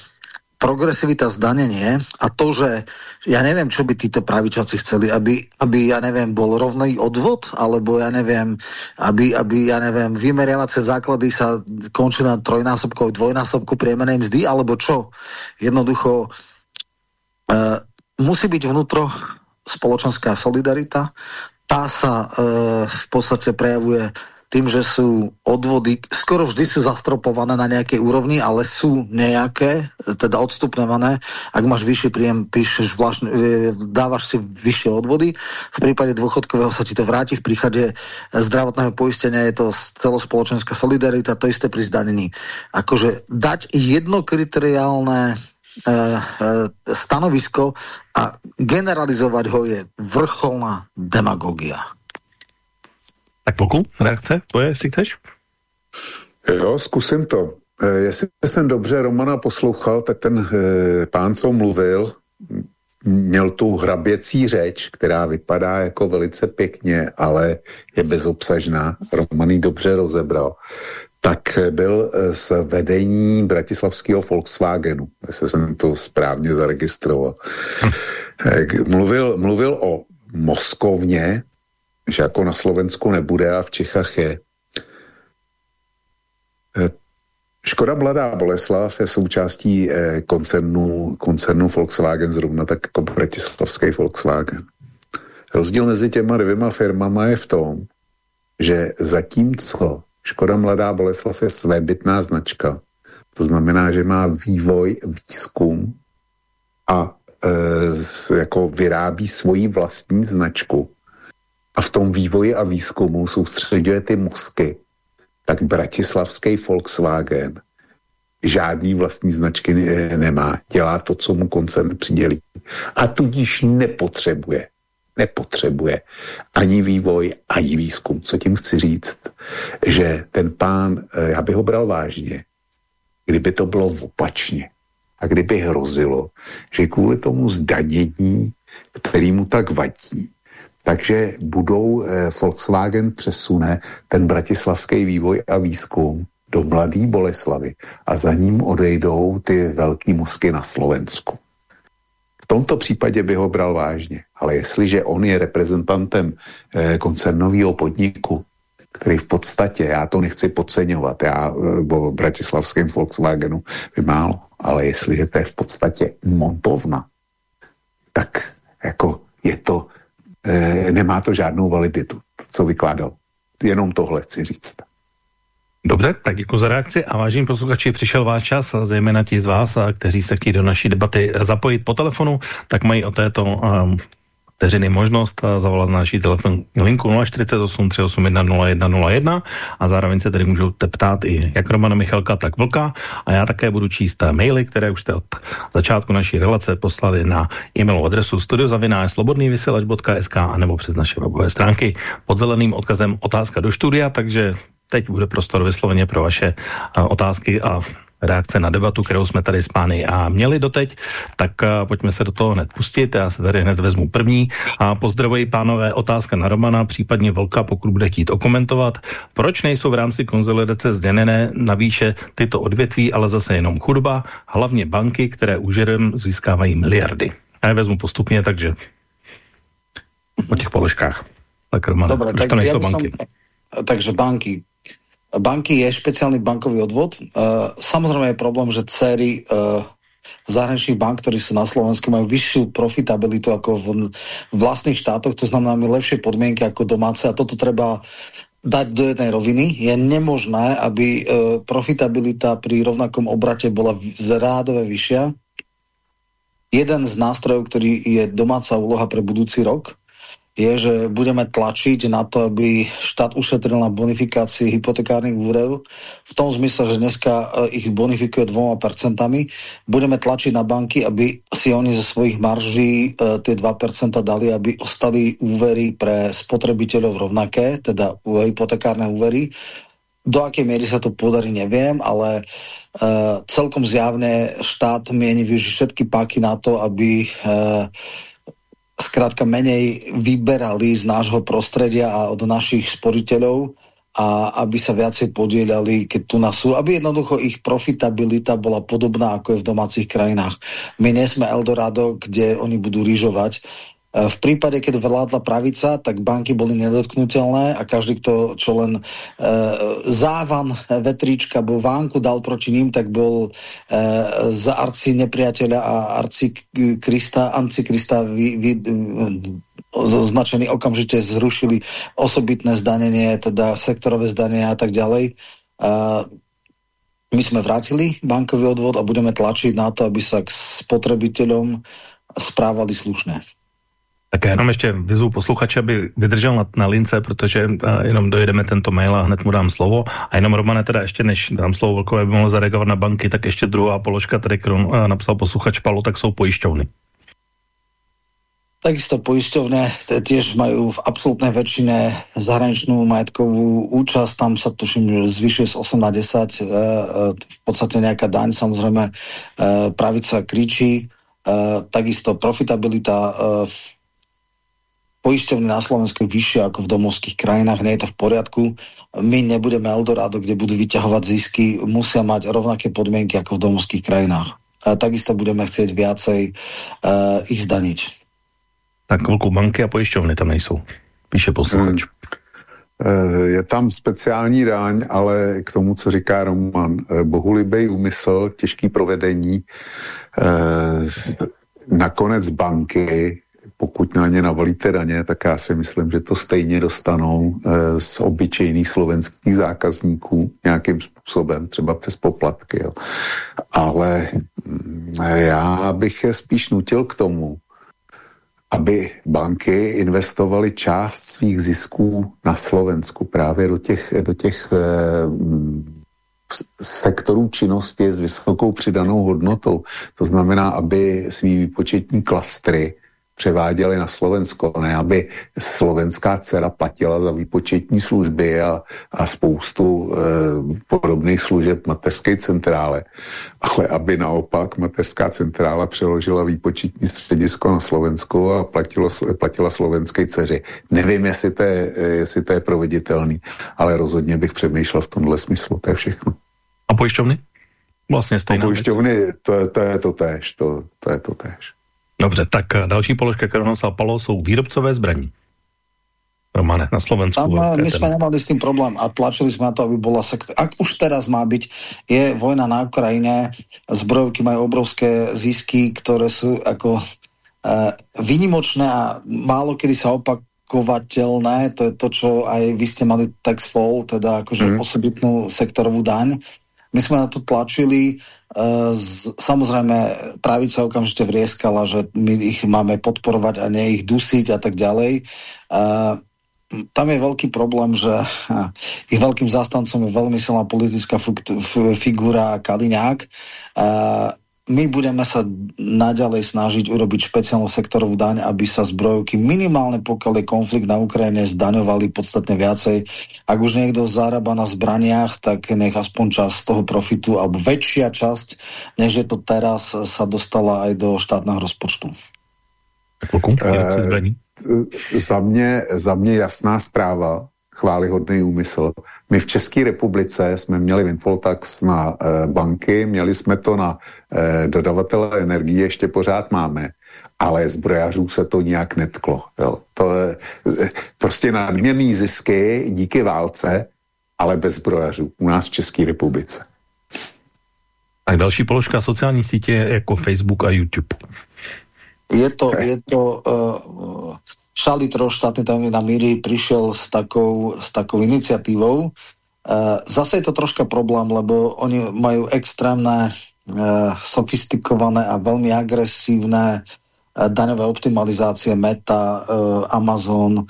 progresivita zdanenie a to, že ja neviem, čo by títo pravičáci chceli, aby, aby ja neviem, bol rovný odvod, alebo ja neviem, aby, aby ja neviem, vymeriavacie základy sa končili na trojnásobku, dvojnásobku priemernej mzdy, alebo čo? Jednoducho uh, musí byť vnútro spoločenská solidarita. Tá sa e, v podstate prejavuje tým, že sú odvody, skoro vždy sú zastropované na nejakej úrovni, ale sú nejaké, teda odstupňované. Ak máš vyšší príjem, píšeš vlastne, dávaš si vyššie odvody. V prípade dôchodkového sa ti to vráti, v prípade zdravotného poistenia je to celospoločenská solidarita, to isté pri zdanení. Akože dať jednokriteriálne E, e, stanovisko a generalizovať ho je vrcholná demagogia. Tak pokud reakce tvoje, jestli chceš? Jo, zkusím to. E, jestli jsem dobře Romana poslouchal, tak ten pán, co mluvil, měl tu hraběcí řeč, která vypadá jako velice pěkně, ale je bezobsažná. Roman ji dobře rozebral tak byl eh, z vedení bratislavského Volkswagenu, jestli jsem to správně zaregistroval. Hm. Mluvil, mluvil o Moskovně, že jako na Slovensku nebude a v Čechách je. Eh, Škoda Mladá Boleslav je součástí koncernu, koncernu Volkswagen, zrovna tak jako bratislavský Volkswagen. Rozdíl mezi těma dvěma firmama je v tom, že zatímco Škoda Mladá Boleslav je svébytná značka. To znamená, že má vývoj, výzkum a e, jako vyrábí svoji vlastní značku. A v tom vývoji a výzkumu soustředuje ty mozky. Tak bratislavský Volkswagen žádný vlastní značky nemá. Dělá to, co mu koncern přidělí. A tudíž nepotřebuje nepotřebuje ani vývoj, ani výzkum. Co tím chci říct? Že ten pán, eh, já bych ho bral vážně, kdyby to bylo opačně. A kdyby hrozilo, že kvůli tomu zdanění, který mu tak vadí, takže budou eh, Volkswagen přesune ten bratislavský vývoj a výzkum do Mladý Boleslavy a za ním odejdou ty velký musky na Slovensku. V tomto případě by ho bral vážně. Ale jestliže on je reprezentantem eh, koncernového podniku, který v podstatě, já to nechci podceňovat, já o eh, bratislavském Volkswagenu by málo, ale jestliže to je v podstatě montovna, tak jako je to, eh, nemá to žádnou validitu, co vykládal. Jenom tohle chci říct. Dobře, tak děkuji za reakci a vážení posluchači, přišel váš čas, zejména ti z vás, kteří se chtějí do naší debaty zapojit po telefonu, tak mají o této um, vteřiny možnost zavolat na naší telefonní linku 048 381 0101 a zároveň se tady můžou ptát i jak Romana Michalka, tak Vlka a já také budu číst maily, které už jste od začátku naší relace poslali na e-mailovou adresu studiozavináčslobodnývysílač.sk a nebo přes naše webové stránky. Pod zeleným odkazem otázka do studia, takže teď bude prostor vysloveně pro vaše otázky a reakce na debatu, kterou jsme tady s pány a měli doteď, tak pojďme se do toho hned pustit. Já se tady hned vezmu první a pozdravuji pánové otázka na Romana, případně Volka, pokud bude chtít okomentovat. Proč nejsou v rámci konzolidace zděnené na výše tyto odvětví, ale zase jenom chudba, hlavně banky, které úžerem získávají miliardy. Já je vezmu postupně, takže po těch položkách. Tak Roman, Dobre, tak to nejsou ja banky. Som, takže banky banky je špeciálny bankový odvod. Uh, samozrejme je problém, že céry uh, zahraničných bank, ktorí sú na Slovensku, majú vyššiu profitabilitu ako v vlastných štátoch, to znamená, majú lepšie podmienky ako domáce a toto treba dať do jednej roviny. Je nemožné, aby uh, profitabilita pri rovnakom obrate bola zrádové vyššia jeden z nástrojov, ktorý je domáca úloha pre budúci rok, je, že budeme tlačiť na to, aby štát ušetril na bonifikácii hypotekárnych úverov v tom zmysle, že dneska e, ich bonifikuje dvoma percentami. Budeme tlačiť na banky, aby si oni zo svojich marží e, tie 2% dali, aby ostali úvery pre spotrebiteľov rovnaké, teda hypotekárne úvery. Do akej miery sa to podarí, neviem, ale uh, celkom zjavne štát mieni využiť všetky páky na to, aby uh, skrátka menej vyberali z nášho prostredia a od našich sporiteľov a aby sa viacej podielali, keď tu nás sú, aby jednoducho ich profitabilita bola podobná, ako je v domácich krajinách. My nie sme Eldorado, kde oni budú rýžovať, v prípade, keď vládla pravica, tak banky boli nedotknutelné a každý, kto čo len e, závan vetríčka bo vánku dal proti ním, tak bol e, z arci nepriateľa a arci Krista, Krista vy, vy, označený okamžite zrušili osobitné zdanenie, teda sektorové zdanenie a tak ďalej. E, my sme vrátili bankový odvod a budeme tlačiť na to, aby sa k spotrebiteľom správali slušne. Tak já jenom ještě vyzvu posluchače, aby vydržel na, na lince, protože uh, jenom dojedeme tento mail a hned mu dám slovo. A jenom Romane, teda ještě než dám slovo Vlkové, by mohl zareagovat na banky, tak ještě druhá položka, tady, uh, napsal posluchač Palo, tak jsou pojišťovny. Takisto poisťovne tiež majú v absolútnej väčšine zahraničnú majetkovú účasť, tam sa tuším zvyšuje z 8 na 10, e, e, v podstate nejaká daň, samozrejme e, pravica kričí, takisto profitabilita poisťovny na Slovensku je vyššie ako v domovských krajinách, nie je to v poriadku. My nebudeme Eldorado, kde budú vyťahovať zisky, musia mať rovnaké podmienky ako v domovských krajinách. A takisto budeme chcieť viacej uh, ich zdaniť. Tak chvilku banky a pojišťovny tam nejsou, píše posluchač. Hmm. Je tam speciální daň, ale k tomu, co říká Roman, eh, bohulibej úmysl, těžký provedení, nakonec banky pokud na ně navolíte daně, tak já si myslím, že to stejně dostanou e, z obyčejných slovenských zákazníků nějakým způsobem, třeba přes poplatky. Jo. Ale mm, já bych je spíš nutil k tomu, aby banky investovaly část svých zisků na Slovensku právě do těch, do těch e, sektorů činnosti s vysokou přidanou hodnotou. To znamená, aby svý výpočetní klastry převáděli na Slovensko, ne aby slovenská dcera platila za výpočetní služby a, a spoustu e, podobných služeb mateřské centrále, ale aby naopak mateřská centrála přeložila výpočetní středisko na Slovensko a platilo, platila slovenské dceři. Nevím, jestli to, je, jestli to je proveditelný, ale rozhodně bych přemýšlel v tomhle smyslu, to je všechno. A pojišťovny? Vlastně stejná A pojišťovny, to, to je to též, to, to je to též. Dobře, tak eh, další položka, kterou napsal Palo, jsou výrobcové zbraní. Romane, na Slovensku. Tam, eh, my sme nemali s tým problém a tlačili sme na to, aby bola sektor. Ak už teraz má byť, je vojna na Ukrajine, zbrojovky majú obrovské zisky, ktoré sú ako uh, vynimočné a málo kedy sa opakovateľné. To je to, čo aj vy ste mali tax fall, teda akože mm. osobitnú sektorovú daň. My sme na to tlačili, Samozrejme, pravica okamžite vrieskala, že my ich máme podporovať a nie ich dusiť a tak ďalej. Tam je veľký problém, že ich veľkým zastancom je veľmi silná politická figura Kaliňák my budeme sa naďalej snažiť urobiť špeciálnu sektorovú daň, aby sa zbrojovky minimálne pokiaľ je konflikt na Ukrajine zdaňovali podstatne viacej. Ak už niekto zarába na zbraniach, tak nech aspoň časť toho profitu, alebo väčšia časť, než je to teraz, sa dostala aj do štátneho rozpočtu. E, za, mě, za mě jasná zpráva chválihodný úmysl. My v České republice jsme měli Winfoltax na e, banky, měli jsme to na e, dodavatele energie, ještě pořád máme, ale zbrojařů se to nějak netklo. Jo. To je e, prostě nadměrný zisky díky válce, ale bez zbrojařů u nás v České republice. Tak další položka sociální sítě jako Facebook a YouTube. Je to, je to uh, Šalitro, štátny tajomník na Míri, prišiel s takou, s takou iniciatívou. Uh, zase je to troška problém, lebo oni majú extrémne sofistikované a veľmi agresívne daňové optimalizácie Meta, Amazon,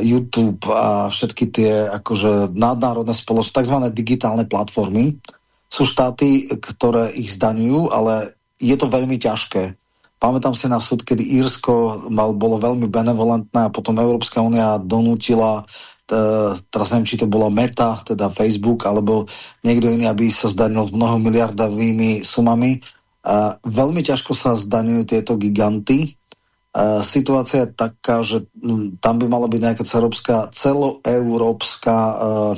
YouTube a všetky tie akože nadnárodné spoločnosti, tzv. digitálne platformy. Sú štáty, ktoré ich zdaňujú, ale je to veľmi ťažké. Pamätám si na súd, kedy Írsko mal, bolo veľmi benevolentné a potom Európska únia donútila teraz neviem, či to bolo Meta, teda Facebook, alebo niekto iný, aby sa zdanil s mnoho miliardovými sumami. Veľmi ťažko sa zdaňujú tieto giganty. Situácia je taká, že tam by mala byť nejaká celoeurópska, celoeurópska uh,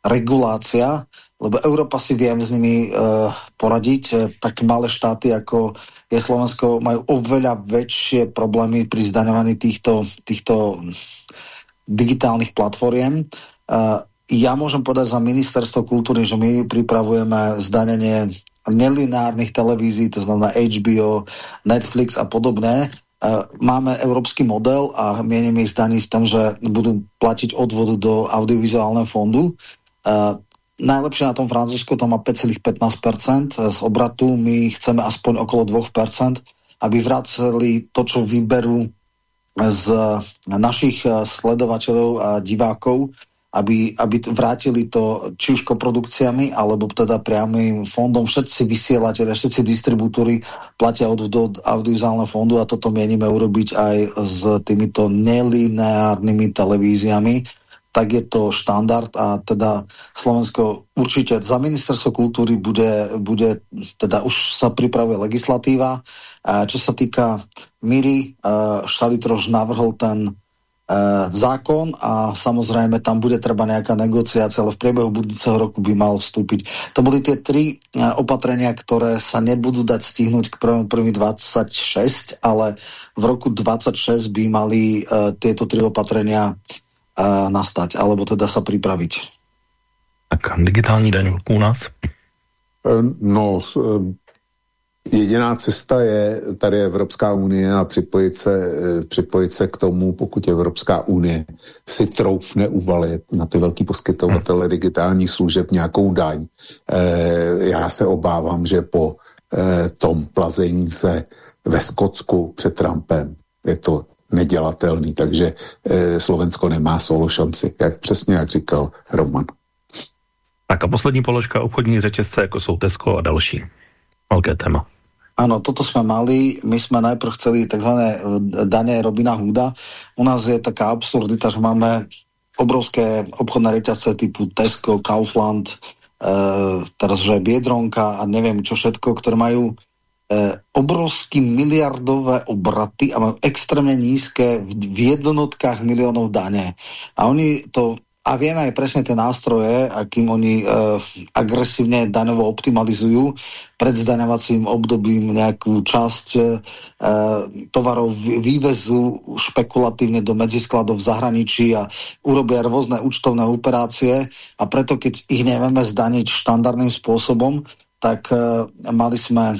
regulácia, lebo Európa si vie s nimi uh, poradiť. Uh, tak malé štáty ako je Slovensko majú oveľa väčšie problémy pri zdaňovaní týchto, týchto digitálnych platformiem. Ja môžem povedať za ministerstvo kultúry, že my pripravujeme zdanenie nelineárnych televízií, to znamená HBO, Netflix a podobné, máme európsky model a mienime ich zdaní v tom, že budú platiť odvod do audiovizuálneho fondu. Najlepšie na tom Francúzsku to má 5,15% z obratu, my chceme aspoň okolo 2%, aby vraceli to, čo vyberú z našich sledovateľov a divákov aby, aby vrátili to či už koprodukciami, alebo teda priamým fondom. Všetci vysielateľe, všetci distribútory platia od, do audiovizuálneho fondu a toto mienime urobiť aj s týmito nelineárnymi televíziami tak je to štandard a teda Slovensko určite za ministerstvo kultúry bude, bude teda už sa pripravuje legislatíva. Čo sa týka Miry, Šalitroš navrhol ten E, zákon a samozrejme tam bude treba nejaká negociácia, ale v priebehu budúceho roku by mal vstúpiť. To boli tie tri e, opatrenia, ktoré sa nebudú dať stihnúť k 1.1.26, ale v roku 26 by mali tieto tri opatrenia nastať, alebo teda sa pripraviť. Tak digitální daň u nás? No, Jediná cesta je tady Evropská unie a připojit se, eh, připojit se k tomu, pokud Evropská unie si troufne uvalit na ty velký poskytovatele digitálních služeb nějakou daň. E, já se obávám, že po e, tom plazení se ve Skotsku před Trumpem je to nedělatelný, takže e, Slovensko nemá solo šanci, jak přesně jak říkal Roman. Tak a poslední položka obchodní řetězce, jako jsou Tesco a další. Velké téma. Áno, toto sme mali. My sme najprv chceli tzv. Eh, dane Robina Huda. U nás je taká absurdita, že máme obrovské obchodné reťazce typu Tesco, Kaufland, e, teraz že aj Biedronka a neviem čo všetko, ktoré majú e, obrovské miliardové obraty a majú extrémne nízke v jednotkách miliónov dane. A oni to a vieme aj presne tie nástroje, akým oni e, agresívne daňovo optimalizujú pred zdaňovacím obdobím nejakú časť e, tovarov vývezu špekulatívne do medziskladov v zahraničí a urobia rôzne účtovné operácie a preto keď ich nevieme zdaniť štandardným spôsobom, tak e, mali sme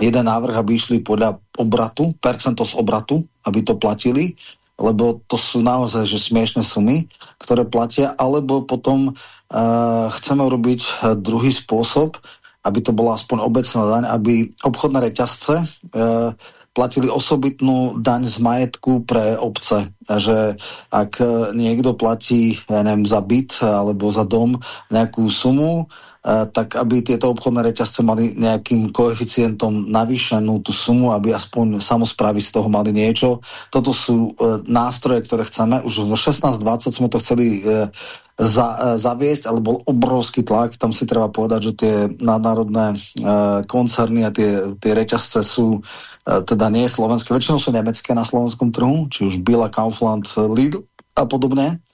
jeden návrh, aby išli podľa obratu, percento z obratu, aby to platili lebo to sú naozaj že smiešne sumy, ktoré platia, alebo potom uh, chceme urobiť uh, druhý spôsob, aby to bola aspoň obecná daň, aby obchodné reťazce uh, platili osobitnú daň z majetku pre obce. Že ak niekto platí ja neviem, za byt alebo za dom nejakú sumu, Eh, tak aby tieto obchodné reťazce mali nejakým koeficientom navýšenú tú sumu, aby aspoň samozprávy z toho mali niečo. Toto sú uh, nástroje, ktoré chceme. Už v 16-20 sme to chceli uh, za, uh, zaviesť, ale bol obrovský tlak. Tam si treba povedať, že tie nadnárodné koncerny a tie, tie reťazce sú teda nie slovenské, väčšinou sú nemecké na slovenskom trhu, či už Billa, Kaufland, Lidl a podobne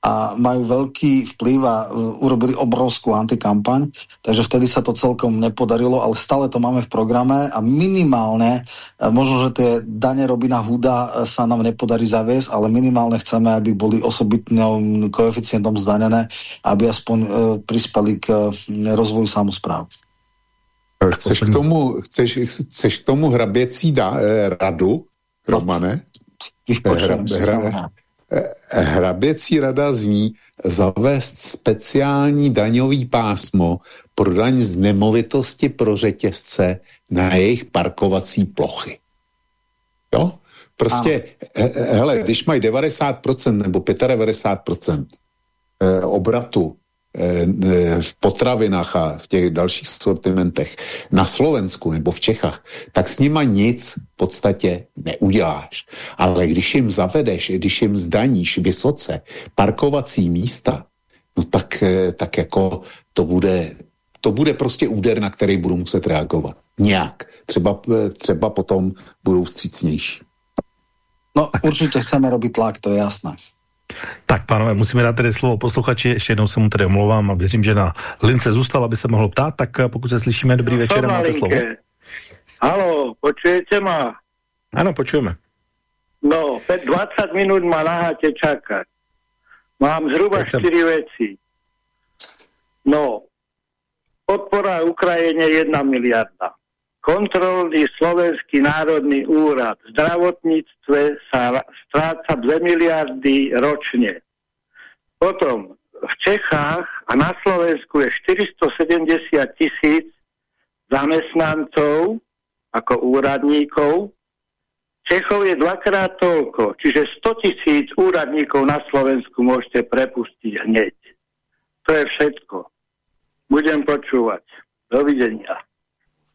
a majú veľký vplyv a uh, urobili obrovskú antikampaň, takže vtedy sa to celkom nepodarilo, ale stále to máme v programe a minimálne, uh, možno, že tie dane Robina Huda uh, sa nám nepodarí zaviesť, ale minimálne chceme, aby boli osobitným koeficientom zdanené, aby aspoň uh, prispeli k rozvoju samozpráv. Chceš k tomu, chceš, chceš k tomu hraběcí da, eh, radu, Romane? No, hra, hra, Hraběcí rada zní zavést speciální daňový pásmo pro daň z nemovitosti pro řetězce na jejich parkovací plochy. Jo? Prostě, he, hele, když mají 90% nebo 95% eh, obratu v potravinách a v těch dalších sortimentech na Slovensku nebo v Čechách, tak s nima nic v podstatě neuděláš. Ale když jim zavedeš, když jim zdaníš vysoce parkovací místa, no tak, eh, tak jako to bude, to bude prostě úder, na který budu muset reagovat. Nějak. Třeba, třeba potom budou vstřícnější. No určitě chceme robit tlak, to je jasné. Tak, pánové, musíme dát tedy slovo posluchači, ještě jednou se mu tedy omlouvám a věřím, že na lince zůstal, aby se mohl ptát, tak eh, pokud se slyšíme, dobrý no, večer, máte slovo. Halo, počujete ma? Ano, počujeme. No, 20 minút ma naháte čakať. Mám zhruba 4 veci. No, podpora Ukrajine 1 miliarda kontrolný slovenský národný úrad v zdravotníctve sa stráca 2 miliardy ročne. Potom v Čechách a na Slovensku je 470 tisíc zamestnancov ako úradníkov. Čechov je dvakrát toľko, čiže 100 tisíc úradníkov na Slovensku môžete prepustiť hneď. To je všetko. Budem počúvať. Dovidenia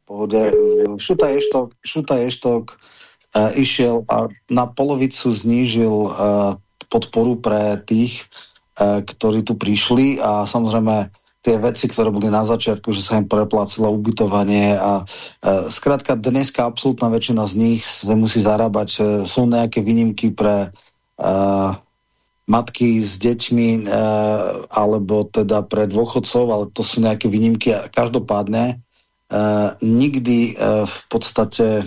pohode. Šuta Eštok, Šuta Eštok uh, išiel a na polovicu znížil uh, podporu pre tých, uh, ktorí tu prišli a samozrejme tie veci, ktoré boli na začiatku, že sa im preplácilo ubytovanie a e, skrátka dneska absolútna väčšina z nich sa musí zarábať. E, sú nejaké výnimky pre e, matky s deťmi e, alebo teda pre dôchodcov, ale to sú nejaké výnimky. Každopádne nikdy uh, v podstate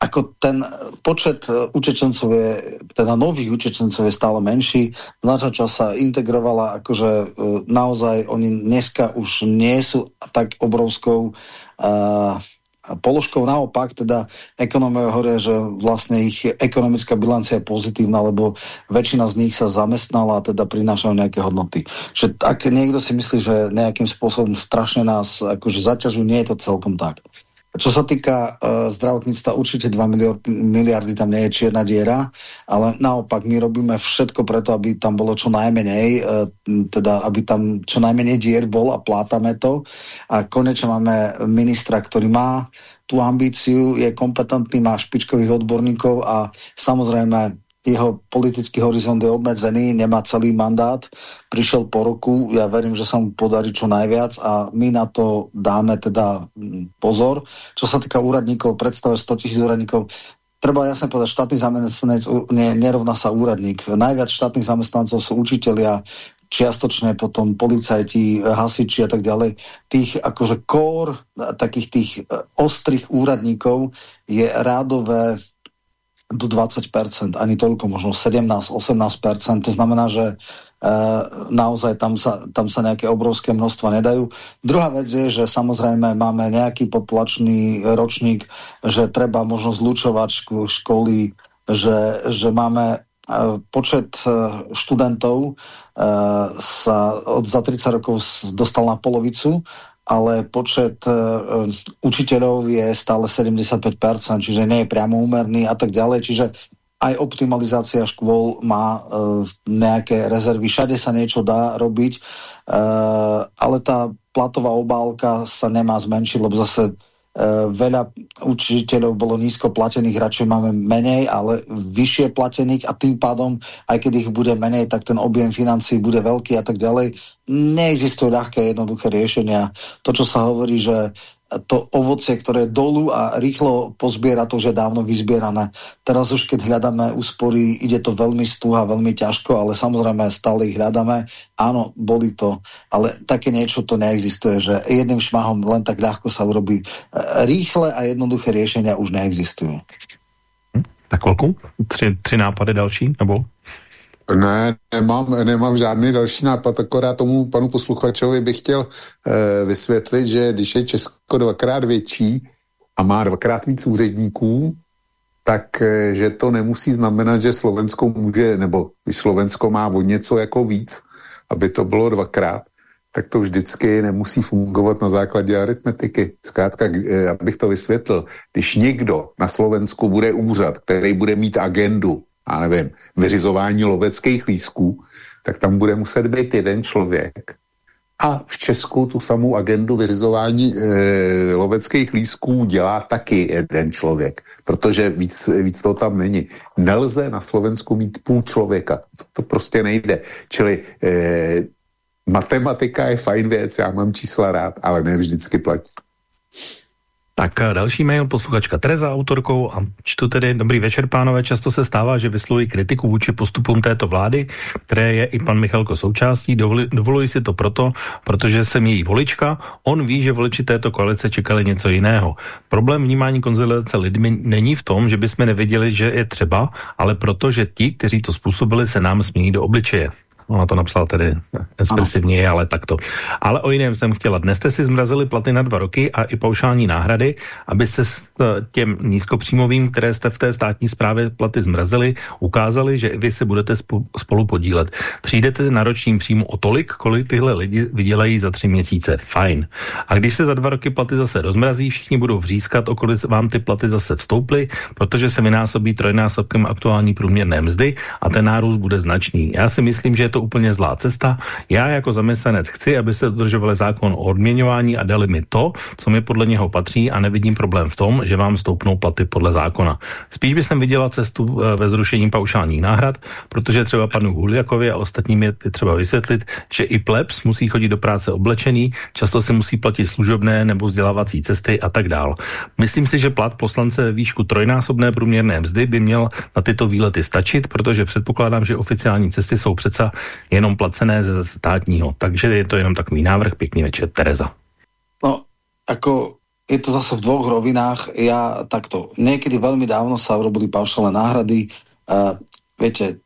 ako ten počet e, utečencov je, teda nových utečencov je stále menší. Značná časť sa integrovala, akože naozaj oni dneska už nie sú tak obrovskou uh, položkou. Naopak, teda ekonómia hovoria, že vlastne ich ekonomická bilancia je pozitívna, lebo väčšina z nich sa zamestnala a teda prinášajú nejaké hodnoty. Že ak niekto si myslí, že nejakým spôsobom strašne nás akože zaťažujú, nie je to celkom tak. Čo sa týka uh, zdravotníctva, určite 2 miliardy, tam nie je čierna diera, ale naopak my robíme všetko preto, aby tam bolo čo najmenej, uh, teda aby tam čo najmenej dier bol a plátame to. A konečne máme ministra, ktorý má tú ambíciu, je kompetentný, má špičkových odborníkov a samozrejme jeho politický horizont je obmedzený, nemá celý mandát, prišiel po roku, ja verím, že sa mu podarí čo najviac a my na to dáme teda mm, pozor. Čo sa týka úradníkov, predstave 100 tisíc úradníkov, treba jasne povedať, štátny zamestnanec nerovná sa úradník. Najviac štátnych zamestnancov sú učitelia, čiastočne potom policajti, hasiči a tak ďalej. Tých akože kór takých tých e, ostrých úradníkov je rádové do 20%, ani toľko, možno 17-18%. To znamená, že e, naozaj tam sa, tam sa nejaké obrovské množstva nedajú. Druhá vec je, že samozrejme máme nejaký populačný ročník, že treba možno zlučovať školy, že, že máme e, počet e, študentov e, sa od za 30 rokov dostal na polovicu ale počet uh, učiteľov je stále 75%, čiže nie je priamo úmerný a tak ďalej, čiže aj optimalizácia škôl má uh, nejaké rezervy, všade sa niečo dá robiť, uh, ale tá platová obálka sa nemá zmenšiť, lebo zase veľa učiteľov bolo nízko platených, radšej máme menej, ale vyššie platených a tým pádom, aj keď ich bude menej, tak ten objem financií bude veľký a tak ďalej. Neexistujú ľahké, jednoduché riešenia. To, čo sa hovorí, že to ovocie, ktoré dolu a rýchlo pozbiera, to už je dávno vyzbierané. Teraz už keď hľadáme úspory, ide to veľmi stúha, veľmi ťažko, ale samozrejme stále ich hľadáme. Áno, boli to, ale také niečo to neexistuje, že jedným šmahom len tak ľahko sa urobí. Rýchle a jednoduché riešenia už neexistujú. Tak koľko? Tři, tři nápady další? Nebo? Ne, nemám, nemám žádný další nápad, akorát tomu panu posluchačovi bych chtěl e, vysvětlit, že když je Česko dvakrát větší a má dvakrát víc úředníků, tak e, že to nemusí znamenat, že Slovensko může, nebo když Slovensko má o něco jako víc, aby to bylo dvakrát, tak to vždycky nemusí fungovat na základě aritmetiky. Zkrátka, eh, abych to vysvětlil, když někdo na Slovensku bude úřad, který bude mít agendu, a nevím, vyřizování loveckých lísků, tak tam bude muset být jeden člověk. A v Česku tu samou agendu vyřizování e, loveckých lísků dělá taky jeden člověk, protože víc, víc toho tam není. Nelze na Slovensku mít půl člověka. To prostě nejde. Čili e, matematika je fajn věc, já mám čísla rád, ale ne vždycky platí. Tak eh, další mail, posluchačka Tereza autorkou a čtu tedy, dobrý večer pánové, často se stává, že vyslovují kritiku vůči postupům této vlády, které je i pan Michalko součástí, Dovoli, dovoluji si to proto, protože jsem její volička, on ví, že voliči této koalice čekali něco jiného. Problém vnímání konzolidace lidmi není v tom, že bychom nevěděli, že je třeba, ale proto, že ti, kteří to způsobili, se nám smějí do obličeje. Ona to napsala tedy expresivně, ale takto. Ale o jiném jsem chtěla. Dnes jste si zmrazili platy na dva roky a i paušální náhrady, aby se s eh, těm nízkopříjmovým, které jste v té státní správě platy zmrazili, ukázali, že vy se budete spolu podílet. Přijdete na ročním příjmu o tolik, kolik tyhle lidi vydělají za tři měsíce. Fajn. A když se za dva roky platy zase rozmrazí, všichni budou vřískat, o kolik vám ty platy zase vstouply, protože se vynásobí trojnásobkem aktuální průměrné mzdy a ten nárůst bude značný. Já si myslím, že je to úplně zlá cesta. Já jako zaměstnanec chci, aby se dodržovali zákon o odměňování a dali mi to, co mi podle něho patří a nevidím problém v tom, že vám stoupnou platy podle zákona. Spíš bych viděla cestu eh, ve zrušení paušálních náhrad, protože třeba panu Huljakovi a ostatním je třeba vysvětlit, že i plebs musí chodit do práce oblečený, často si musí platit služobné nebo vzdělávací cesty a tak dál. Myslím si, že plat poslance výšku trojnásobné průměrné mzdy by měl na tyto výlety stačit, protože předpokládám, že oficiální cesty jsou přece jenom placené ze státního. Takže je to jenom takový návrh. Pěkný večer, Tereza. No, ako je to zase v dvoch rovinách. Ja takto, niekedy veľmi dávno sa urobili paušálne náhrady. Uh, viete,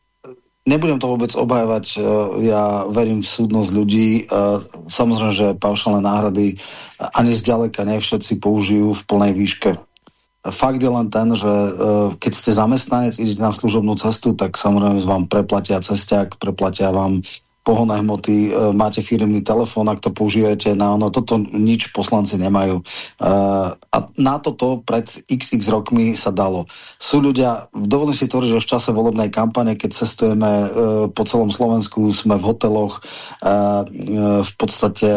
nebudem to vôbec obhajovať, uh, ja verím v súdnosť ľudí. Uh, samozrejme, že paušálne náhrady ani zďaleka ne všetci použijú v plnej výške Fakt je len ten, že uh, keď ste zamestnanec, idete na služobnú cestu, tak samozrejme vám preplatia cesták, preplatia vám pohonné hmoty, e, máte firmný telefón, ak to používate na ono, toto nič poslanci nemajú. E, a na toto pred xx rokmi sa dalo. Sú ľudia, dovolím si tvrdiť, že v čase volebnej kampane, keď cestujeme e, po celom Slovensku, sme v hoteloch, v podstate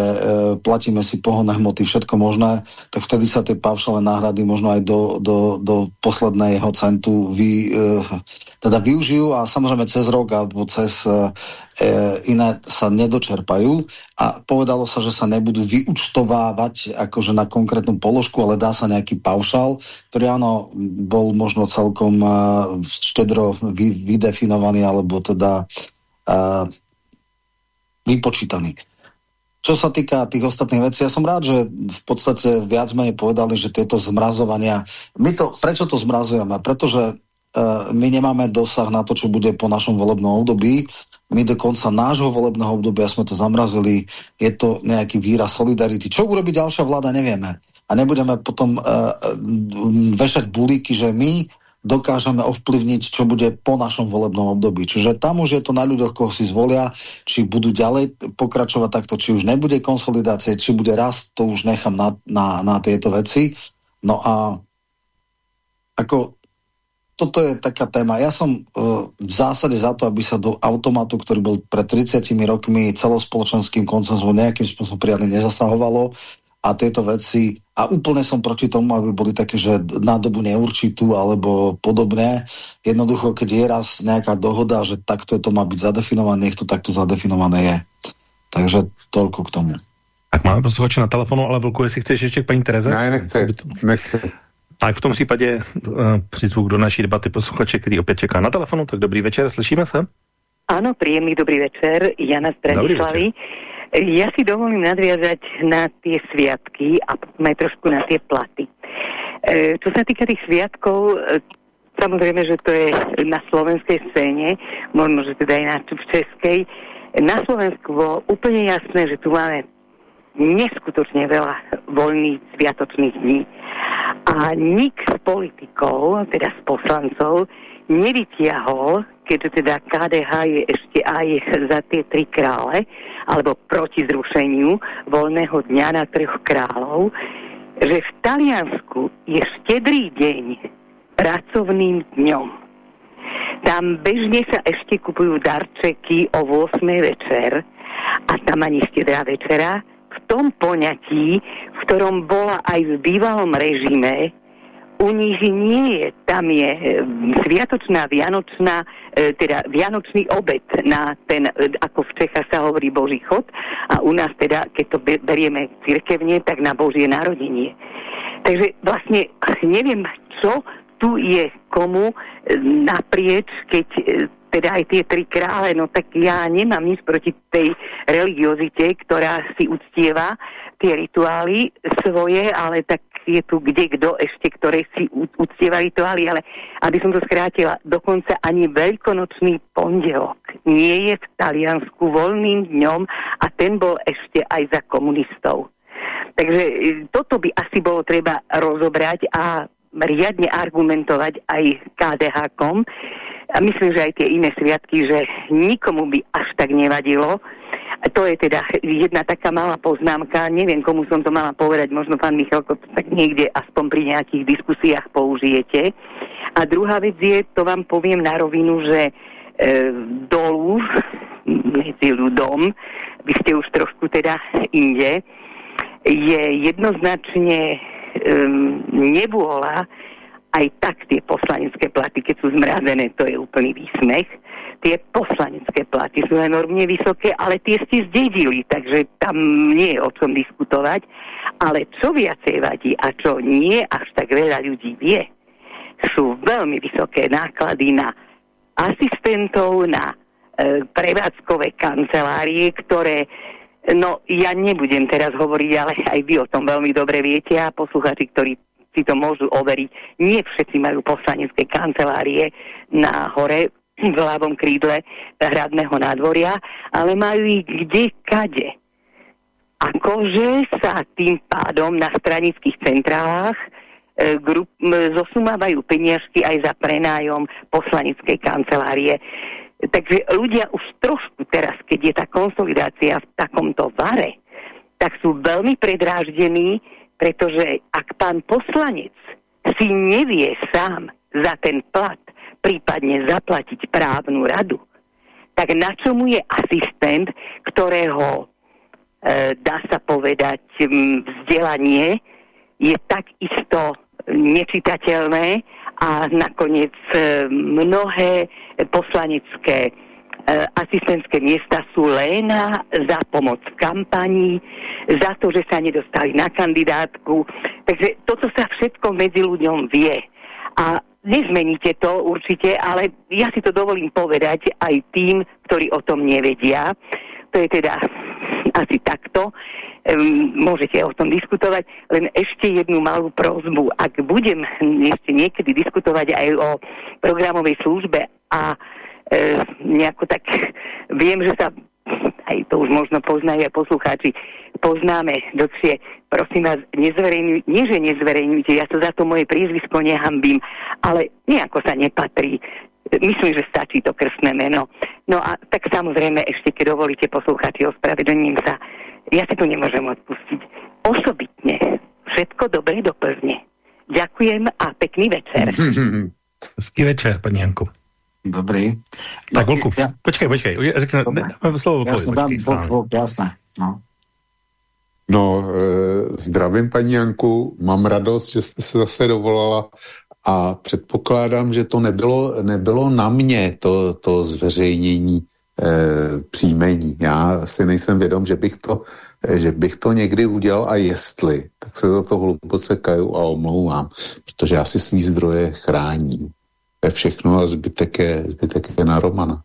platíme si pohonné hmoty, všetko možné, tak vtedy sa tie paušálne náhrady možno aj do, do, do posledného centu vy, teda využijú a samozrejme cez rok alebo cez e, iné sa nedočerpajú a povedalo sa, že sa nebudú vyučtovávať akože na konkrétnu položku, ale dá sa nejaký paušál, ktorý áno, bol možno celkom e, štedro vy, vydefinovaný alebo teda e, vypočítaný. Čo sa týka tých ostatných vecí, ja som rád, že v podstate viac menej povedali, že tieto zmrazovania, my to, prečo to zmrazujeme? Pretože my nemáme dosah na to, čo bude po našom volebnom období my do konca nášho volebného obdobia sme to zamrazili. Je to nejaký výraz solidarity. Čo urobí ďalšia vláda, nevieme. A nebudeme potom uh, vešať bulíky, že my dokážeme ovplyvniť, čo bude po našom volebnom období. Čiže tam už je to na ľuďoch, koho si zvolia, či budú ďalej pokračovať takto, či už nebude konsolidácie, či bude rast, to už nechám na, na, na tieto veci. No a ako toto je taká téma. Ja som uh, v zásade za to, aby sa do automatu, ktorý bol pred 30 rokmi celospoločenským koncenzom nejakým spôsobom prijatný nezasahovalo a tieto veci a úplne som proti tomu, aby boli také, že na dobu neurčitú alebo podobné. Jednoducho, keď je raz nejaká dohoda, že takto je to má byť zadefinované, nech to takto zadefinované je. Takže toľko k tomu. Tak máme posluchače na telefonu, ale Vlku, jestli chceš ještě k paní Tereze? Ne, nechci, nechci. Tak v tom případě uh, přizvu do naší debaty posluchače, který opět čeká na telefonu. Tak dobrý večer, slyšíme se? Áno, príjemný dobrý večer, Jana z Bratislavy. Ja si dovolím nadviazať na tie sviatky a aj trošku na tie platy. E, čo sa týka tých sviatkov, e, samozrejme, že to je na slovenskej scéne, možno, že teda aj na, v českej. Na Slovensku bolo úplne jasné, že tu máme neskutočne veľa voľných sviatočných dní. A nik z politikov, teda z poslancov, nevytiahol keďže teda KDH je ešte aj za tie tri krále, alebo proti zrušeniu voľného dňa na troch kráľov, že v Taliansku je štedrý deň pracovným dňom. Tam bežne sa ešte kupujú darčeky o 8 večer a tam ani štedrá večera v tom poňatí, v ktorom bola aj v bývalom režime, u nich nie je, tam je e, sviatočná, vianočná, e, teda vianočný obed na ten, e, ako v Čechách sa hovorí Boží chod a u nás teda, keď to berieme cirkevne, tak na Božie narodenie. Takže vlastne neviem, čo tu je komu naprieč, keď teda aj tie tri krále, no tak ja nemám nič proti tej religiozite, ktorá si uctieva tie rituály svoje, ale tak je tu kde kto ešte, ktoré si uctieva rituály, ale aby som to skrátila, dokonca ani veľkonočný pondelok nie je v Taliansku voľným dňom a ten bol ešte aj za komunistov. Takže e, toto by asi bolo treba rozobrať a riadne argumentovať aj KDH-kom. A myslím, že aj tie iné sviatky, že nikomu by až tak nevadilo, to je teda jedna taká malá poznámka, neviem komu som to mala povedať, možno pán Michalko to tak niekde aspoň pri nejakých diskusiách použijete. A druhá vec je, to vám poviem na rovinu, že e, dolu, medzi ľudom, vy ste už trošku teda inde, je jednoznačne um, nevôľa aj tak tie poslanecké platy, keď sú zmrazené, to je úplný výsmech tie poslanecké platy sú enormne vysoké, ale tie ste zdedili, takže tam nie je o čom diskutovať. Ale čo viacej vadí a čo nie až tak veľa ľudí vie, sú veľmi vysoké náklady na asistentov, na e, prevádzkové kancelárie, ktoré No, ja nebudem teraz hovoriť, ale aj vy o tom veľmi dobre viete a posluchači, ktorí si to môžu overiť. Nie všetci majú poslanecké kancelárie na hore v ľavom krídle hradného nádvoria, ale majú ich kde kade. Akože sa tým pádom na stranických centrálach e, grup, zosumávajú peniažky aj za prenájom poslaneckej kancelárie. Takže ľudia už trošku teraz, keď je tá konsolidácia v takomto vare, tak sú veľmi predráždení, pretože ak pán poslanec si nevie sám za ten plat prípadne zaplatiť právnu radu, tak na čomu je asistent, ktorého, e, dá sa povedať, vzdelanie je takisto nečitateľné a nakoniec e, mnohé poslanecké asistentské miesta sú len za pomoc v kampanii, za to, že sa nedostali na kandidátku. Takže toto sa všetko medzi ľuďom vie. A Nezmeníte to určite, ale ja si to dovolím povedať aj tým, ktorí o tom nevedia. To je teda asi takto. Um, môžete o tom diskutovať. Len ešte jednu malú prozbu. Ak budem ešte niekedy diskutovať aj o programovej službe a e, nejako tak viem, že sa aj to už možno poznajú aj poslucháči, poznáme dlhšie, prosím vás, nezverejňujte, nie že nezverejňujte, ja sa za to moje priezvisko nehambím, ale nejako sa nepatrí. Myslím, že stačí to krstné meno. No a tak samozrejme, ešte keď dovolíte poslucháči, ospravedlním sa, ja si to nemôžem odpustiť. Osobitne všetko dobre do Plzne. Ďakujem a pekný večer. Hezký večer, pani Janku. Dobrý. Tak, no, ja, počkej, počkej, řekne, slovo ja počkej, dám počkej, jasné, no. No, e, zdravím paní Janku, mám radost, že jste se zase dovolala a předpokládám, že to nebylo, nebylo na mě to, to zveřejnění e, příjmení. Já si nejsem vědom, že bych, to, že bych to někdy udělal a jestli, tak se za to hluboce kaju a omlouvám, protože já si svý zdroje chráním. Všechno a zbytek je, zbytek je na Romana.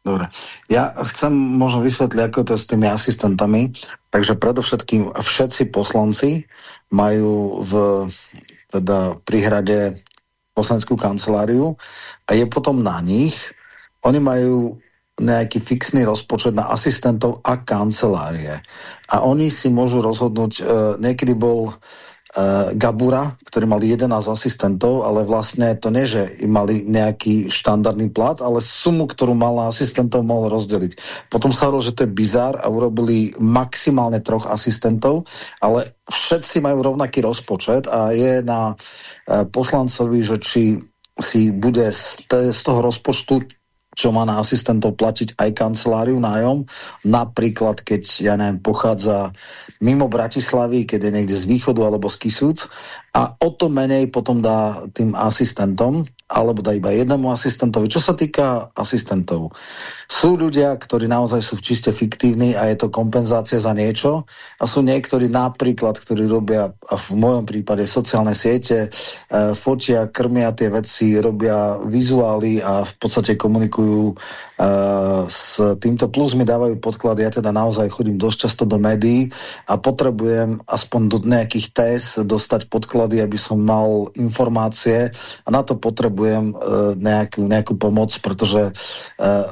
Dobre. Ja chcem možno vysvetliť, ako to s tými asistentami. Takže predovšetkým všetci poslanci majú v teda prihrade poslaneckú kanceláriu a je potom na nich. Oni majú nejaký fixný rozpočet na asistentov a kancelárie. A oni si môžu rozhodnúť, e, niekedy bol Gabura, ktorí mali 11 asistentov, ale vlastne to nie, že mali nejaký štandardný plat, ale sumu, ktorú mal asistentov, mohol rozdeliť. Potom sa hovorilo, že to je bizár a urobili maximálne troch asistentov, ale všetci majú rovnaký rozpočet a je na e, poslancovi, že či si bude z toho rozpočtu čo má na asistentov platiť aj kanceláriu, nájom. Napríklad, keď, ja neviem, pochádza mimo Bratislavy, keď je niekde z východu alebo z Kisúc a o to menej potom dá tým asistentom alebo dá iba jednému asistentovi. Čo sa týka asistentov, sú ľudia, ktorí naozaj sú čiste fiktívni a je to kompenzácia za niečo a sú niektorí napríklad, ktorí robia, v mojom prípade sociálne siete, e, fotia, krmia tie veci, robia vizuály a v podstate komunikujú e, s týmto plus mi dávajú podklady. Ja teda naozaj chodím dosť často do médií a potrebujem aspoň do nejakých test dostať podklady, aby som mal informácie a na to potrebujem potrebujem uh, nejakú, nejakú pomoc, pretože uh,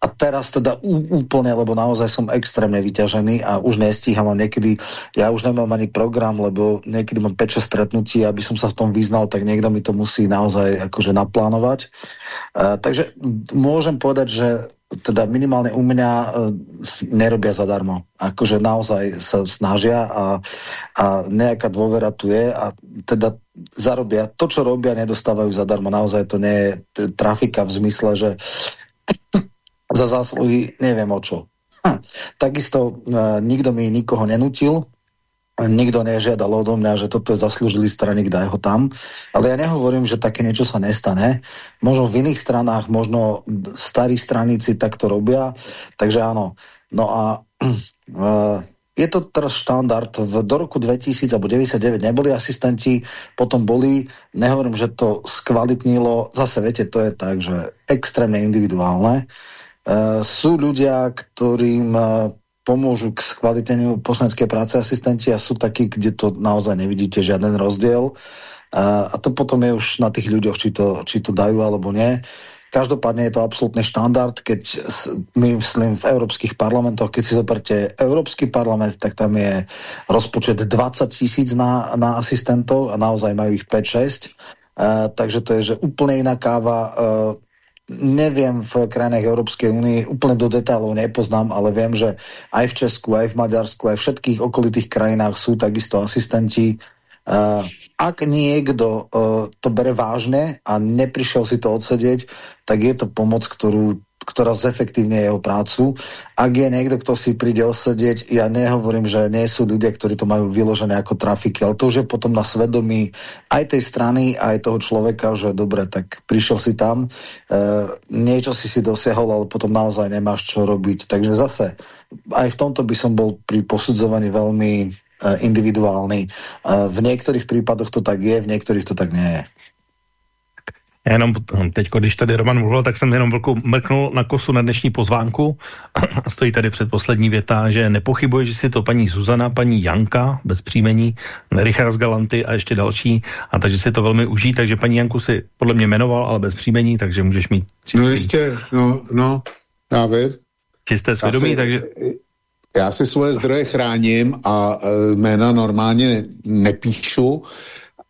a teraz teda úplne, lebo naozaj som extrémne vyťažený a už nestíham a niekedy, ja už nemám ani program, lebo niekedy mám 5-6 stretnutí, aby som sa v tom vyznal, tak niekto mi to musí naozaj akože naplánovať. Uh, takže môžem povedať, že teda minimálne u mňa uh, nerobia zadarmo. Akože naozaj sa snažia a, a nejaká dôvera tu je a teda zarobia. To, čo robia, nedostávajú zadarmo. Naozaj to nie je trafika v zmysle, že za zásluhy neviem o čo. Ha. Takisto uh, nikto mi nikoho nenutil, nikto nežiadal odo mňa, že toto je zaslúžilý straník, daj ho tam. Ale ja nehovorím, že také niečo sa nestane. Možno v iných stranách, možno starí straníci takto robia. Takže áno. No a uh, je to teraz štandard. V, do roku 2000 alebo 99 neboli asistenti, potom boli, nehovorím, že to skvalitnilo, zase viete, to je tak, že extrémne individuálne. E, sú ľudia, ktorým e, pomôžu k skvaliteniu poslaneckej práce asistenti a sú takí, kde to naozaj nevidíte žiaden rozdiel. A to potom je už na tých ľuďoch, či to, či to dajú alebo nie. Každopádne je to absolútny štandard, keď my myslím v európskych parlamentoch, keď si zoberte Európsky parlament, tak tam je rozpočet 20 tisíc na, na asistentov a naozaj majú ich 5-6. Uh, takže to je, že úplne iná káva. Uh, neviem v krajinách Európskej únie, úplne do detailov nepoznám, ale viem, že aj v Česku, aj v Maďarsku, aj v všetkých okolitých krajinách sú takisto asistenti Uh, ak niekto uh, to bere vážne a neprišiel si to odsedieť, tak je to pomoc, ktorú, ktorá zefektívne jeho prácu. Ak je niekto, kto si príde osedieť, ja nehovorím, že nie sú ľudia, ktorí to majú vyložené ako trafiky, ale to už je potom na svedomí aj tej strany, aj toho človeka, že dobre, tak prišiel si tam, uh, niečo si si dosiahol, ale potom naozaj nemáš čo robiť. Takže zase aj v tomto by som bol pri posudzovaní veľmi individuálny. Eh, v niektorých prípadoch to tak je, v niektorých to tak nie je. Já jenom teď, když tady Roman mluvil, tak jsem jenom velkou mrknul na kosu na dnešní pozvánku a stojí tady před poslední věta, že nepochybuje, že si to paní Zuzana, paní Janka, bez příjmení, Richard z Galanty a ještě další, a takže si to velmi uží, takže paní Janku si podle mě jmenoval, ale bez příjmení, takže můžeš mít čistý. No jistě, no, no, já vím. Čisté svědomí, takže já si svoje zdroje chráním a e, jména normálně nepíšu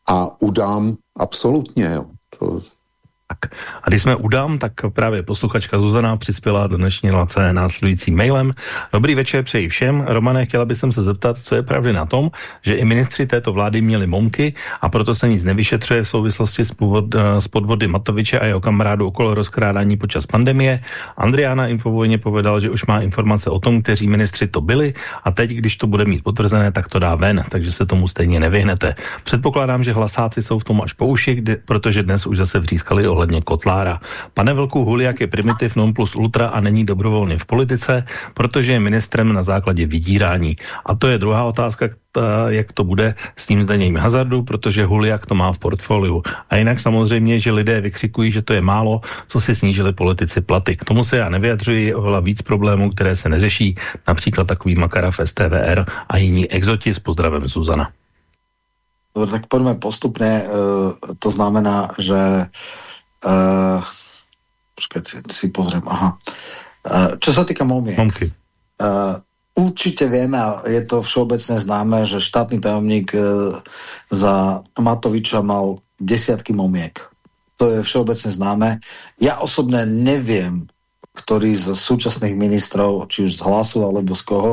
a udám absolutně. Jo. To, tak. A když jsme udám, tak právě posluchačka Zuzana přispěla do dnešní relace následujícím mailem. Dobrý večer, přeji všem. Romane, chtěla bych se zeptat, co je pravdy na tom, že i ministři této vlády měli momky a proto se nic nevyšetřuje v souvislosti s, původ, eh, s podvody Matoviče a jeho kamarádu okolo rozkrádání počas pandemie. Andriana Infovojně povedal, že už má informace o tom, kteří ministři to byli a teď, když to bude mít potvrzené, tak to dá ven, takže se tomu stejně nevyhnete. Předpokládám, že hlasáci jsou v tom až po uši, kdy, protože dnes už zase vřískali o ohledně Kotlára. Pane Velkou Huliak je primitiv non plus ultra a není dobrovolně v politice, protože je ministrem na základě vydírání. A to je druhá otázka, jak to bude s tím zdaněním hazardu, protože Huliak to má v portfoliu. A jinak samozřejmě, že lidé vykřikují, že to je málo, co si snížili politici platy. K tomu se já nevyjadřuji, oveľa víc problémů, které se neřeší, například takový Makaraf STVR a jiní exoti s pozdravem Zuzana. Tak poďme postupne. E, to znamená, že Uh, počkajte, si pozriem. Aha. Uh, čo sa týka momie. Momky. Uh, určite vieme, a je to všeobecne známe, že štátny tajomník za Matoviča mal desiatky momiek. To je všeobecne známe. Ja osobne neviem, ktorý z súčasných ministrov, či už z hlasu alebo z koho,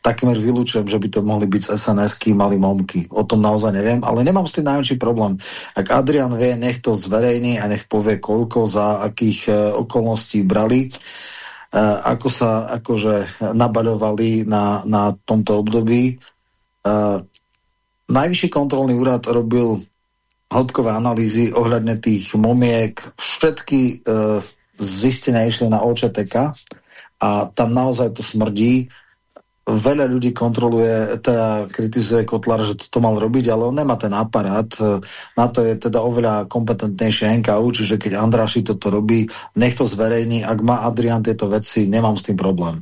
takmer vylúčujem, že by to mohli byť z SNS-ky, mali momky. O tom naozaj neviem, ale nemám s tým najväčší problém. Ak Adrian vie, nech to zverejní a nech povie, koľko za akých e, okolností brali, e, ako sa akože nabaľovali na, na tomto období. E, Najvyšší kontrolný úrad robil hĺbkové analýzy ohľadne tých momiek. Všetky zistenia išli na OČTK a tam naozaj to smrdí. Veľa ľudí kontroluje, teda kritizuje Kotlar, že to mal robiť, ale on nemá ten aparát. Na to je teda oveľa kompetentnejšie NKU, čiže keď Andráši toto robí, nech to zverejní. Ak má Adrian tieto veci, nemám s tým problém.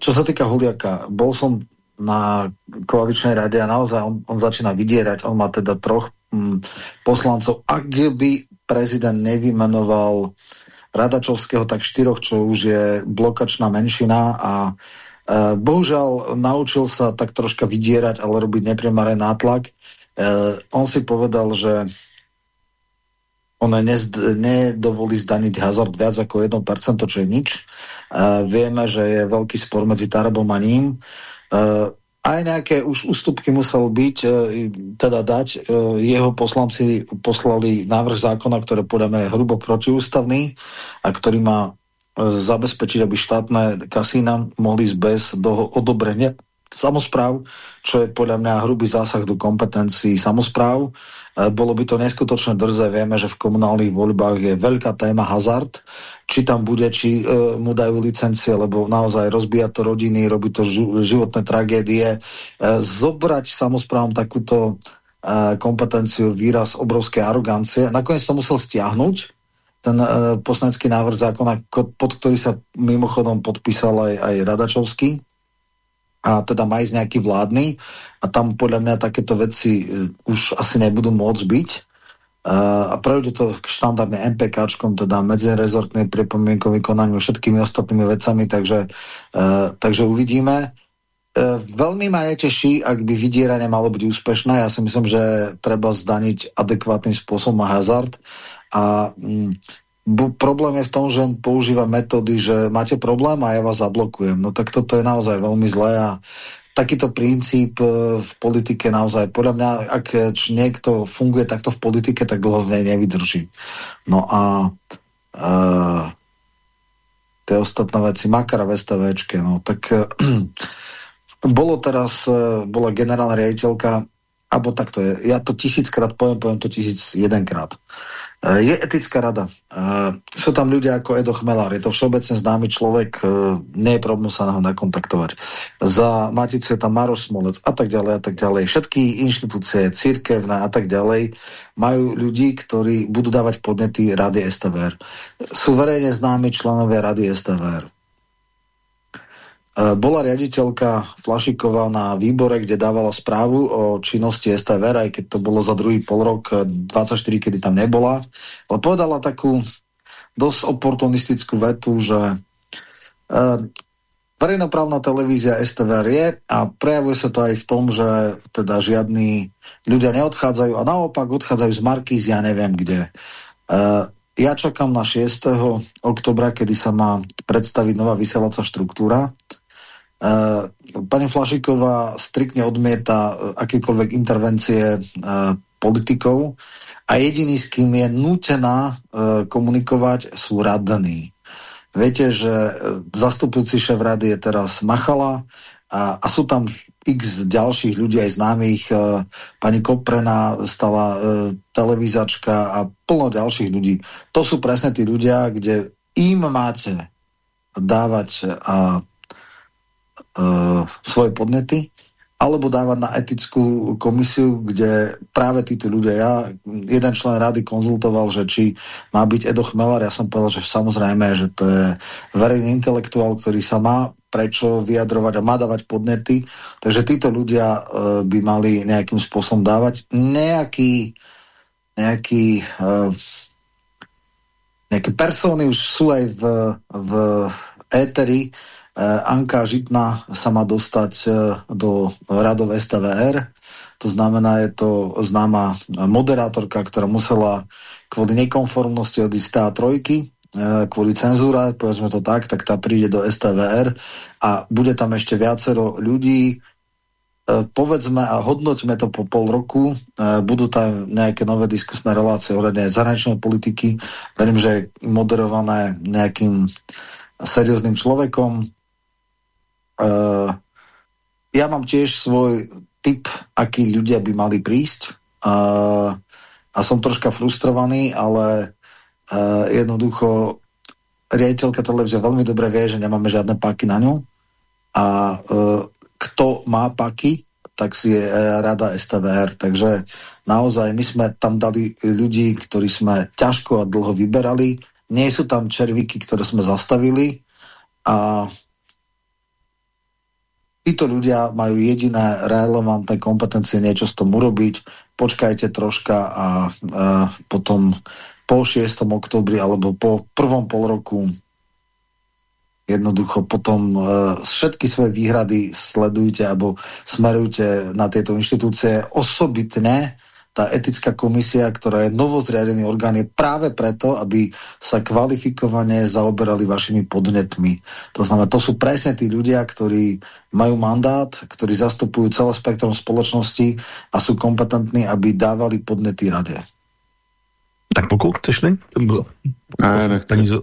Čo sa týka Huliaka, bol som na koaličnej rade a naozaj on, on začína vydierať, on má teda troch mm, poslancov. Ak by prezident nevymenoval Radačovského, tak štyroch, čo už je blokačná menšina a e, bohužiaľ naučil sa tak troška vydierať, ale robiť neprimaré nátlak. E, on si povedal, že on nedovolí zdaniť hazard viac ako 1%, čo je nič. E, vieme, že je veľký spor medzi Tarabom a ním. E, aj nejaké už ústupky musel byť, e, teda dať. E, jeho poslanci poslali návrh zákona, ktoré je hrubo protiústavný a ktorý má e, zabezpečiť, aby štátne kasína mohli ísť bez do odobrenia samozpráv, čo je podľa mňa hrubý zásah do kompetencií samozpráv. Bolo by to neskutočne drze. Vieme, že v komunálnych voľbách je veľká téma hazard či tam bude, či e, mu dajú licencie, lebo naozaj rozbíja to rodiny, robí to životné tragédie. E, zobrať samozprávom takúto e, kompetenciu, výraz obrovskej arogancie. Nakoniec to musel stiahnuť, ten e, poslanecký návrh zákona, pod ktorý sa mimochodom podpísal aj, aj Radačovský a teda má ísť nejaký vládny a tam podľa mňa takéto veci e, už asi nebudú môcť byť a prejde to k štandardne MPKčkom, teda medzirezortnej pripomienkový konaniu všetkými ostatnými vecami, takže, uh, takže uvidíme. Veľmi ma neteší, ak by vydieranie malo byť úspešné. Ja si myslím, že treba zdaniť adekvátnym spôsobom hazard a um, problém je v tom, že on používa metódy, že máte problém a ja vás zablokujem. No tak toto je naozaj veľmi zlé a takýto princíp e, v politike naozaj, podľa mňa, ak niekto funguje takto v politike, tak dlho v nej nevydrží. No a uh, tie ostatné veci, Makara v STVčke, no tak bolo teraz, bola generálna riaditeľka, alebo takto je, ja to tisíckrát poviem, poviem to tisíc jedenkrát. E, je etická rada. E, sú tam ľudia ako Edo Chmelár. Je to všeobecne známy človek. E, nie je problém sa na ho nakontaktovať. Za Maticu je tam Maroš Smolec a tak ďalej a tak ďalej. Všetky inštitúcie, církevné a tak ďalej majú ľudí, ktorí budú dávať podnety Rady STVR. Sú verejne známi členovia Rady STVR. E, bola riaditeľka Flašiková na výbore, kde dávala správu o činnosti STVR, aj keď to bolo za druhý pol rok 24, e, kedy tam nebola. Ale povedala takú dosť oportunistickú vetu, že uh, verejnoprávna televízia STVR je a prejavuje sa to aj v tom, že teda žiadni ľudia neodchádzajú a naopak odchádzajú z Markíz, ja neviem kde. Ja čakám na 6. oktobra, kedy sa má predstaviť nová vysielacia štruktúra. Eh, pani Flašiková striktne odmieta eh, akékoľvek intervencie eh, politikov a jediný, s kým je nútená komunikovať, sú radní. Viete, že zastupujúci šéf rady je teraz Machala a, a sú tam x ďalších ľudí aj známych. Pani Koprena stala televízačka a plno ďalších ľudí. To sú presne tí ľudia, kde im máte dávať a svoje podnety, alebo dávať na etickú komisiu, kde práve títo ľudia, ja, jeden člen rady konzultoval, že či má byť Edo Chmelar, ja som povedal, že samozrejme, že to je verejný intelektuál, ktorý sa má prečo vyjadrovať a má dávať podnety, takže títo ľudia uh, by mali nejakým spôsobom dávať nejaký nejaký uh, nejaké persóny už sú aj v, v éteri. Anka Žitna sa má dostať do radov STVR. To znamená, je to známa moderátorka, ktorá musela kvôli nekonformnosti odísť trojky, kvôli cenzúra, povedzme to tak, tak tá príde do STVR a bude tam ešte viacero ľudí, E, povedzme a hodnoťme to po pol roku, e, budú tam nejaké nové diskusné relácie ohľadne zahraničnej politiky, verím, že je moderované nejakým serióznym človekom. E, ja mám tiež svoj typ, akí ľudia by mali prísť a som troška frustrovaný, ale jednoducho riaditeľka televízie veľmi dobre vie, že nemáme žiadne páky na ňu a kto má paky, tak si je rada STVR. Takže naozaj my sme tam dali ľudí, ktorí sme ťažko a dlho vyberali. Nie sú tam červíky, ktoré sme zastavili a títo ľudia majú jediné relevantné kompetencie niečo s tom urobiť. Počkajte troška a, a potom po 6. oktobri alebo po prvom pol roku jednoducho potom uh, všetky svoje výhrady sledujte alebo smerujte na tieto inštitúcie. Osobitne tá etická komisia, ktorá je novozriadený orgán, je práve preto, aby sa kvalifikovane zaoberali vašimi podnetmi. To znamená, to sú presne tí ľudia, ktorí majú mandát, ktorí zastupujú celé spektrum spoločnosti a sú kompetentní, aby dávali podnety rade. Tak pokud chceš, ne? To bylo. Ne, nechci.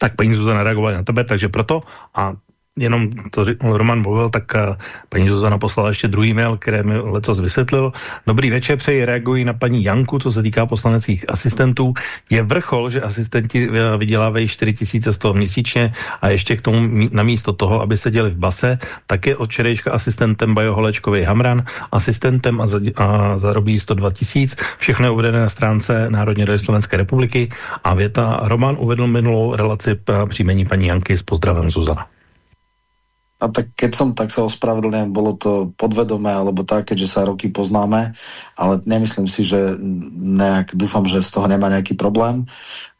Tak paní Zuzana reagovala na tebe, takže proto a jenom to Roman mluvil, tak eh, paní Zuzana poslala ještě druhý mail, které mi letos vysvětlil. Dobrý večer, přeji, reagují na paní Janku, co se týká poslaneckých asistentů. Je vrchol, že asistenti eh, vydělávají 4 tisíce z toho měsíčně a ještě k tomu namísto toho, aby se děli v base, tak je od čerejška asistentem Bajo Holečkový Hamran, asistentem a, za, a zarobí 102 tisíc. Všechno je uvedené na stránce Národní rady Slovenské republiky a věta Roman uvedl minulou relaci eh, příjmení paní Janky s pozdravem Zuzana. A tak keď som, tak sa ospravedlňujem, bolo to podvedomé alebo tak, keďže sa roky poznáme, ale nemyslím si, že nejak, dúfam, že z toho nemá nejaký problém.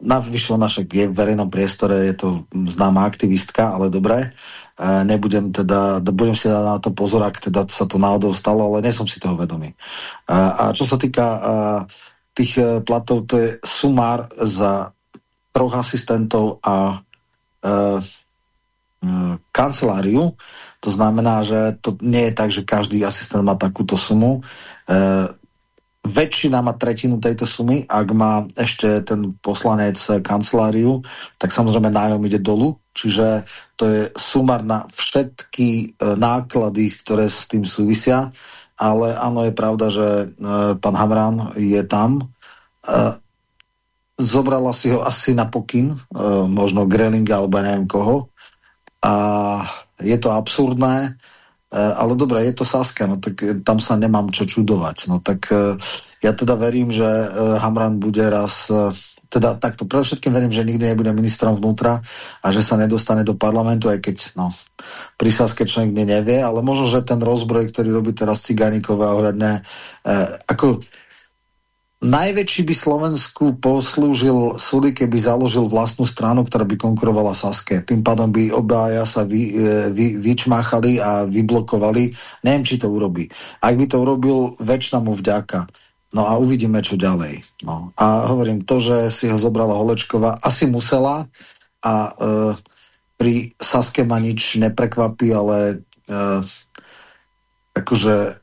Navyše ona je v verejnom priestore, je to známa aktivistka, ale dobre. E, nebudem teda, budem si dať na to pozor, ak teda sa to náhodou stalo, ale nie som si toho vedomý. E, a čo sa týka e, tých platov, to je sumár za troch asistentov a E, kanceláriu. To znamená, že to nie je tak, že každý asistent má takúto sumu. E, väčšina má tretinu tejto sumy. Ak má ešte ten poslanec kanceláriu, tak samozrejme nájom ide dolu. Čiže to je sumár na všetky e, náklady, ktoré s tým súvisia. Ale áno, je pravda, že e, pán Hamran je tam. E, zobrala si ho asi na pokyn, e, možno Grelinga alebo neviem koho a je to absurdné, e, ale dobre, je to Saska, no tak e, tam sa nemám čo čudovať. No tak e, ja teda verím, že Hamran bude raz teda takto všetkým verím, že nikdy nebude ministrom vnútra a že sa nedostane do parlamentu, aj keď no, pri Saske človek nevie, ale možno, že ten rozbroj, ktorý robí teraz Cigánikové ohľadne, eh, ako Najväčší by Slovensku poslúžil súdy, keby založil vlastnú stranu, ktorá by konkurovala Saske. Tým pádom by obaja sa vy, e, vy, vyčmáchali a vyblokovali. Neviem, či to urobí. Ak by to urobil, väčšina mu vďaka. No a uvidíme, čo ďalej. No. A hovorím, to, že si ho zobrala Holečková, asi musela a e, pri Saske ma nič neprekvapí, ale e, akože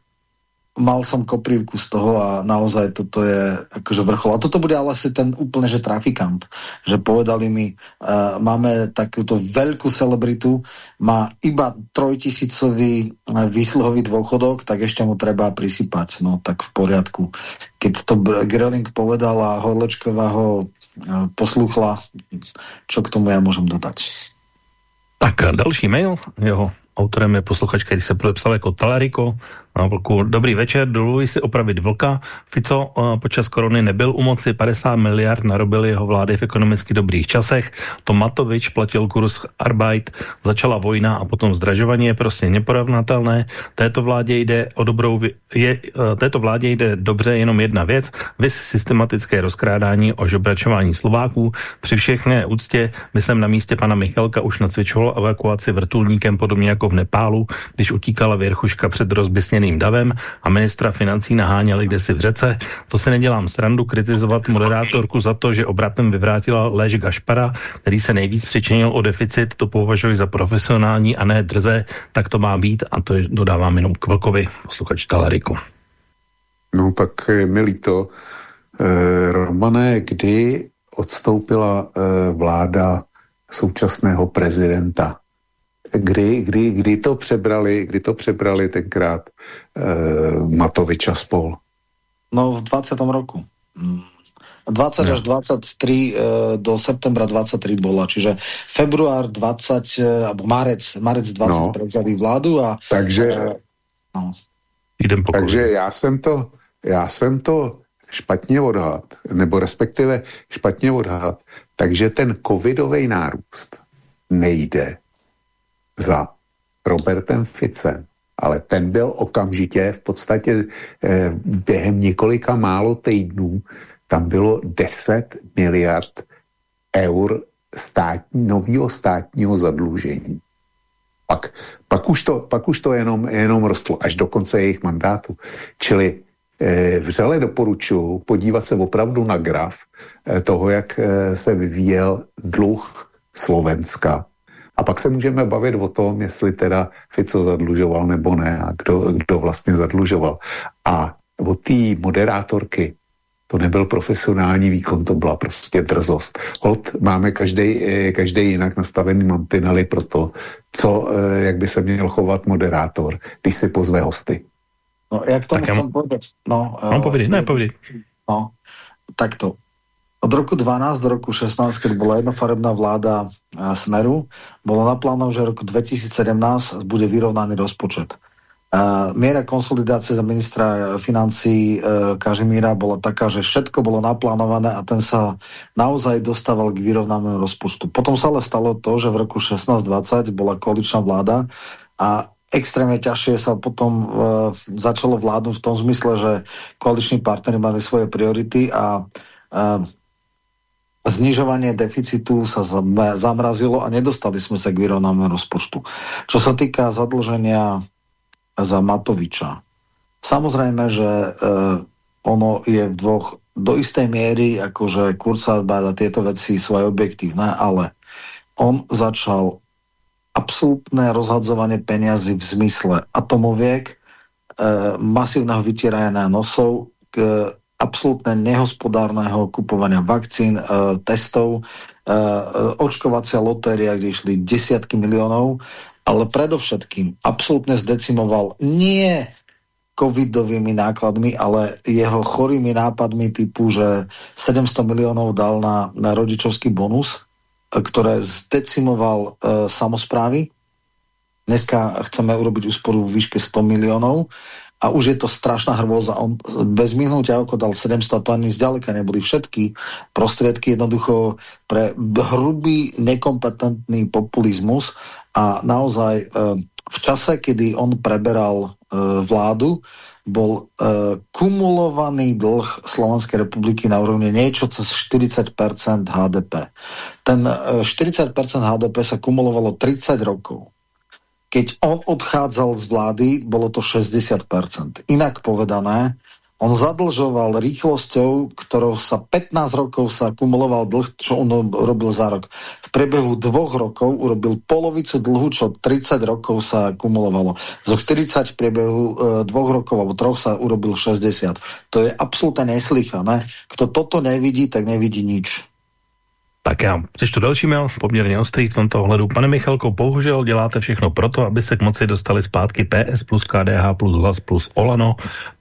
mal som koprivku z toho a naozaj toto je akože vrchol. A toto bude ale asi ten úplne, že trafikant. Že povedali mi, uh, máme takúto veľkú celebritu, má iba trojtisícový uh, výsluhový dôchodok, tak ešte mu treba prisypať. No tak v poriadku. Keď to Greling povedal a Horlečková ho uh, posluchla, čo k tomu ja môžem dodať? Tak další mail, jeho autorem je posluchačka, když se podepsal jako Talariko, vlku. Dobrý večer, dovoluji si opravit vlka. Fico uh, počas korony nebyl u moci, 50 miliard narobil jeho vlády v ekonomicky dobrých časech. Tomatovič platil kurz Arbeit, začala vojna a potom zdražování je prostě neporovnatelné. Této vládě jde o dobrou, je, uh, této vládě jde dobře jenom jedna věc, vys systematické rozkrádání o žobračování Slováků. Při všechné úctě by jsem na místě pana Michalka už nacvičoval evakuaci vrtulníkem podobně jako v Nepálu, když utíkala věrchuška před rozbysněným černým davem a ministra financí naháněli kde si v řece. To se nedělám srandu kritizovat moderátorku za to, že obratem vyvrátila Lež Gašpara, který se nejvíc přičinil o deficit, to považuji za profesionální a ne drze, tak to má být a to dodávám jenom k Vlkovi, posluchač Talariku. No tak mi líto. E, Romane, kdy odstoupila e, vláda současného prezidenta? Kdy, kdy, kdy to přebrali, kdy to přebrali tenkrát uh, Matovič a spol? No v 20. roku. 20 no. až 23 uh, do septembra 23 bola, čiže február 20, uh, eh, alebo marec, marec 20 no. prevzali vládu a... Takže... No. Takže já jsem to, já jsem to špatně odhad, nebo respektive špatně odhad, takže ten covidový nárůst nejde za Robertem Ficem, ale ten byl okamžitě v podstatě eh, během několika málo týdnů, tam bylo 10 miliard eur státní, nového státního zadlužení. Pak, pak, už to, pak už to jenom, jenom rostlo až do konce jejich mandátu. Čili eh, vřele doporučuji podívat se opravdu na graf eh, toho, jak eh, se vyvíjel dluh Slovenska a pak se můžeme bavit o tom, jestli teda Fico zadlužoval nebo ne a kdo, kdo vlastně zadlužoval. A od té moderátorky to nebyl profesionální výkon, to byla prostě drzost. Hod máme každý, eh, každý jinak nastavený mantinely pro to, co, eh, jak by se měl chovat moderátor, když si pozve hosty. No, jak to musím povedať? No, uh, povedať, ne, povedať. No, takto od roku 12 do roku 16, keď bola jednofarebná vláda Smeru, bolo naplánované, že v roku 2017 bude vyrovnaný rozpočet. Uh, miera konsolidácie za ministra financí uh, Kažimíra bola taká, že všetko bolo naplánované a ten sa naozaj dostával k vyrovnanému rozpočtu. Potom sa ale stalo to, že v roku 16-20 bola koaličná vláda a extrémne ťažšie sa potom začalo vládnuť v tom zmysle, že koaliční partnery mali svoje priority a znižovanie deficitu sa zamrazilo a nedostali sme sa k vyrovnanému rozpočtu. Čo sa týka zadlženia za Matoviča, samozrejme, že e, ono je v dvoch do istej miery, akože Kurzarbeit a tieto veci sú aj objektívne, ale on začal absolútne rozhadzovanie peniazy v zmysle atomoviek, e, masívneho vytierania nosov, k, absolútne nehospodárneho kupovania vakcín, e, testov, e, e, očkovacia lotéria, kde išli desiatky miliónov, ale predovšetkým absolútne zdecimoval nie covidovými nákladmi, ale jeho chorými nápadmi typu, že 700 miliónov dal na, na rodičovský bonus, e, ktoré zdecimoval e, samozprávy. Dneska chceme urobiť úsporu v výške 100 miliónov a už je to strašná hrôza. On bez minúťa ako dal 700, to ani zďaleka neboli všetky prostriedky, jednoducho pre hrubý, nekompetentný populizmus a naozaj e, v čase, kedy on preberal e, vládu, bol e, kumulovaný dlh Slovenskej republiky na úrovni niečo cez 40% HDP. Ten 40% HDP sa kumulovalo 30 rokov keď on odchádzal z vlády, bolo to 60%. Inak povedané, on zadlžoval rýchlosťou, ktorou sa 15 rokov sa kumuloval dlh, čo on robil za rok. V priebehu dvoch rokov urobil polovicu dlhu, čo 30 rokov sa kumulovalo. Zo 40 v priebehu e, dvoch rokov alebo troch sa urobil 60. To je absolútne neslychané. Kto toto nevidí, tak nevidí nič. Tak já přečtu další mail, poměrně ostrý v tomto ohledu. Pane Michalko, bohužel děláte všechno proto, aby se k moci dostali zpátky PS plus KDH plus Hlas plus Olano.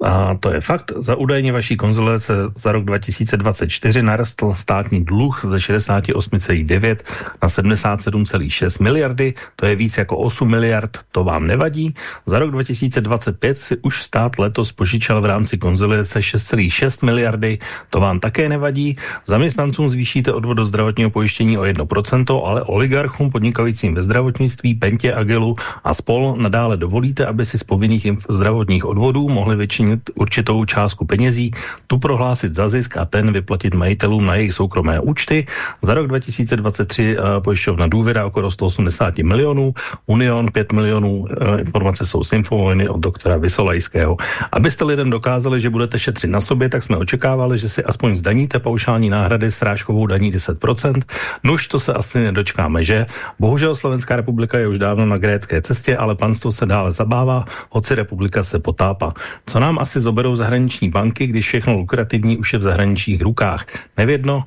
A to je fakt. Za údajně vaší konzolidace za rok 2024 narostl státní dluh ze 68,9 na 77,6 miliardy. To je víc jako 8 miliard. To vám nevadí. Za rok 2025 si už stát letos požičal v rámci konzolidace 6,6 miliardy. To vám také nevadí. Zaměstnancům zvýšíte odvod do zdravotního pojištění o 1%, ale oligarchům podnikajícím ve zdravotnictví, Pentě, Agelu a spol nadále dovolíte, aby si z povinných zdravotních odvodů mohli vyčinit určitou částku penězí, tu prohlásit za zisk a ten vyplatit majitelům na jejich soukromé účty. Za rok 2023 uh, eh, pojišťovna důvěra okolo 180 milionů, Union 5 milionů, uh, informace jsou z Infovojny od doktora Vysolajského. Abyste lidem dokázali, že budete šetřit na sobě, tak jsme očekávali, že si aspoň zdaníte paušální náhrady srážkovou daní 10%. Nuž to se asi nedočkáme, že? Bohužel Slovenská republika je už dávno na grécké cestě, ale panstvo se dále zabává, hoci republika se potápa. Co nám asi zoberou zahraniční banky, když všechno lukrativní už je v zahraničních rukách? Nevědno,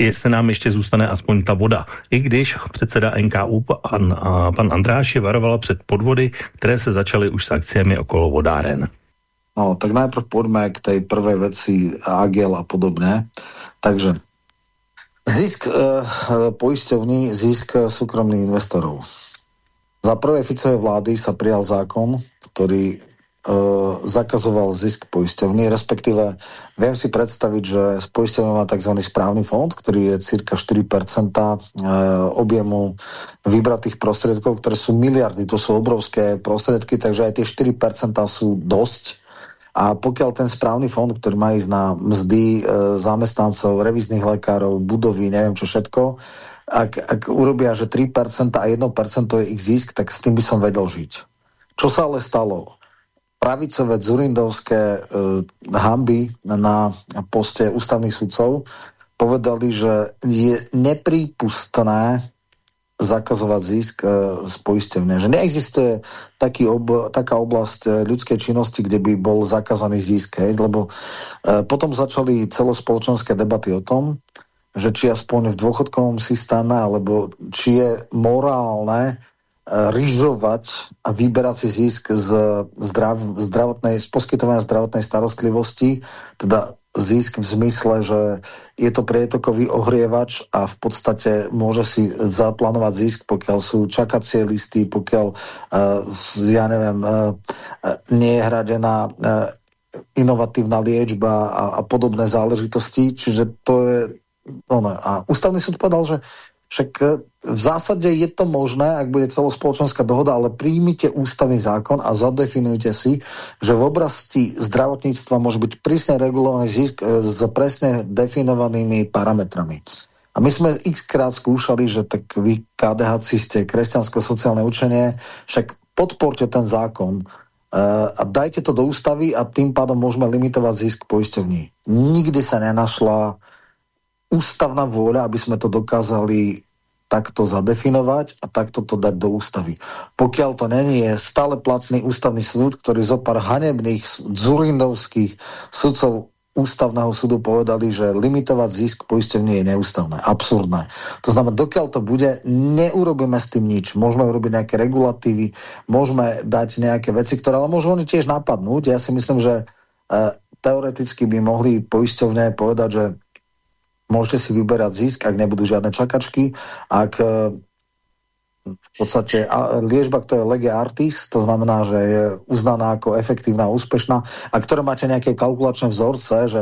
jestli nám ještě zůstane aspoň ta voda. I když předseda NKU pan, pan Andráš je varoval před podvody, které se začaly už s akciemi okolo vodáren. No, tak najprv poďme k tej prvej veci Agel a podobne. Takže zisk e, poisťovní, zisk súkromných investorov. Za prvej Ficovej vlády sa prijal zákon, ktorý e, zakazoval zisk poisťovní, respektíve viem si predstaviť, že z poisťovní má tzv. správny fond, ktorý je cirka 4% e, objemu vybratých prostriedkov, ktoré sú miliardy, to sú obrovské prostriedky, takže aj tie 4% sú dosť a pokiaľ ten správny fond, ktorý má ísť na mzdy e, zamestnancov, revizných lekárov, budovy, neviem čo všetko, ak, ak urobia, že 3% a 1% je ich zisk, tak s tým by som vedel žiť. Čo sa ale stalo? Pravicové zurindovské e, hamby na poste ústavných sudcov povedali, že je neprípustné zakazovať zisk e, z poisťovne. Že neexistuje taký ob, taká oblasť e, ľudskej činnosti, kde by bol zakázaný zisk. Hej? Lebo e, potom začali celospoločenské debaty o tom, že či aspoň v dôchodkovom systéme, alebo či je morálne ryžovať a vyberať si zisk z, zdrav, z poskytovania zdravotnej starostlivosti, teda zisk v zmysle, že je to prietokový ohrievač a v podstate môže si zaplánovať zisk, pokiaľ sú čakacie listy, pokiaľ, uh, ja neviem, uh, nie je hradená inovatívna liečba a, a podobné záležitosti. Čiže to je... Ono. A ústavný súd povedal, že však e, v zásade je to možné, ak bude celospoločenská dohoda, ale príjmite ústavný zákon a zadefinujte si, že v oblasti zdravotníctva môže byť prísne regulovaný zisk e, s presne definovanými parametrami. A my sme x krát skúšali, že tak vy KDH ste kresťansko-sociálne učenie, však podporte ten zákon uh, a dajte to do ústavy a tým pádom môžeme limitovať zisk poisťovní. Nikdy sa nenašla ústavná vôľa, aby sme to dokázali takto zadefinovať a takto to dať do ústavy. Pokiaľ to není, je stále platný ústavný súd, ktorý zo pár hanebných zurindovských sudcov ústavného súdu povedali, že limitovať zisk poistenie je neústavné, absurdné. To znamená, dokiaľ to bude, neurobíme s tým nič. Môžeme urobiť nejaké regulatívy, môžeme dať nejaké veci, ktoré ale môžu oni tiež napadnúť. Ja si myslím, že e, teoreticky by mohli poisťovne povedať, že môžete si vyberať zisk, ak nebudú žiadne čakačky, ak e, v podstate liečba, ktorá je lege artis, to znamená, že je uznaná ako efektívna úspešná a ktoré máte nejaké kalkulačné vzorce, že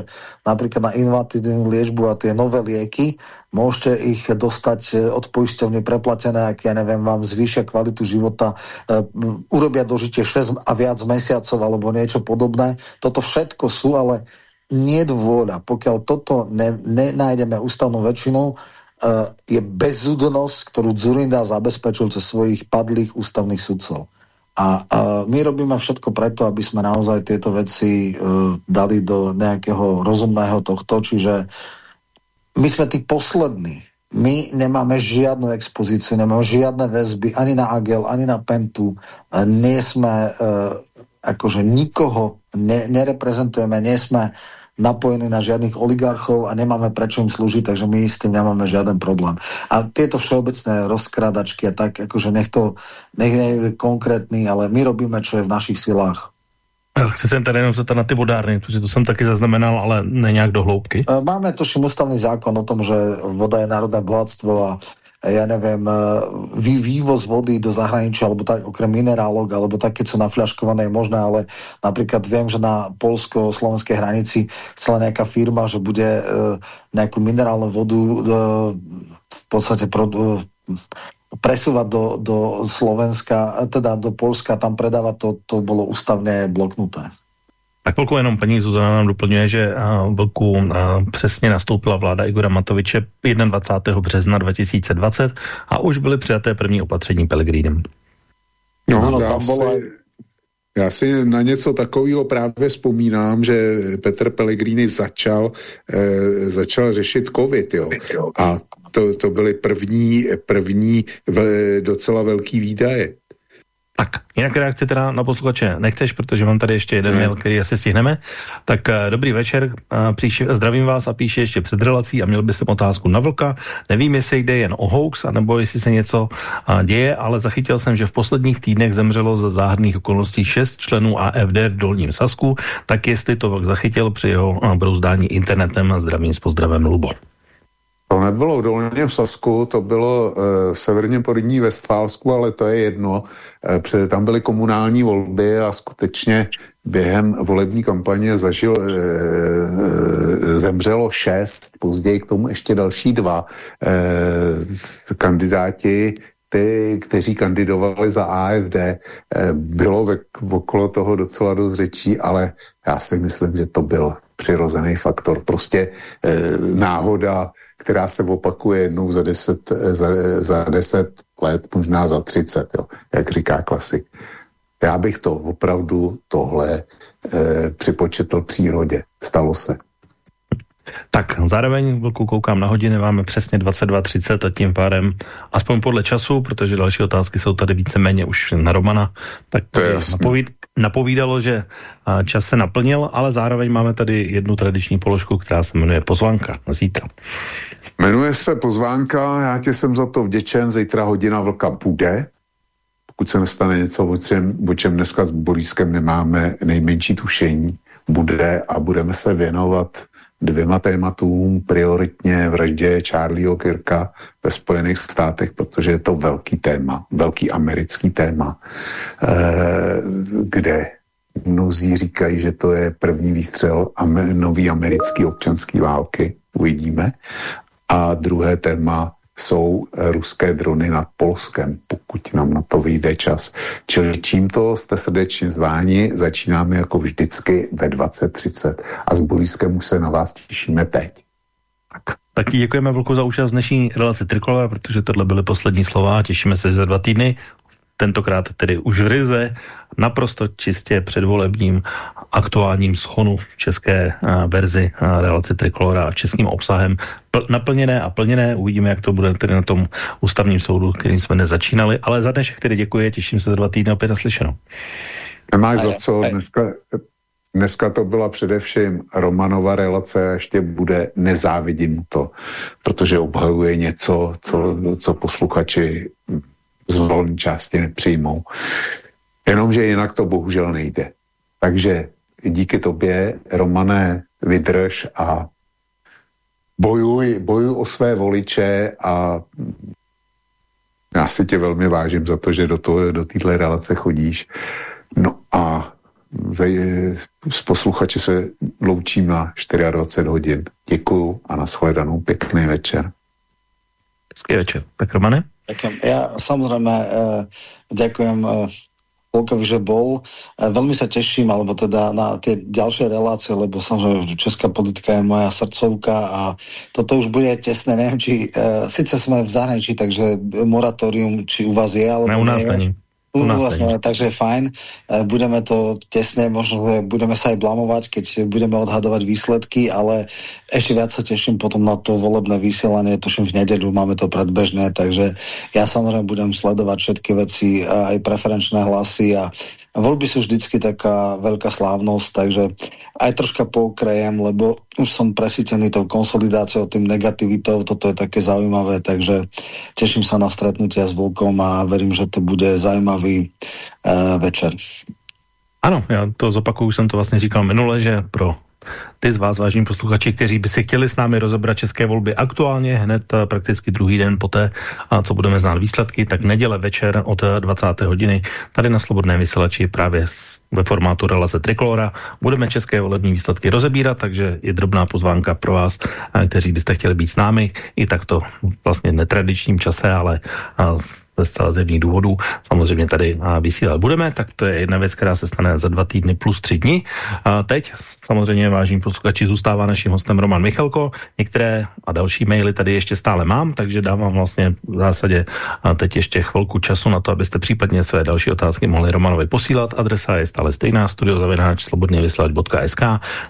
napríklad na inovatívnu liečbu a tie nové lieky, môžete ich dostať e, od poisťovny preplatené, ak ja neviem, vám zvýšia kvalitu života, e, urobia dožitie 6 a viac mesiacov alebo niečo podobné. Toto všetko sú ale nie je vôľa. Pokiaľ toto ne, nenájdeme ústavnú väčšinu, uh, je bezúdnosť, ktorú Zurinda zabezpečil cez svojich padlých ústavných sudcov. A uh, my robíme všetko preto, aby sme naozaj tieto veci uh, dali do nejakého rozumného tohto, čiže my sme tí poslední. My nemáme žiadnu expozíciu, nemáme žiadne väzby ani na Agel, ani na Pentu. Nie sme uh, akože nikoho ne, nereprezentujeme, nie sme napojení na žiadnych oligarchov a nemáme prečo im slúžiť, takže my s tým nemáme žiaden problém. A tieto všeobecné rozkradačky a tak, akože nech to, nech nie je konkrétny, ale my robíme, čo je v našich silách. Chci se tady jenom zeptat na ty vodárny, protože to jsem taky zaznamenal, ale ne nějak do hloubky. Máme tuším ústavný zákon o tom, že voda je národné bohatstvo a ja neviem, e, vý, vývoz vody do zahraničia, alebo tak okrem minerálok, alebo tak, keď sú nafľaškované, je možné, ale napríklad viem, že na polsko-slovenskej hranici chcela nejaká firma, že bude e, nejakú minerálnu vodu e, v podstate presúvať do, do Slovenska, teda do Polska, tam predávať, to, to bolo ústavne bloknuté. Chvilku jenom paní Zuzana nám doplňuje, že vlku přesně nastoupila vláda Igora Matoviče 21. března 2020 a už byly přijaté první opatření Pelegrínem. No, no, já, si, já si na něco takového právě vzpomínám, že Petr Pellegrini začal, eh, začal řešit covid, jo. A to, to byly první, první v, docela velký výdaje. Tak, jinak reakce teda na posluchače nechceš, protože mám tady ještě jeden mail, který asi stihneme. Tak uh, dobrý večer, uh, příši, zdravím vás a píše ještě před relací a měl by jsem otázku na vlka. Nevím, jestli jde jen o hoax, anebo jestli se něco uh, děje, ale zachytil jsem, že v posledních týdnech zemřelo za záhadných okolností šest členů AFD v Dolním Sasku, tak jestli to vlk zachytil při jeho brouzdání internetem a zdravím s pozdravem Lubo. To nebylo v Dolním Sasku, to bylo v severně podní Vestfálsku, ale to je jedno. Uh, tam byly komunální volby a skutečně během volební kampaně zažil, uh, zemřelo šest, později k tomu ještě další dva. Kandidáti, ty, kteří kandidovali za AFD, bylo okolo toho docela dost řečí, ale já si myslím, že to byl přirozený faktor. Prostě náhoda, která se opakuje jednou za deset, za, za deset let, možná za třicet, jo, jak říká klasik. Já bych to opravdu tohle e, připočetl přírodě. Stalo se. Tak, zároveň vlku koukám na hodiny, máme přesně 22.30 a tím pádem, aspoň podle času, protože další otázky jsou tady víceméně už na Romana, tak to je napovíd, napovídalo, že čas se naplnil, ale zároveň máme tady jednu tradiční položku, která se jmenuje pozvánka na zítra. Jmenuje se pozvánka, já tě jsem za to vděčen, zítra hodina vlka bude, pokud se nestane něco, o čem, o čem dneska s Borískem nemáme nejmenší tušení, bude a budeme se věnovat dvěma tématům, prioritně vraždě Charlieho Kirka ve Spojených státech, protože je to velký téma, velký americký téma, eh, kde mnozí říkají, že to je první výstřel nový americký občanský války, uvidíme. A druhé téma jsou ruské drony nad Polskem, pokud nám na to vyjde čas. Čili tímto jste srdečně zváni, začínáme jako vždycky ve 20.30 a s Boriskem už se na vás těšíme teď. Tak, taky děkujeme Vlku za účast dnešní relaci Trikolové, protože tohle byly poslední slova. Těšíme se za dva týdny tentokrát tedy už v ryze, naprosto čistě předvolebním aktuálním schonu české verzi relace Trikolora a českým obsahem naplněné a plněné. Uvidíme, jak to bude tedy na tom ústavním soudu, kterým jsme nezačínali. Ale za dnešek tedy děkuji, těším se za dva týdny opět naslyšeno. Nemáš za co, dneska, Dneska to byla především Romanova relace a ještě bude nezávidím to, protože obhajuje něco, co, co posluchači z volné části nepřijmou. Jenomže jinak to bohužel nejde. Takže díky tobě, Romané, vydrž a bojuj, bojuj o své voliče a já si tě velmi vážím za to, že do, toho, do relace chodíš. No a s posluchači se loučím na 24 hodin. Děkuju a nashledanou. Pěkný večer. Hezký večer. Tak Romane? Ďakujem. Ja samozrejme e, ďakujem e, Polkovi, že bol. E, veľmi sa teším, alebo teda na tie ďalšie relácie, lebo samozrejme česká politika je moja srdcovka a toto už bude tesné. Neviem, či e, síce sme v zahraničí, takže moratórium, či u vás je, alebo ne, u nás nie. Vlastne, takže fajn. E, budeme to tesne, možno budeme sa aj blamovať, keď budeme odhadovať výsledky, ale ešte viac sa teším potom na to volebné vysielanie, tuším v nedeľu, máme to predbežné, takže ja samozrejme budem sledovať všetky veci, aj preferenčné hlasy a voľby sú vždycky taká veľká slávnosť, takže aj troška poukrejem, lebo už som presítený tou konsolidáciou, tým negativitou, toto je také zaujímavé, takže teším sa na stretnutia s Vlkom a verím, že to bude zaujímavý uh, večer. Ano, já to zopakuju, už jsem to vlastně říkal minule, že pro ty z vás, vážní posluchači, kteří by si chtěli s námi rozebrat české volby aktuálně hned eh, prakticky druhý den poté, co budeme znát výsledky, tak neděle večer od 20. Eh, hodiny tady na Slobodné vysílači právě ve formátu relace Trikolora. Budeme české volební výsledky rozebírat, takže je drobná pozvánka pro vás, eh, kteří byste chtěli být s námi i takto vlastně netradičním čase, ale ze zcela zjevných důvodů. Samozřejmě tady vysílat budeme, tak to je jedna věc, která se stane za dva týdny plus tři dny. A teď samozřejmě vážní posluchači zůstává naším hostem Roman Michalko. Některé a další maily tady ještě stále mám, takže dávám vlastně v zásadě teď ještě chvilku času na to, abyste případně své další otázky mohli Romanovi posílat. Adresa je stále stejná, studiozavináč slobodně vysílač.sk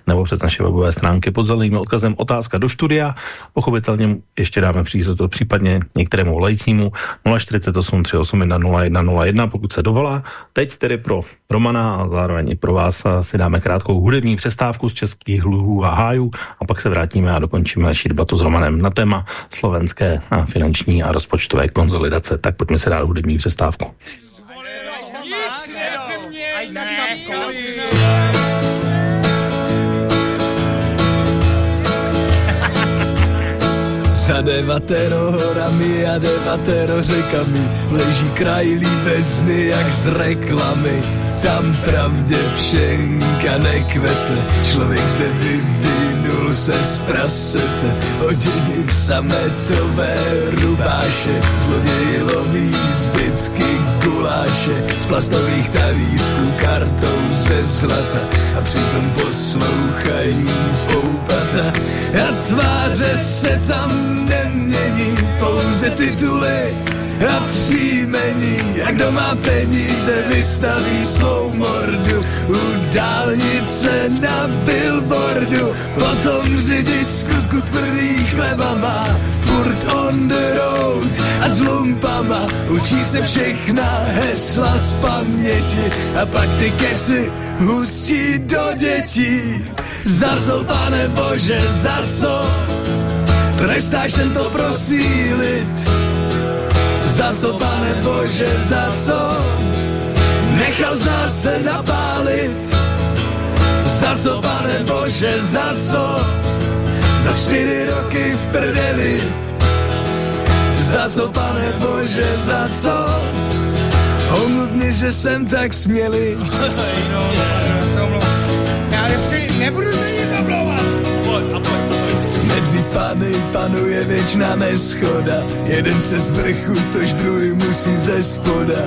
nebo přes naše webové stránky pod zeleným odkazem otázka do studia. Pochopitelně ještě dáme příležitost případně některému volajícímu 048 381 0101, pokud se dovolá. Teď tedy pro Romana a zároveň i pro vás si dáme krátkou hudební přestávku z českých hluhů a hájů a pak se vrátíme a dokončíme naši debatu s Romanem na téma slovenské a finanční a rozpočtové konzolidace. Tak pojďme se dát hudební přestávku. Za devatero horami a devatero řekami leží kraj líbezny jak z reklamy. Tam pravdě pšenka nekvete, člověk zde vyvinul se z prasete, v sametové rubáše, zloději loví zbytky guláše, z plastových talířků kartou ze zlata a přitom poslouchají poupata. A tváře se tam nemění, pouze tituly a příjmení. A kdo má peníze, vystaví svou mordu u dálnice na billboardu. Potom řidič skutku tvrdý chleba má furt on the road a s lumpama učí se všechna hesla z paměti a pak ty keci hustí do dětí. Za co, pane Bože, za co? Trestáš tento prosílit? Za co, pane Bože, za co? Nechal z nás se napálit. Za co, pane Bože, za co? Za čtyři roky v prdeli. Za co, pane Bože, za co? Omluvně, že jsem tak smělý. Já nebudu mezi pany panuje věčná neschoda. Jeden se z vrchu, tož druhý musí ze spoda,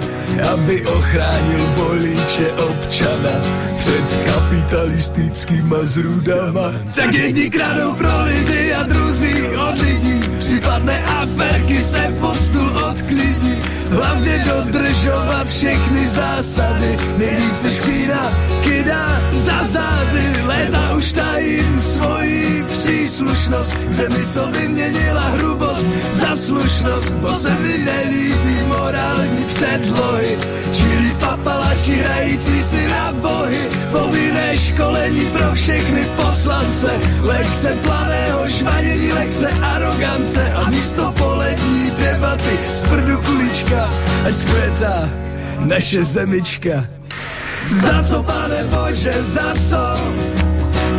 aby ochránil voliče občana před kapitalistickýma zrůdama. Tak jedni kradou pro lidi a druzí od lidí. Případné aférky se pod stůl odklidí. Hlavně dodržovat všechny zásady. Nejvíce špína kydá za zády. Léta už tajím svoji příslušnost. Zemi, co vyměnila hrubost za slušnost. Bo se mi nelíbí morální předlohy. Čili papalači hrající si na bohy. Povinné školení pro všechny poslance. Lekce planého žvanění, lekce arogance a místo polední debaty z prdu kulička ať skvětá naše zemička. Za co, pane Bože, za co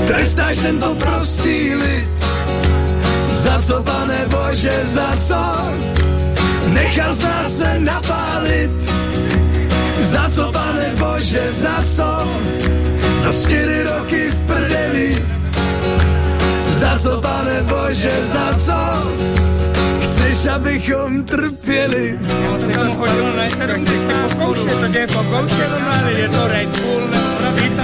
trestáš tento prostý lid? Za co, pane Bože, za co nechal z nás se napálit? Za co, pane Bože, za co za čtyři roky v prdeli? Za co, pane Bože, za co chceš, abychom trpěli. Já jsem chodil na 70 pokoušet, to je pokoušet, ale je to Red Bull,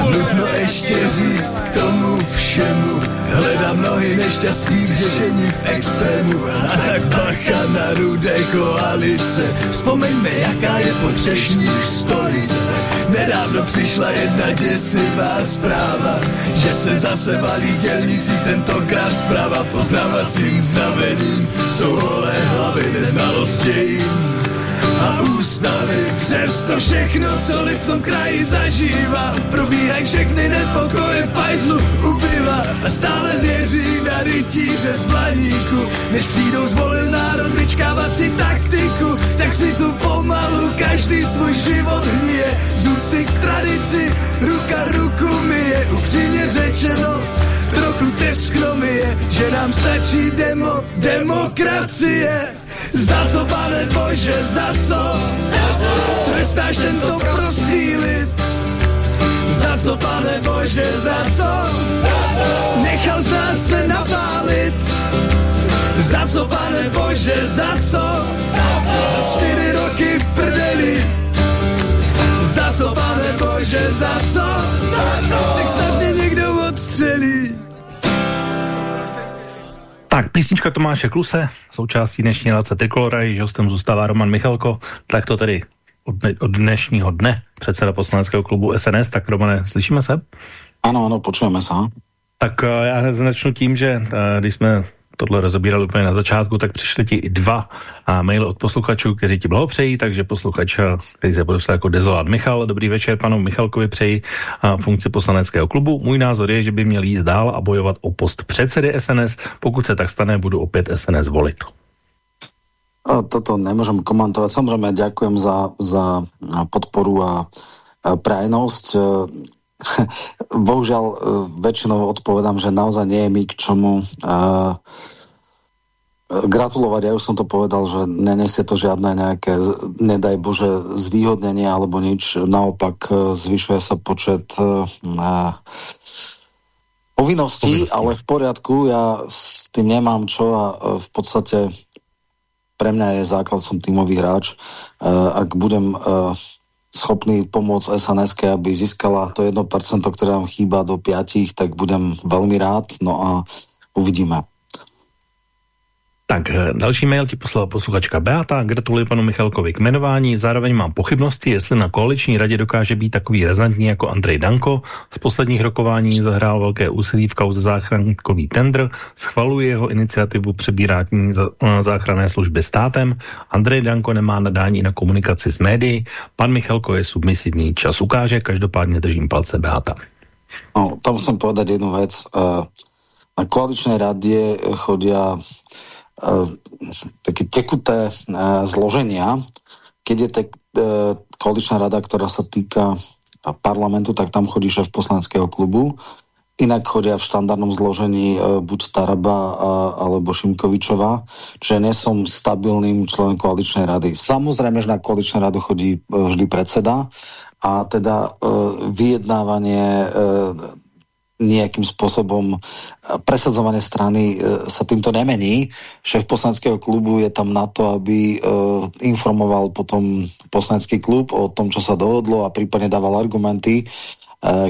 Nutno ještě říct k tomu všemu, hledám nohy nešťastí k řešení v extrému. A tak bacha na rudé koalice, vzpomeňme, jaká je potřešní stolice. Nedávno přišla jedna děsivá zpráva, že se zase valí dělníci, tentokrát zpráva poznávacím znamením. Jsou holé hlavy neznalosti a ústavy Přes to všechno, co lid v tom kraji zažívá, probíhají všechny nepokoje v pajzlu ubyla a stále věří na rytíře z blaníku. Než přijdou zvolil národ vyčkávat si taktiku, tak si tu pomalu každý svůj život hníje. Zůci k tradici, ruka ruku je upřímně řečeno, trochu teskno mi je, že nám stačí demo, demokracie. Za co, pane Bože, za co? Trestáš tento prostý lid? Za co, pane Bože, za co? Nechal z nás se napálit? Za co, pane Bože, za co? Za čtyři roky v prdeli za co, pane Bože, za co? Tak snad mě někdo Tak, písnička Tomáše Kluse, součástí dnešní relace Trikolora, jejíž hostem zůstává Roman Michalko, tak to tedy od, dne, od dnešního dne předseda poslaneckého klubu SNS. Tak Romane, slyšíme se? Ano, ano, počujeme se. Tak uh, já začnu tím, že uh, když jsme tohle rozebírali úplně na začátku, tak přišly ti i dva maily od posluchačů, kteří ti blahopřejí, takže posluchač, který se podepsal jako Dezolát Michal, dobrý večer panu Michalkovi přeji a funkci poslaneckého klubu. Můj názor je, že by měl jít dál a bojovat o post předsedy SNS. Pokud se tak stane, budu opět SNS volit. Toto nemôžem komentovať. Samozrejme, ďakujem za, za podporu a prajnosť. Bohužiaľ, väčšinou odpovedám, že naozaj nie je mi k čomu uh, gratulovať, ja už som to povedal, že nenesie to žiadne nejaké, nedaj Bože, zvýhodnenie alebo nič, naopak e, zvyšuje sa počet uh, povinností, ale v poriadku, ja s tým nemám čo a v podstate pre mňa je základ, som tímový hráč. Uh, ak budem uh, schopný pomôcť SNS, aby získala to 1%, ktoré nám chýba do 5, tak budem veľmi rád, no a uvidíme. Tak eh, další mail ti poslala posluchačka Beata. Gratuluji panu Michalkovi k jmenování. Zároveň mám pochybnosti, jestli na koaliční radě dokáže být takový razantní jako Andrej Danko. Z posledních rokování zahrál velké úsilí v kauze záchrankový tender. Schvaluje jeho iniciativu přebírání eh, záchranné služby státem. Andrej Danko nemá nadání na komunikaci s médií. Pan Michalko je submisivní. Čas ukáže, každopádně držím palce Beata. No, tam chcem povedať jednu vec. Eh, na koaličnej radie chodia také tekuté eh, zloženia. Keď je tak eh, koaličná rada, ktorá sa týka parlamentu, tak tam chodí šéf poslaneckého klubu. Inak chodia v štandardnom zložení buď Taraba alebo Šimkovičová, čiže nie som stabilným členom koaličnej rady. Samozrejme, že na koaličnej radu chodí vždy predseda a teda vyjednávanie nejakým spôsobom e, presadzovanie strany e, sa týmto nemení. Šéf poslaneckého klubu je tam na to, aby e, informoval potom poslanecký klub o tom, čo sa dohodlo a prípadne dával argumenty,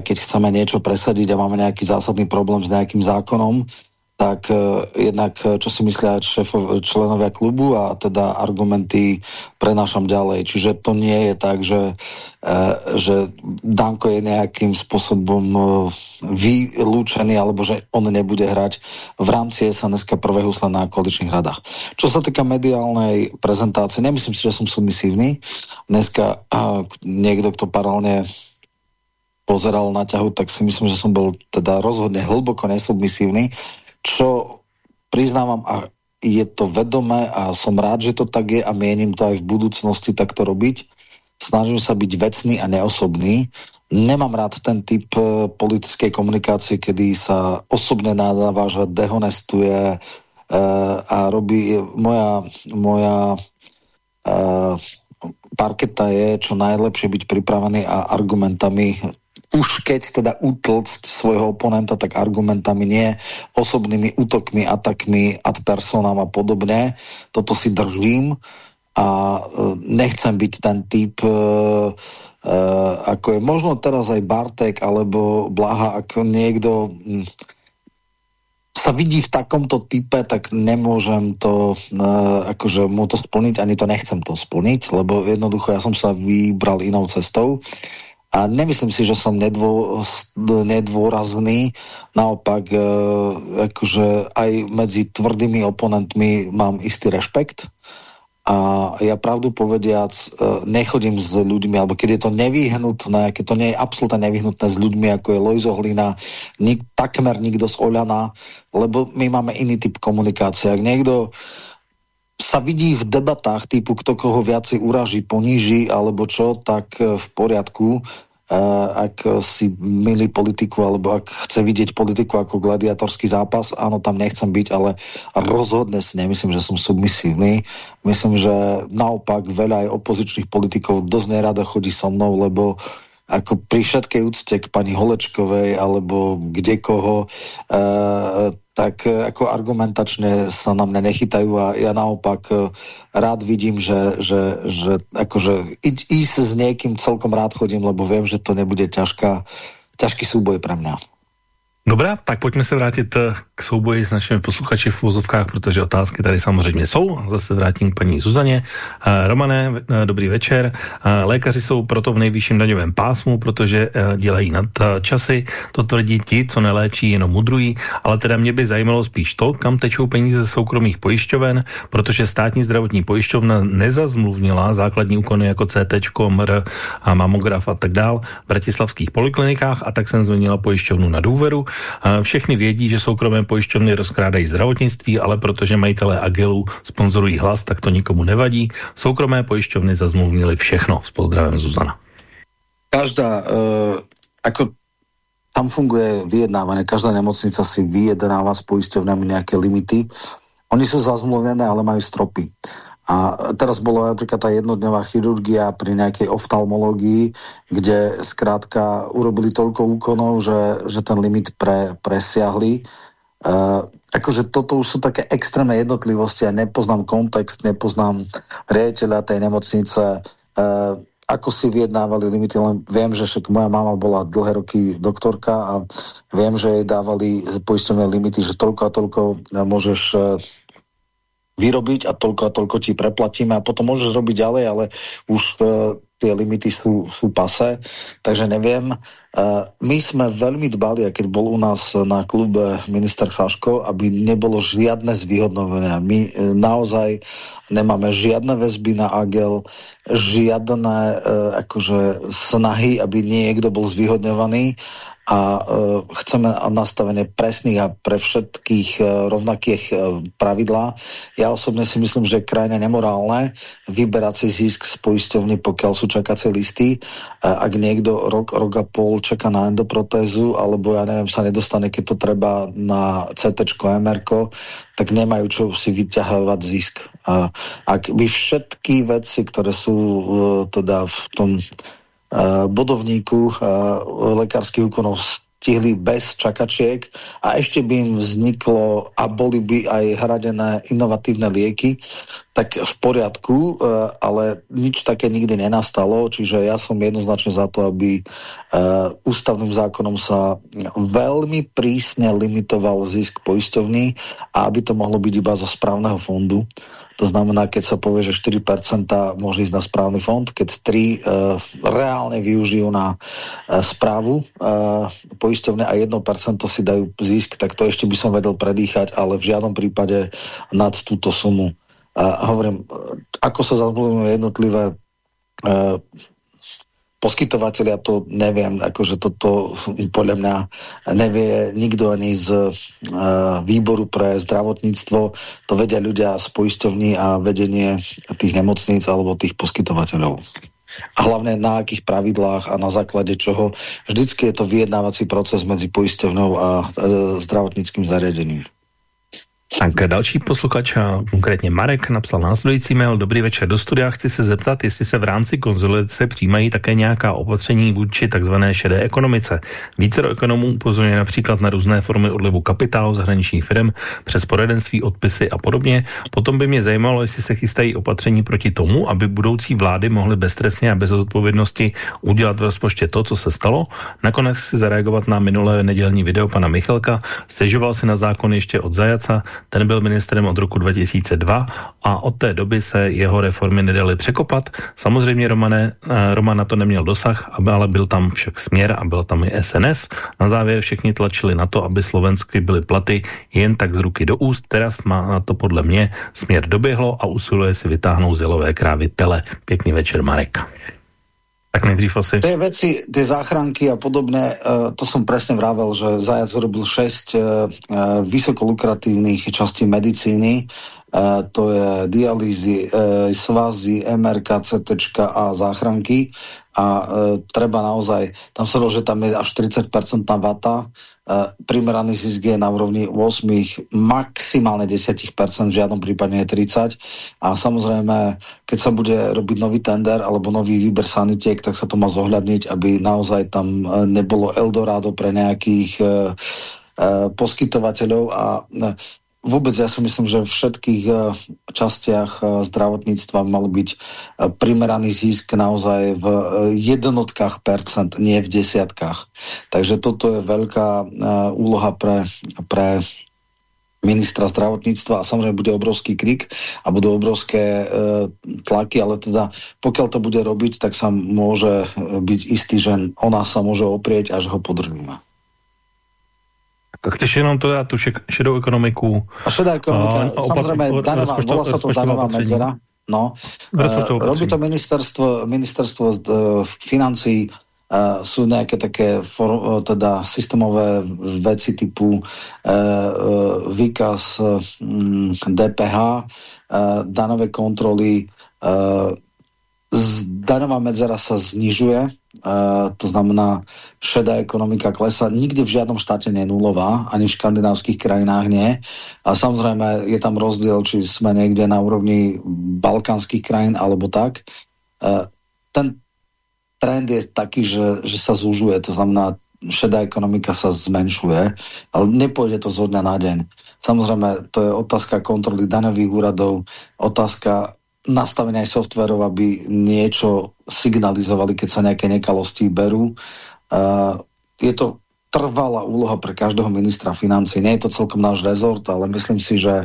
keď chceme niečo presadiť a máme nejaký zásadný problém s nejakým zákonom, tak uh, jednak e, čo si myslia šéfov, členovia klubu a teda argumenty prenášam ďalej. Čiže to nie je tak, že, uh, že Danko je nejakým spôsobom uh, vylúčený alebo že on nebude hrať v rámci SNS prvé husle na koaličných radách. Čo sa týka mediálnej prezentácie, nemyslím si, že som submisívny. Dneska uh, niekto, kto paralelne pozeral na ťahu, tak si myslím, že som bol teda rozhodne hlboko nesubmisívny čo priznávam a je to vedomé a som rád, že to tak je a mienim to aj v budúcnosti takto robiť. Snažím sa byť vecný a neosobný. Nemám rád ten typ e, politickej komunikácie, kedy sa osobne nadáva, že dehonestuje e, a robí moja, moja e, parketa je čo najlepšie byť pripravený a argumentami už keď teda utlcť svojho oponenta, tak argumentami, nie osobnými útokmi, atakmi ad personám a podobne. Toto si držím a e, nechcem byť ten typ, e, e, ako je možno teraz aj Bartek alebo Blaha, ako niekto hm, sa vidí v takomto type, tak nemôžem to, akože mu to splniť, ani to nechcem to splniť, lebo jednoducho ja som sa vybral inou cestou a nemyslím si, že som nedvo, nedôrazný, naopak e, akože aj medzi tvrdými oponentmi mám istý rešpekt a ja pravdu povediac e, nechodím s ľuďmi, alebo keď je to nevyhnutné, keď to nie je absolútne nevyhnutné s ľuďmi, ako je Lojzo Hlina, nik, takmer nikto z Oľana, lebo my máme iný typ komunikácie. Ak niekto sa vidí v debatách typu, kto koho viacej uraží, poníži alebo čo, tak e, v poriadku ak si milí politiku alebo ak chce vidieť politiku ako gladiatorský zápas, áno, tam nechcem byť, ale rozhodne si nemyslím, že som submisívny. Myslím, že naopak veľa aj opozičných politikov dosť nerada chodí so mnou, lebo ako pri všetkej úcte k pani Holečkovej alebo kde koho, e, tak e, ako argumentačne sa na mňa nechytajú a ja naopak e, rád vidím, že, že, že akože ísť s niekým celkom rád chodím, lebo viem, že to nebude ťažká, ťažký súboj pre mňa. Dobrá, tak pojďme se vrátit eh, k souboji s našimi posluchači v úzovkách, protože otázky tady samozřejmě jsou. Zase vrátím k paní Zuzaně. Eh, Romané, eh, dobrý večer. Lékaři jsou proto v nejvyšším daňovém pásmu, protože dělají nad časy. To tvrdí ti, co neléčí, jenom mudrují. Ale teda mě by zajímalo spíš to, kam tečou peníze ze soukromých pojišťoven, protože státní zdravotní pojišťovna nezazmluvnila základní úkony jako CT, MR mamograf a tak dál v bratislavských poliklinikách a tak jsem zvonila pojišťovnu na důveru všechny vědí, že soukromé pojišťovny rozkrádají zdravotnictví, ale protože majitelé Agelu sponzorují hlas, tak to nikomu nevadí. Soukromé pojišťovny zazmluvnili všechno. S pozdravem Zuzana. Každá, uh, ako tam funguje vyjednávanie, každá nemocnica si vyjednáva s poisťovnami nejaké limity. Oni sú zazmluvené, ale majú stropy. A teraz bola napríklad tá jednodňová chirurgia pri nejakej oftalmológii, kde skrátka urobili toľko úkonov, že, že ten limit pre, presiahli. Uh, akože toto už sú také extrémne jednotlivosti, ja nepoznám kontext, nepoznám riaditeľa tej nemocnice, uh, ako si vyjednávali limity, len viem, že však moja mama bola dlhé roky doktorka a viem, že jej dávali poistovné limity, že toľko a toľko môžeš uh, vyrobiť a toľko a toľko ti preplatíme a potom môžeš robiť ďalej, ale už uh, tie limity sú, sú pase, takže neviem. Uh, my sme veľmi dbali, keď bol u nás na klube minister Šaško, aby nebolo žiadne zvýhodnovania. My uh, naozaj nemáme žiadne väzby na Agel, žiadne uh, akože snahy, aby niekto bol zvýhodňovaný a e, chceme nastavenie presných a pre všetkých e, rovnakých e, pravidlá. Ja osobne si myslím, že je krajne nemorálne vyberať si zisk z poisťovny, pokiaľ sú čakacie listy. Ak niekto rok, rok a pol čaká na endoprotézu, alebo ja neviem, sa nedostane, keď to treba na CT, MR, tak nemajú čo si vyťahovať zisk. A ak by všetky veci, ktoré sú teda v tom bodovníku lekárskych úkonov stihli bez čakačiek a ešte by im vzniklo a boli by aj hradené inovatívne lieky, tak v poriadku, ale nič také nikdy nenastalo, čiže ja som jednoznačne za to, aby ústavným zákonom sa veľmi prísne limitoval zisk poisťovní a aby to mohlo byť iba zo správneho fondu to znamená, keď sa povie, že 4% môže ísť na správny fond, keď 3 uh, e, reálne využijú na uh, správu uh, poisťovne a 1% si dajú zisk, tak to ešte by som vedel predýchať, ale v žiadnom prípade nad túto sumu. Uh, hovorím, ako sa zazmluvujú jednotlivé poskytovateľia to neviem, akože toto podľa mňa nevie nikto ani z uh, výboru pre zdravotníctvo, to vedia ľudia z poisťovní a vedenie tých nemocníc alebo tých poskytovateľov. A hlavne na akých pravidlách a na základe čoho. Vždycky je to vyjednávací proces medzi poisťovnou a e, zdravotníckým zariadením. Tak další posluchač, konkrétně Marek, napsal následující mail. Dobrý večer do studia. Chci se zeptat, jestli se v rámci konzolidace přijímají také nějaká opatření vůči takzvané šedé ekonomice. Více ekonomů upozorňuje například na různé formy odlivu kapitálu zahraničních firm přes poradenství, odpisy a podobně. Potom by mě zajímalo, jestli se chystají opatření proti tomu, aby budoucí vlády mohly beztrestně a bez odpovědnosti udělat v rozpočtě to, co se stalo. Nakonec si zareagovat na minulé nedělní video pana Michalka. Stěžoval si na zákon ještě od Zajaca ten byl ministrem od roku 2002 a od té doby se jeho reformy nedaly překopat. Samozřejmě Romane, eh, Roman na to neměl dosah, ale byl tam však směr a byl tam i SNS. Na závěr všichni tlačili na to, aby slovensky byly platy jen tak z ruky do úst. Teraz má na to podle mě směr doběhlo a usiluje si vytáhnout zelové krávy tele. Pěkný večer, Marek. Tak nejdřív asi. Tie veci, tie záchranky a podobné, uh, to som presne vravel, že Zajac robil 6 uh, uh, vysokolukratívnych častí medicíny, to je dialýzy, svazy, MRK, CT a záchranky. A treba naozaj, tam sa že tam je až 40% vata, primeraný zisk je na úrovni 8, maximálne 10%, v žiadnom prípade nie 30. A samozrejme, keď sa bude robiť nový tender alebo nový výber sanitiek, tak sa to má zohľadniť, aby naozaj tam e, nebolo Eldorado pre nejakých uh, poskytovateľov a vôbec ja si myslím, že v všetkých uh, častiach uh, zdravotníctva mal byť uh, primeraný zisk naozaj v jednotkách percent, nie v desiatkách. Takže toto je veľká úloha pre, pre ministra zdravotníctva a samozrejme bude obrovský krik a budú obrovské e, tlaky, ale teda pokiaľ to bude robiť, tak sa môže byť istý, že ona sa môže oprieť a že ho podržíme. Chceš jenom to dát tu šedou ekonomiku? A šedá ekonomika, a, samozrejme, danová, volá sa to danová medzera. No, uh, robí to ministerstvo, ministerstvo z, uh, financí, uh, sú nejaké také for, uh, teda systémové veci typu uh, uh, výkaz uh, DPH, uh, danové kontroly, uh, daňová medzera sa znižuje, to znamená, šedá ekonomika klesa. Nikdy v žiadnom štáte nie je nulová, ani v škandinávských krajinách nie. A samozrejme je tam rozdiel, či sme niekde na úrovni balkánskych krajín alebo tak. Uh, ten trend je taký, že, že sa zúžuje, to znamená, šedá ekonomika sa zmenšuje, ale nepôjde to zo dňa na deň. Samozrejme, to je otázka kontroly daňových úradov, otázka nastavenia aj softverov, aby niečo signalizovali, keď sa nejaké nekalosti berú. Uh, je to trvalá úloha pre každého ministra financí. Nie je to celkom náš rezort, ale myslím si, že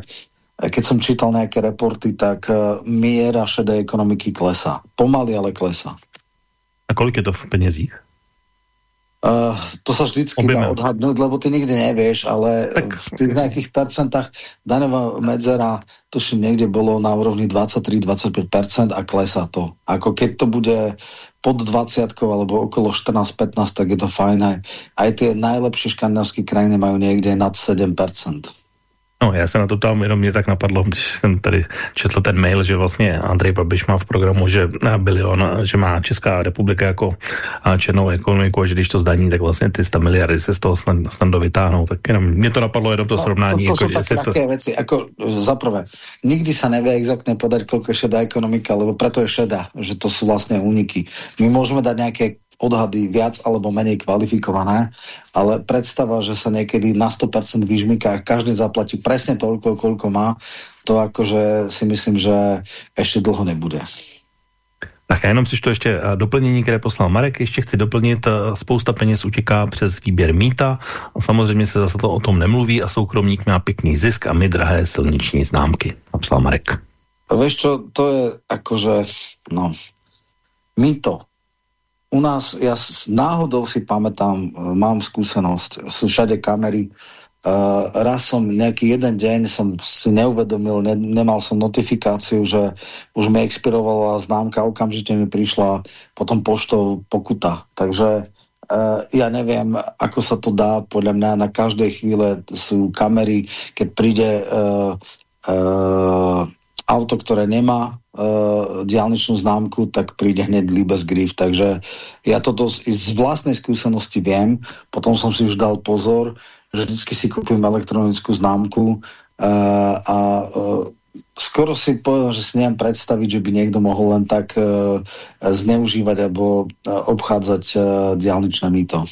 keď som čítal nejaké reporty, tak uh, miera šedej ekonomiky klesá. Pomaly, ale klesá. A kolik je to v peniazích? Uh, to sa vždycky Objeme. dá odhadnúť, lebo ty nikdy nevieš, ale tak. v tých nejakých percentách daňová medzera tuším niekde bolo na úrovni 23-25% a klesá to. Ako keď to bude pod 20 alebo okolo 14-15, tak je to fajn. Aj, aj tie najlepšie škandinávské krajiny majú niekde nad 7%. No, já se na to tam jenom mě tak napadlo, když jsem tady četl ten mail, že vlastně Andrej Babiš má v programu, že bilion, že má Česká republika jako černou ekonomiku a že když to zdaní, tak vlastně ty 100 miliardy se z toho snad, snad vytáhnou. Tak jenom mě to napadlo jenom to no, srovnání. To, to jako, sú také to... veci, ako zaprvé, nikdy sa nevie exaktne podať, koľko je šedá ekonomika, lebo preto je šedá, že to sú vlastne úniky. My môžeme dať nejaké odhady viac alebo menej kvalifikované, ale predstava, že sa niekedy na 100% vyžmyká každý zaplatí presne toľko, koľko má, to akože si myslím, že ešte dlho nebude. Tak a jenom si to ještě doplnění, které poslal Marek, ještě chci doplnit, spousta peněz utěká přes výběr mýta a samozřejmě se zase to o tom nemluví a soukromník má pěkný zisk a my drahé silniční známky, napsal Marek. Vieš čo, to je akože, no, mýto u nás, ja náhodou si pamätám, e, mám skúsenosť, sú všade kamery, Uh, raz som nejaký jeden deň som si neuvedomil, ne, nemal som notifikáciu, že už mi expirovala známka, okamžite mi prišla potom poštou pokuta. Takže uh, ja neviem, ako sa to dá, podľa mňa na každej chvíle sú kamery, keď príde uh, uh, auto, ktoré nemá uh, diálničnú známku, tak príde hneď Libes Griff. Takže ja toto z, z vlastnej skúsenosti viem. Potom som si už dal pozor, že vždy si kúpim elektronickú známku uh, a uh, skoro si povedal, že si neviem predstaviť, že by niekto mohol len tak uh, zneužívať alebo uh, obchádzať uh, diálničné mýto.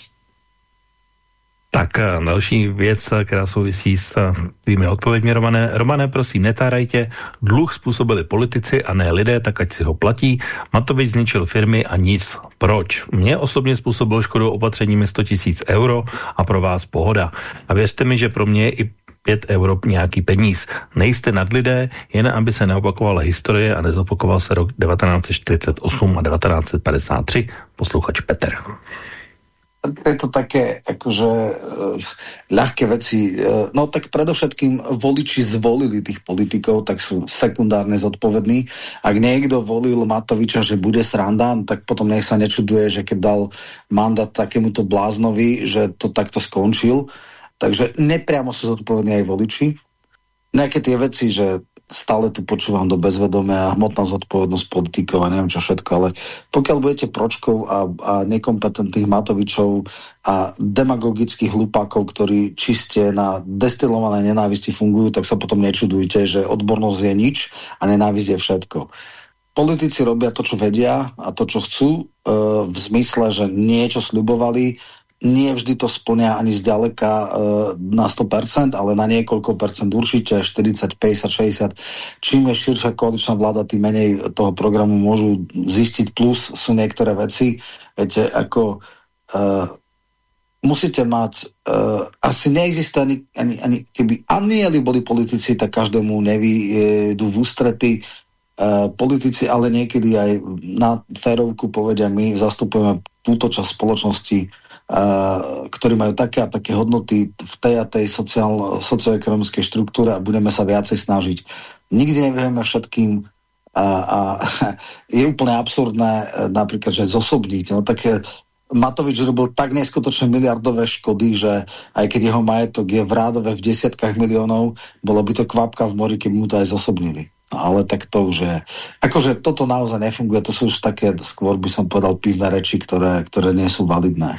Tak eh, další věc, eh, která souvisí s eh, tvými odpověďmi, Romané. Romané, prosím, netárajte. Dluh způsobili politici a ne lidé, tak ať si ho platí. Matovič zničil firmy a nic. Proč? Mně osobně způsobil škodu opatřeními 100 tisíc euro a pro vás pohoda. A věřte mi, že pro mě i 5 euro nějaký peníz. Nejste nad lidé, jen aby se neopakovala historie a nezopakoval se rok 1948 a 1953. Posluchač Petr je to také akože uh, ľahké veci. Uh, no tak predovšetkým voliči zvolili tých politikov, tak sú sekundárne zodpovední. Ak niekto volil Matoviča, že bude sranda, tak potom nech sa nečuduje, že keď dal mandát takémuto bláznovi, že to takto skončil. Takže nepriamo sú zodpovední aj voliči. Nejaké tie veci, že stále tu počúvam do bezvedomia a hmotná zodpovednosť politikov a neviem čo všetko, ale pokiaľ budete pročkov a, a nekompetentných Matovičov a demagogických hlupákov, ktorí čiste na destilované nenávisti fungujú, tak sa potom nečudujte, že odbornosť je nič a nenávisť je všetko. Politici robia to, čo vedia a to, čo chcú, e, v zmysle, že niečo slubovali nie vždy to splňa ani zďaleka e, na 100%, ale na niekoľko percent určite, 40, 50, 60. Čím je širšia koaličná vláda, tým menej toho programu môžu zistiť. Plus sú niektoré veci, viete, ako e, musíte mať, e, asi neexistuje ani, ani, ani, keby anieli boli politici, tak každému nevídu v ústrety e, politici, ale niekedy aj na férovku povedia, my zastupujeme túto časť spoločnosti ktorí majú také a také hodnoty v tej a tej socioekonomickej štruktúre a budeme sa viacej snažiť. Nikdy nevieme všetkým a, a je úplne absurdné e, napríklad, že zosobniť. No, také Matovič robil tak neskutočne miliardové škody, že aj keď jeho majetok je v rádove v desiatkách miliónov, bolo by to kvapka v mori, keby mu to aj zosobnili. No, ale tak to už je... Akože toto naozaj nefunguje, to sú už také, skôr by som povedal, pivné reči, ktoré, ktoré nie sú validné.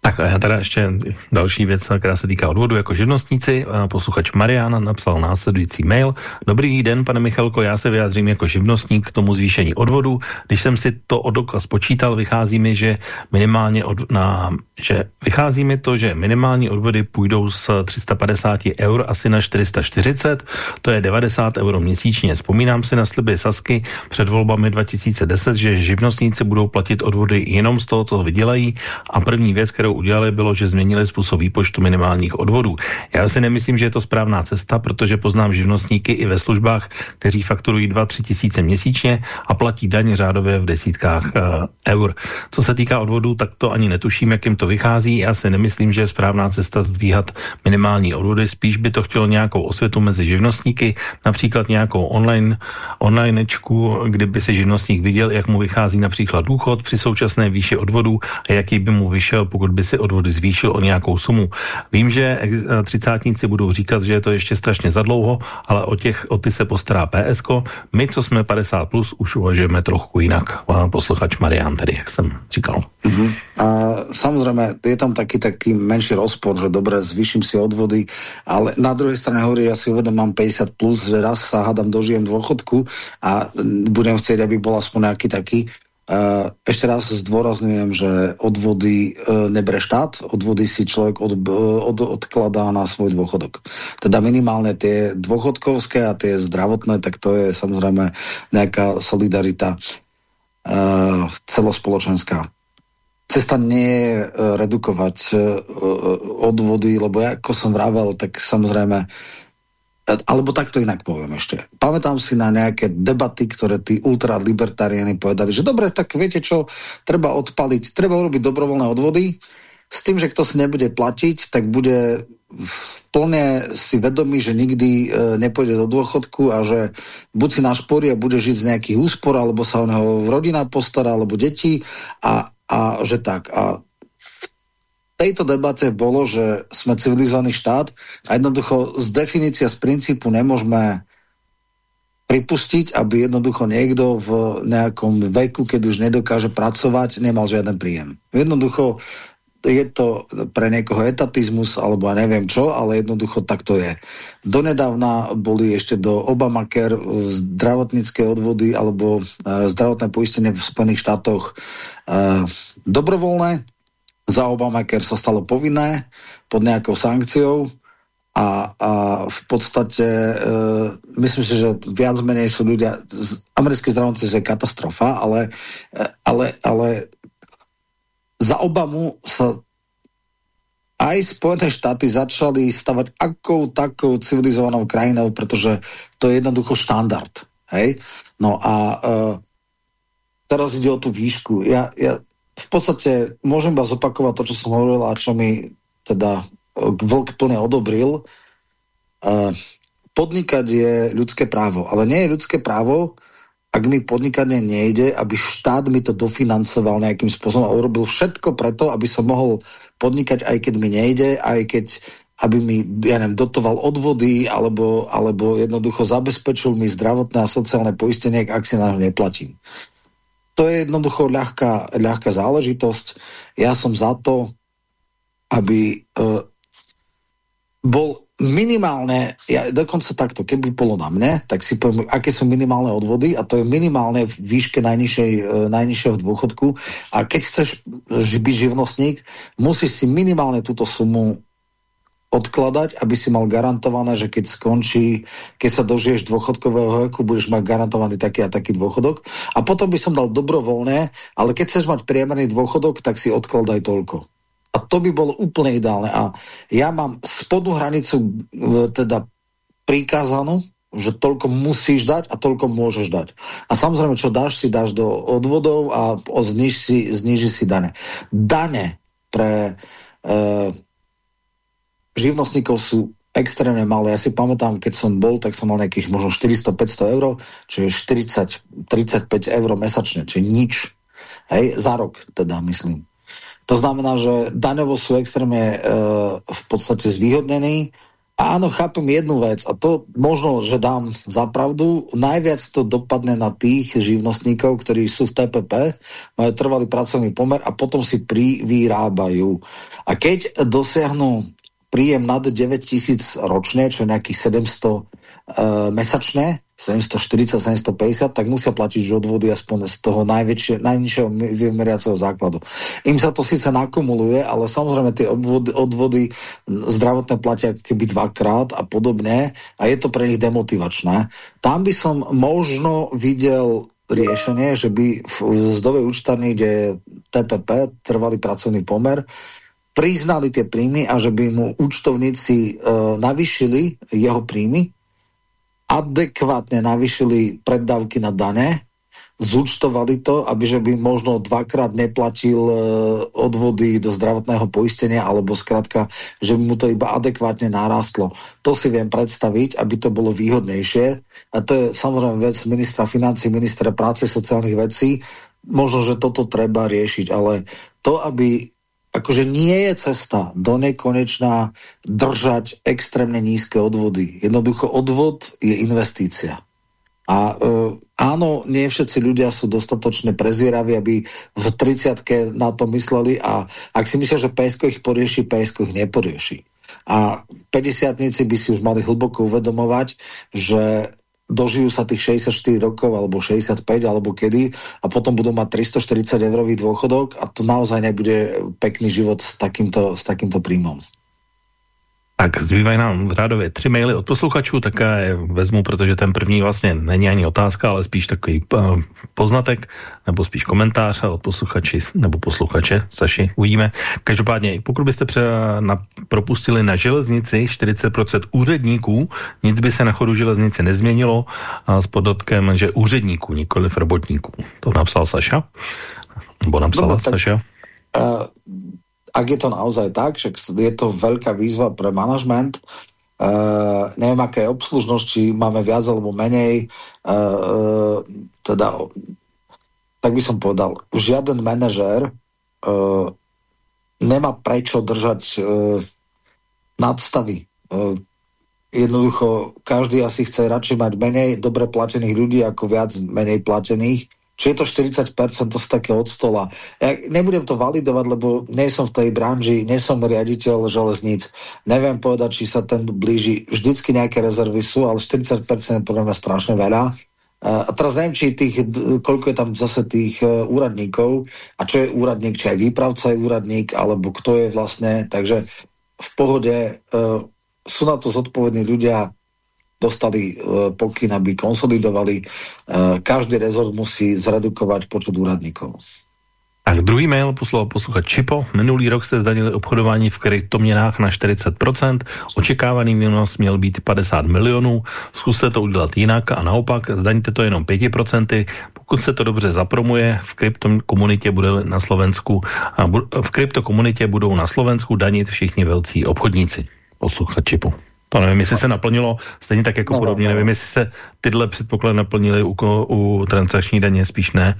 Tak a já teda ještě další věc, která se týká odvodu. Jako živnostníci posluchač Mariana napsal následující mail. Dobrý den, pane Michalko, já se vyjádřím jako živnostník k tomu zvýšení odvodu. Když jsem si to od oka spočítal, vychází mi, že minimálně od, na, že vychází to, že minimální odvody půjdou z 350 eur asi na 440, to je 90 euro měsíčně. Vzpomínám si na sliby Sasky před volbami 2010, že živnostníci budou platit odvody jenom z toho, co vydělají a první věc, kterou udělali, bylo, že změnili způsob výpočtu minimálních odvodů. Já si nemyslím, že je to správná cesta, protože poznám živnostníky i ve službách, kteří fakturují 2-3 tisíce měsíčně a platí daň řádově v desítkách uh, eur. Co se týká odvodů, tak to ani netuším, jak jim to vychází. Já si nemyslím, že je správná cesta zdvíhat minimální odvody. Spíš by to chtělo nějakou osvětu mezi živnostníky, například nějakou online, onlinečku, kdyby si živnostník viděl, jak mu vychází například důchod při současné výši odvodů a jaký by mu vyšel, pokud by si odvody zvýšil o nějakou sumu. Vím, že eh, třicátníci budou říkat, že je to ještě strašně zadlouho, ale o, těch, o ty se postará PSK. My, co jsme 50+, plus, už uvažujeme trochu jinak. Posluchač Marian, tedy, jak jsem říkal. Uh -huh. A samozrejme, je tam taký, taký menší rozpor, že dobre, zvýšim si odvody, ale na druhej strane hovorí, ja si uvedom, mám 50+, plus, že raz sa hádam, dožijem dôchodku a budem chcieť, aby bol aspoň nejaký taký ešte raz zdôrazňujem, že odvody e, nebere štát, odvody si človek od, e, od, odkladá na svoj dôchodok. Teda minimálne tie dôchodkovské a tie zdravotné, tak to je samozrejme nejaká solidarita uh, celospoločenská. Cesta nie je redukovať odvody, lebo ja, ako som vravel, tak samozrejme alebo takto inak poviem ešte. Pamätám si na nejaké debaty, ktoré tí ultralibertariáni povedali, že dobre, tak viete čo, treba odpaliť, treba urobiť dobrovoľné odvody, s tým, že kto si nebude platiť, tak bude plne si vedomý, že nikdy e, nepôjde do dôchodku a že buď si našporí a bude žiť z nejakých úspor, alebo sa o neho rodina postará, alebo deti a, a že tak. A tejto debate bolo, že sme civilizovaný štát a jednoducho z definícia, z princípu nemôžeme pripustiť, aby jednoducho niekto v nejakom veku, keď už nedokáže pracovať, nemal žiaden príjem. Jednoducho je to pre niekoho etatizmus alebo ja neviem čo, ale jednoducho takto je. Donedávna boli ešte do Obamacare zdravotnícke odvody alebo uh, zdravotné poistenie v Spojených štátoch uh, dobrovoľné, za Obamacare sa stalo povinné pod nejakou sankciou a, a v podstate e, myslím si, že viac menej sú ľudia z americké zdravotníctvo je katastrofa, ale, e, ale, ale za Obamu sa aj Spojené štáty začali stavať akou takou civilizovanou krajinou, pretože to je jednoducho štandard. Hej? No a uh, teraz ide o tú výšku. Ja, ja v podstate môžem vás opakovať to, čo som hovoril a čo mi teda uh, vlk plne odobril. Uh, podnikať je ľudské právo, ale nie je ľudské právo ak mi podnikanie nejde, aby štát mi to dofinancoval nejakým spôsobom a urobil všetko preto, aby som mohol podnikať, aj keď mi nejde, aj keď aby mi, ja neviem, dotoval odvody, alebo, alebo jednoducho zabezpečil mi zdravotné a sociálne poistenie, ak si na neplatím. To je jednoducho ľahká, ľahká záležitosť. Ja som za to, aby uh, bol minimálne, ja dokonca takto, keby bolo na mne, tak si poviem, aké sú minimálne odvody a to je minimálne v výške najnižšej, e, najnižšieho dôchodku a keď chceš byť živnostník, musíš si minimálne túto sumu odkladať, aby si mal garantované, že keď skončí, keď sa dožiješ dôchodkového veku, budeš mať garantovaný taký a taký dôchodok. A potom by som dal dobrovoľné, ale keď chceš mať priemerný dôchodok, tak si odkladaj toľko. A to by bolo úplne ideálne. A ja mám spodnú hranicu teda prikázanú, že toľko musíš dať a toľko môžeš dať. A samozrejme, čo dáš, si dáš do odvodov a zniž si, zniži si dane. Dane pre e, živnostníkov sú extrémne malé. Ja si pamätám, keď som bol, tak som mal nejakých možno 400-500 eur, čo je 40-35 eur mesačne, čiže nič. Hej, za rok teda, myslím. To znamená, že daňovo sú extrémne e, v podstate zvýhodnení. A áno, chápem jednu vec a to možno, že dám za pravdu. Najviac to dopadne na tých živnostníkov, ktorí sú v TPP, majú trvalý pracovný pomer a potom si privyrábajú. A keď dosiahnu príjem nad 9 tisíc ročne, čo je nejakých 700 E, mesačne, 740, 750, tak musia platiť odvody aspoň z toho najnižšieho vymeriaceho základu. Im sa to síce nakumuluje, ale samozrejme tie odvody, odvody zdravotné platia keby dvakrát a podobne a je to pre nich demotivačné. Tam by som možno videl riešenie, že by v zdovej účtarni, kde je TPP, trvalý pracovný pomer, priznali tie príjmy a že by mu účtovníci e, navyšili jeho príjmy, adekvátne navýšili preddávky na dane, zúčtovali to, aby že by možno dvakrát neplatil e, odvody do zdravotného poistenia, alebo skrátka, že by mu to iba adekvátne narastlo. To si viem predstaviť, aby to bolo výhodnejšie. A to je samozrejme vec ministra financí, ministra práce, sociálnych vecí. Možno, že toto treba riešiť, ale to, aby akože nie je cesta do nekonečná držať extrémne nízke odvody. Jednoducho odvod je investícia. A e, áno, nie všetci ľudia sú dostatočne prezieraví, aby v 30 na to mysleli a ak si myslia, že PSK ich porieši, PSK ich neporieši. A 50 by si už mali hlboko uvedomovať, že dožijú sa tých 64 rokov alebo 65 alebo kedy a potom budú mať 340 eurový dôchodok a to naozaj nebude pekný život s takýmto, s takýmto príjmom. Tak zbývají nám řádově tři maily od posluchačů, tak já je vezmu, protože ten první vlastně není ani otázka, ale spíš takový uh, poznatek, nebo spíš komentář od posluchači nebo posluchače, Saši, uvidíme. Každopádně, pokud byste pře, na, propustili na železnici 40% úředníků, nic by se na chodu železnice nezměnilo a s podatkem, že úředníků, nikoli robotníků. To napsal Saša? Nebo napsala no, tak, Saša? Uh, ak je to naozaj tak, že je to veľká výzva pre manažment, uh, neviem, aké je máme viac alebo menej, uh, teda tak by som povedal, žiaden manažér uh, nemá prečo držať uh, nadstavy. Uh, jednoducho, každý asi chce radšej mať menej dobre platených ľudí ako viac menej platených či je to 40%, to z také od stola. Ja nebudem to validovať, lebo nie som v tej branži, nie som riaditeľ železníc. Neviem povedať, či sa ten blíži. Vždycky nejaké rezervy sú, ale 40% je podľa mňa strašne veľa. A teraz neviem, či tých, koľko je tam zase tých e, úradníkov a čo je úradník, či aj výpravca je úradník, alebo kto je vlastne, takže v pohode uh, sú na to zodpovední ľudia, dostali e, pokyn, aby konsolidovali. E, každý rezort musí zredukovať počet úradníkov. Tak druhý mail poslal posluchač Čipo. Minulý rok se zdanili obchodování v kryptoměnách na 40%, očekávaný výnos měl být 50 milionů, zkuste to udělat jinak a naopak zdaníte to jenom 5%, pokud se to dobře zapromuje, v kryptokomunitě bude na Slovensku v kryptokomunitě budou na Slovensku danit všichni velcí obchodníci. Posluchač Čipo. To nevím, jestli se naplnilo, stejně tak jako no, podobně, no, no. nevím, jestli se tyhle předpoklady naplnili u, u transakční daně, spíš ne.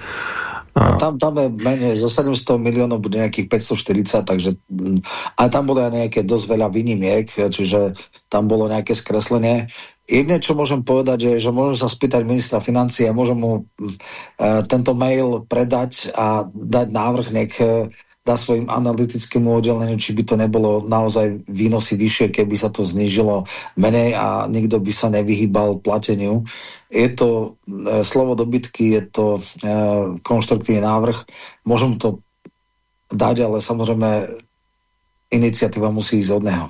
No, tam, tam je menej, zo 700 miliónov bude nejakých 540, takže mm, ale tam bolo aj nejaké dosť veľa výnimiek, čiže tam bolo nejaké skreslenie. Jedné, čo môžem povedať, je, že môžem sa spýtať ministra financie a môžem mu uh, tento mail predať a dať návrh, nech uh, dá svojim analytickému oddeleniu, či by to nebolo naozaj výnosy vyššie, keby sa to znižilo menej a nikto by sa nevyhýbal plateniu. Je to e, slovo dobytky, je to e, konštruktívny návrh. Môžem to dať, ale samozrejme iniciatíva musí ísť od neho.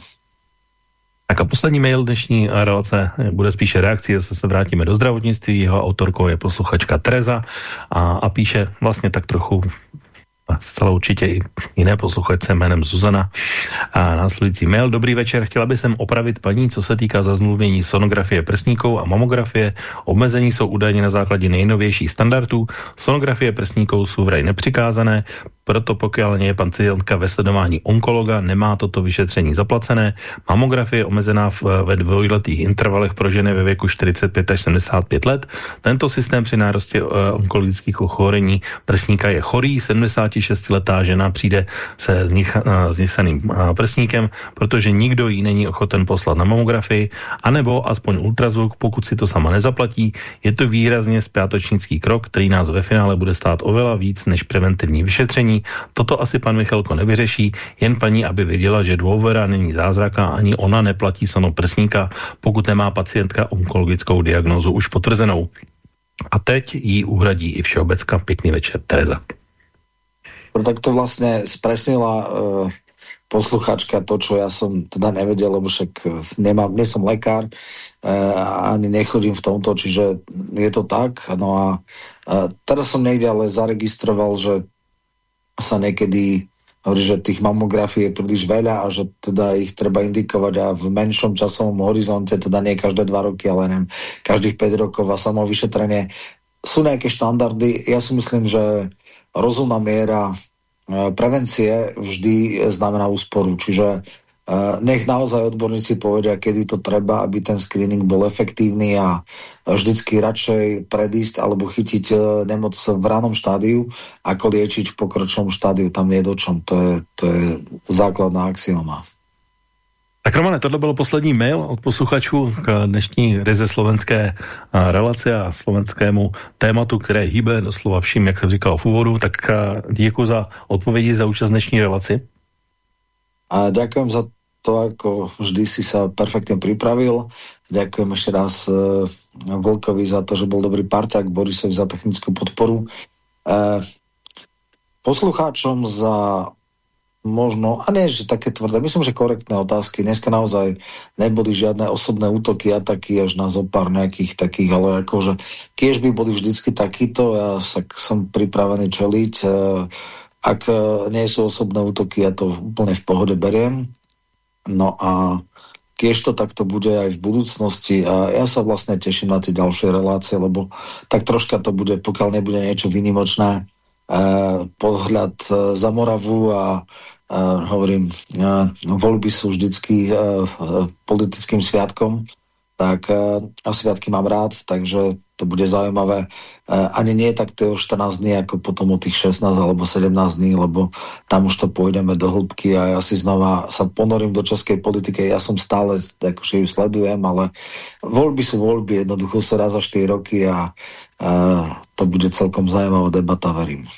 Tak a poslední mail dnešní relace bude spíše reakcie, zase se vrátíme do zdravotnictví. Jeho autorkou je posluchačka Tereza a, a píše vlastně tak trochu zcela určitě i jiné posluchačce jménem Zuzana. A následující mail. Dobrý večer, chtěla by jsem opravit paní, co se týká zazmluvění sonografie prsníků a mamografie. Omezení jsou údajně na základě nejnovějších standardů. Sonografie prsníků jsou vraj nepřikázané, proto pokud je pacientka ve sledování onkologa, nemá toto vyšetření zaplacené. Mamografie je omezená v, ve dvojletých intervalech pro ženy ve věku 45 až 75 let. Tento systém při nárostě uh, onkologických ochorení prsníka je chorý. 76-letá žena přijde se znisaným uh, uh, prsníkem, protože nikdo jí není ochoten poslat na mamografii, anebo aspoň ultrazvuk, pokud si to sama nezaplatí. Je to výrazně zpátočnický krok, který nás ve finále bude stát oveľa víc než preventivní vyšetření Toto asi pan Michalko nevyřeší, jen paní, aby věděla, že dvouvera není zázraka, ani ona neplatí sono prsníka, pokud nemá pacientka onkologickou diagnózu už potvrzenou. A teď jí uhradí i všeobecka. Pěkný večer, Tereza. Tak to vlastně spresnila uh, posluchačka to, čo ja som teda nevedel, lebo však eh, nemám, nie som lekár uh, ani nechodím v tomto, čiže je to tak. No a uh, teraz som niekde ale zaregistroval, že sa niekedy hovorí, že tých mamografií je príliš veľa a že teda ich treba indikovať a v menšom časovom horizonte, teda nie každé dva roky, ale neviem, každých 5 rokov a samo vyšetrenie. Sú nejaké štandardy. Ja si myslím, že rozumná miera e, prevencie vždy znamená úsporu. Čiže nech naozaj odborníci povedia, kedy to treba, aby ten screening bol efektívny a vždycky radšej predísť alebo chytiť e, nemoc v ránom štádiu, ako liečiť v pokročnom štádiu. Tam nie je dočom. To je, to je základná axioma. Tak Romane, tohle bylo poslední mail od posluchačů k dnešní ryze slovenské relace a slovenskému tématu, které hýbe doslova vším, jak jsem říkal v úvodu. Tak děkuji za odpovědi, za účast dnešní relaci. A ďakujem za to, ako vždy si sa perfektne pripravil. Ďakujem ešte raz uh, Vlkovi za to, že bol dobrý parťák, Borisovi za technickú podporu. Uh, poslucháčom za možno, a nie, že také tvrdé, myslím, že korektné otázky. Dneska naozaj neboli žiadne osobné útoky, ataky až na zopár nejakých takých, ale akože kiež by boli vždycky takýto, ja sa, som pripravený čeliť. Uh, ak nie sú osobné útoky, ja to úplne v pohode beriem. No a keď to takto bude aj v budúcnosti a ja sa vlastne teším na tie ďalšie relácie, lebo tak troška to bude, pokiaľ nebude niečo vynimočné, eh, pohľad eh, za Moravu a eh, hovorím, eh, voľby sú vždycky politickým sviatkom, tak eh, a sviatky mám rád, takže to bude zaujímavé. E, ani nie tak to 14 dní, ako potom o tých 16 alebo 17 dní, lebo tam už to pôjdeme do hĺbky a ja si znova sa ponorím do českej politike. Ja som stále, akože ju sledujem, ale voľby sú voľby, jednoducho sú raz za 4 roky a, a to bude celkom zaujímavá debata, verím.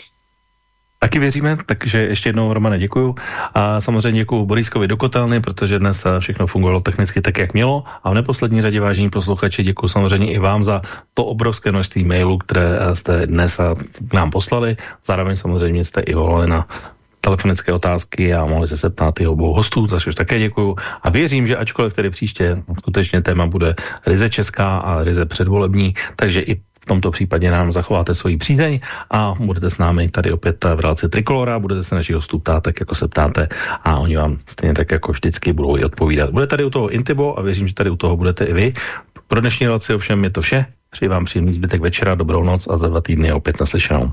Taky věříme, takže ještě jednou Romane děkuju a samozřejmě děkuju Boriskovi do kotelny, protože dnes všechno fungovalo technicky tak, jak mělo a v neposlední řadě vážení posluchači děkuju samozřejmě i vám za to obrovské množství mailů, které jste dnes k nám poslali. Zároveň samozřejmě jste i volali na telefonické otázky a mohli se zeptat i obou hostů, za což také děkuju. A věřím, že ačkoliv tedy příště skutečně téma bude ryze česká a ryze předvolební, takže i v tomto případě nám zachováte svoji přízeň a budete s námi tady opět v relaci Trikolora, budete se našich hostů ptát, tak jako se ptáte a oni vám stejně tak jako vždycky budou i odpovídat. Bude tady u toho Intibo a věřím, že tady u toho budete i vy. Pro dnešní relaci ovšem je to vše. Přeji vám příjemný zbytek večera, dobrou noc a za dva týdny opět naslyšenou.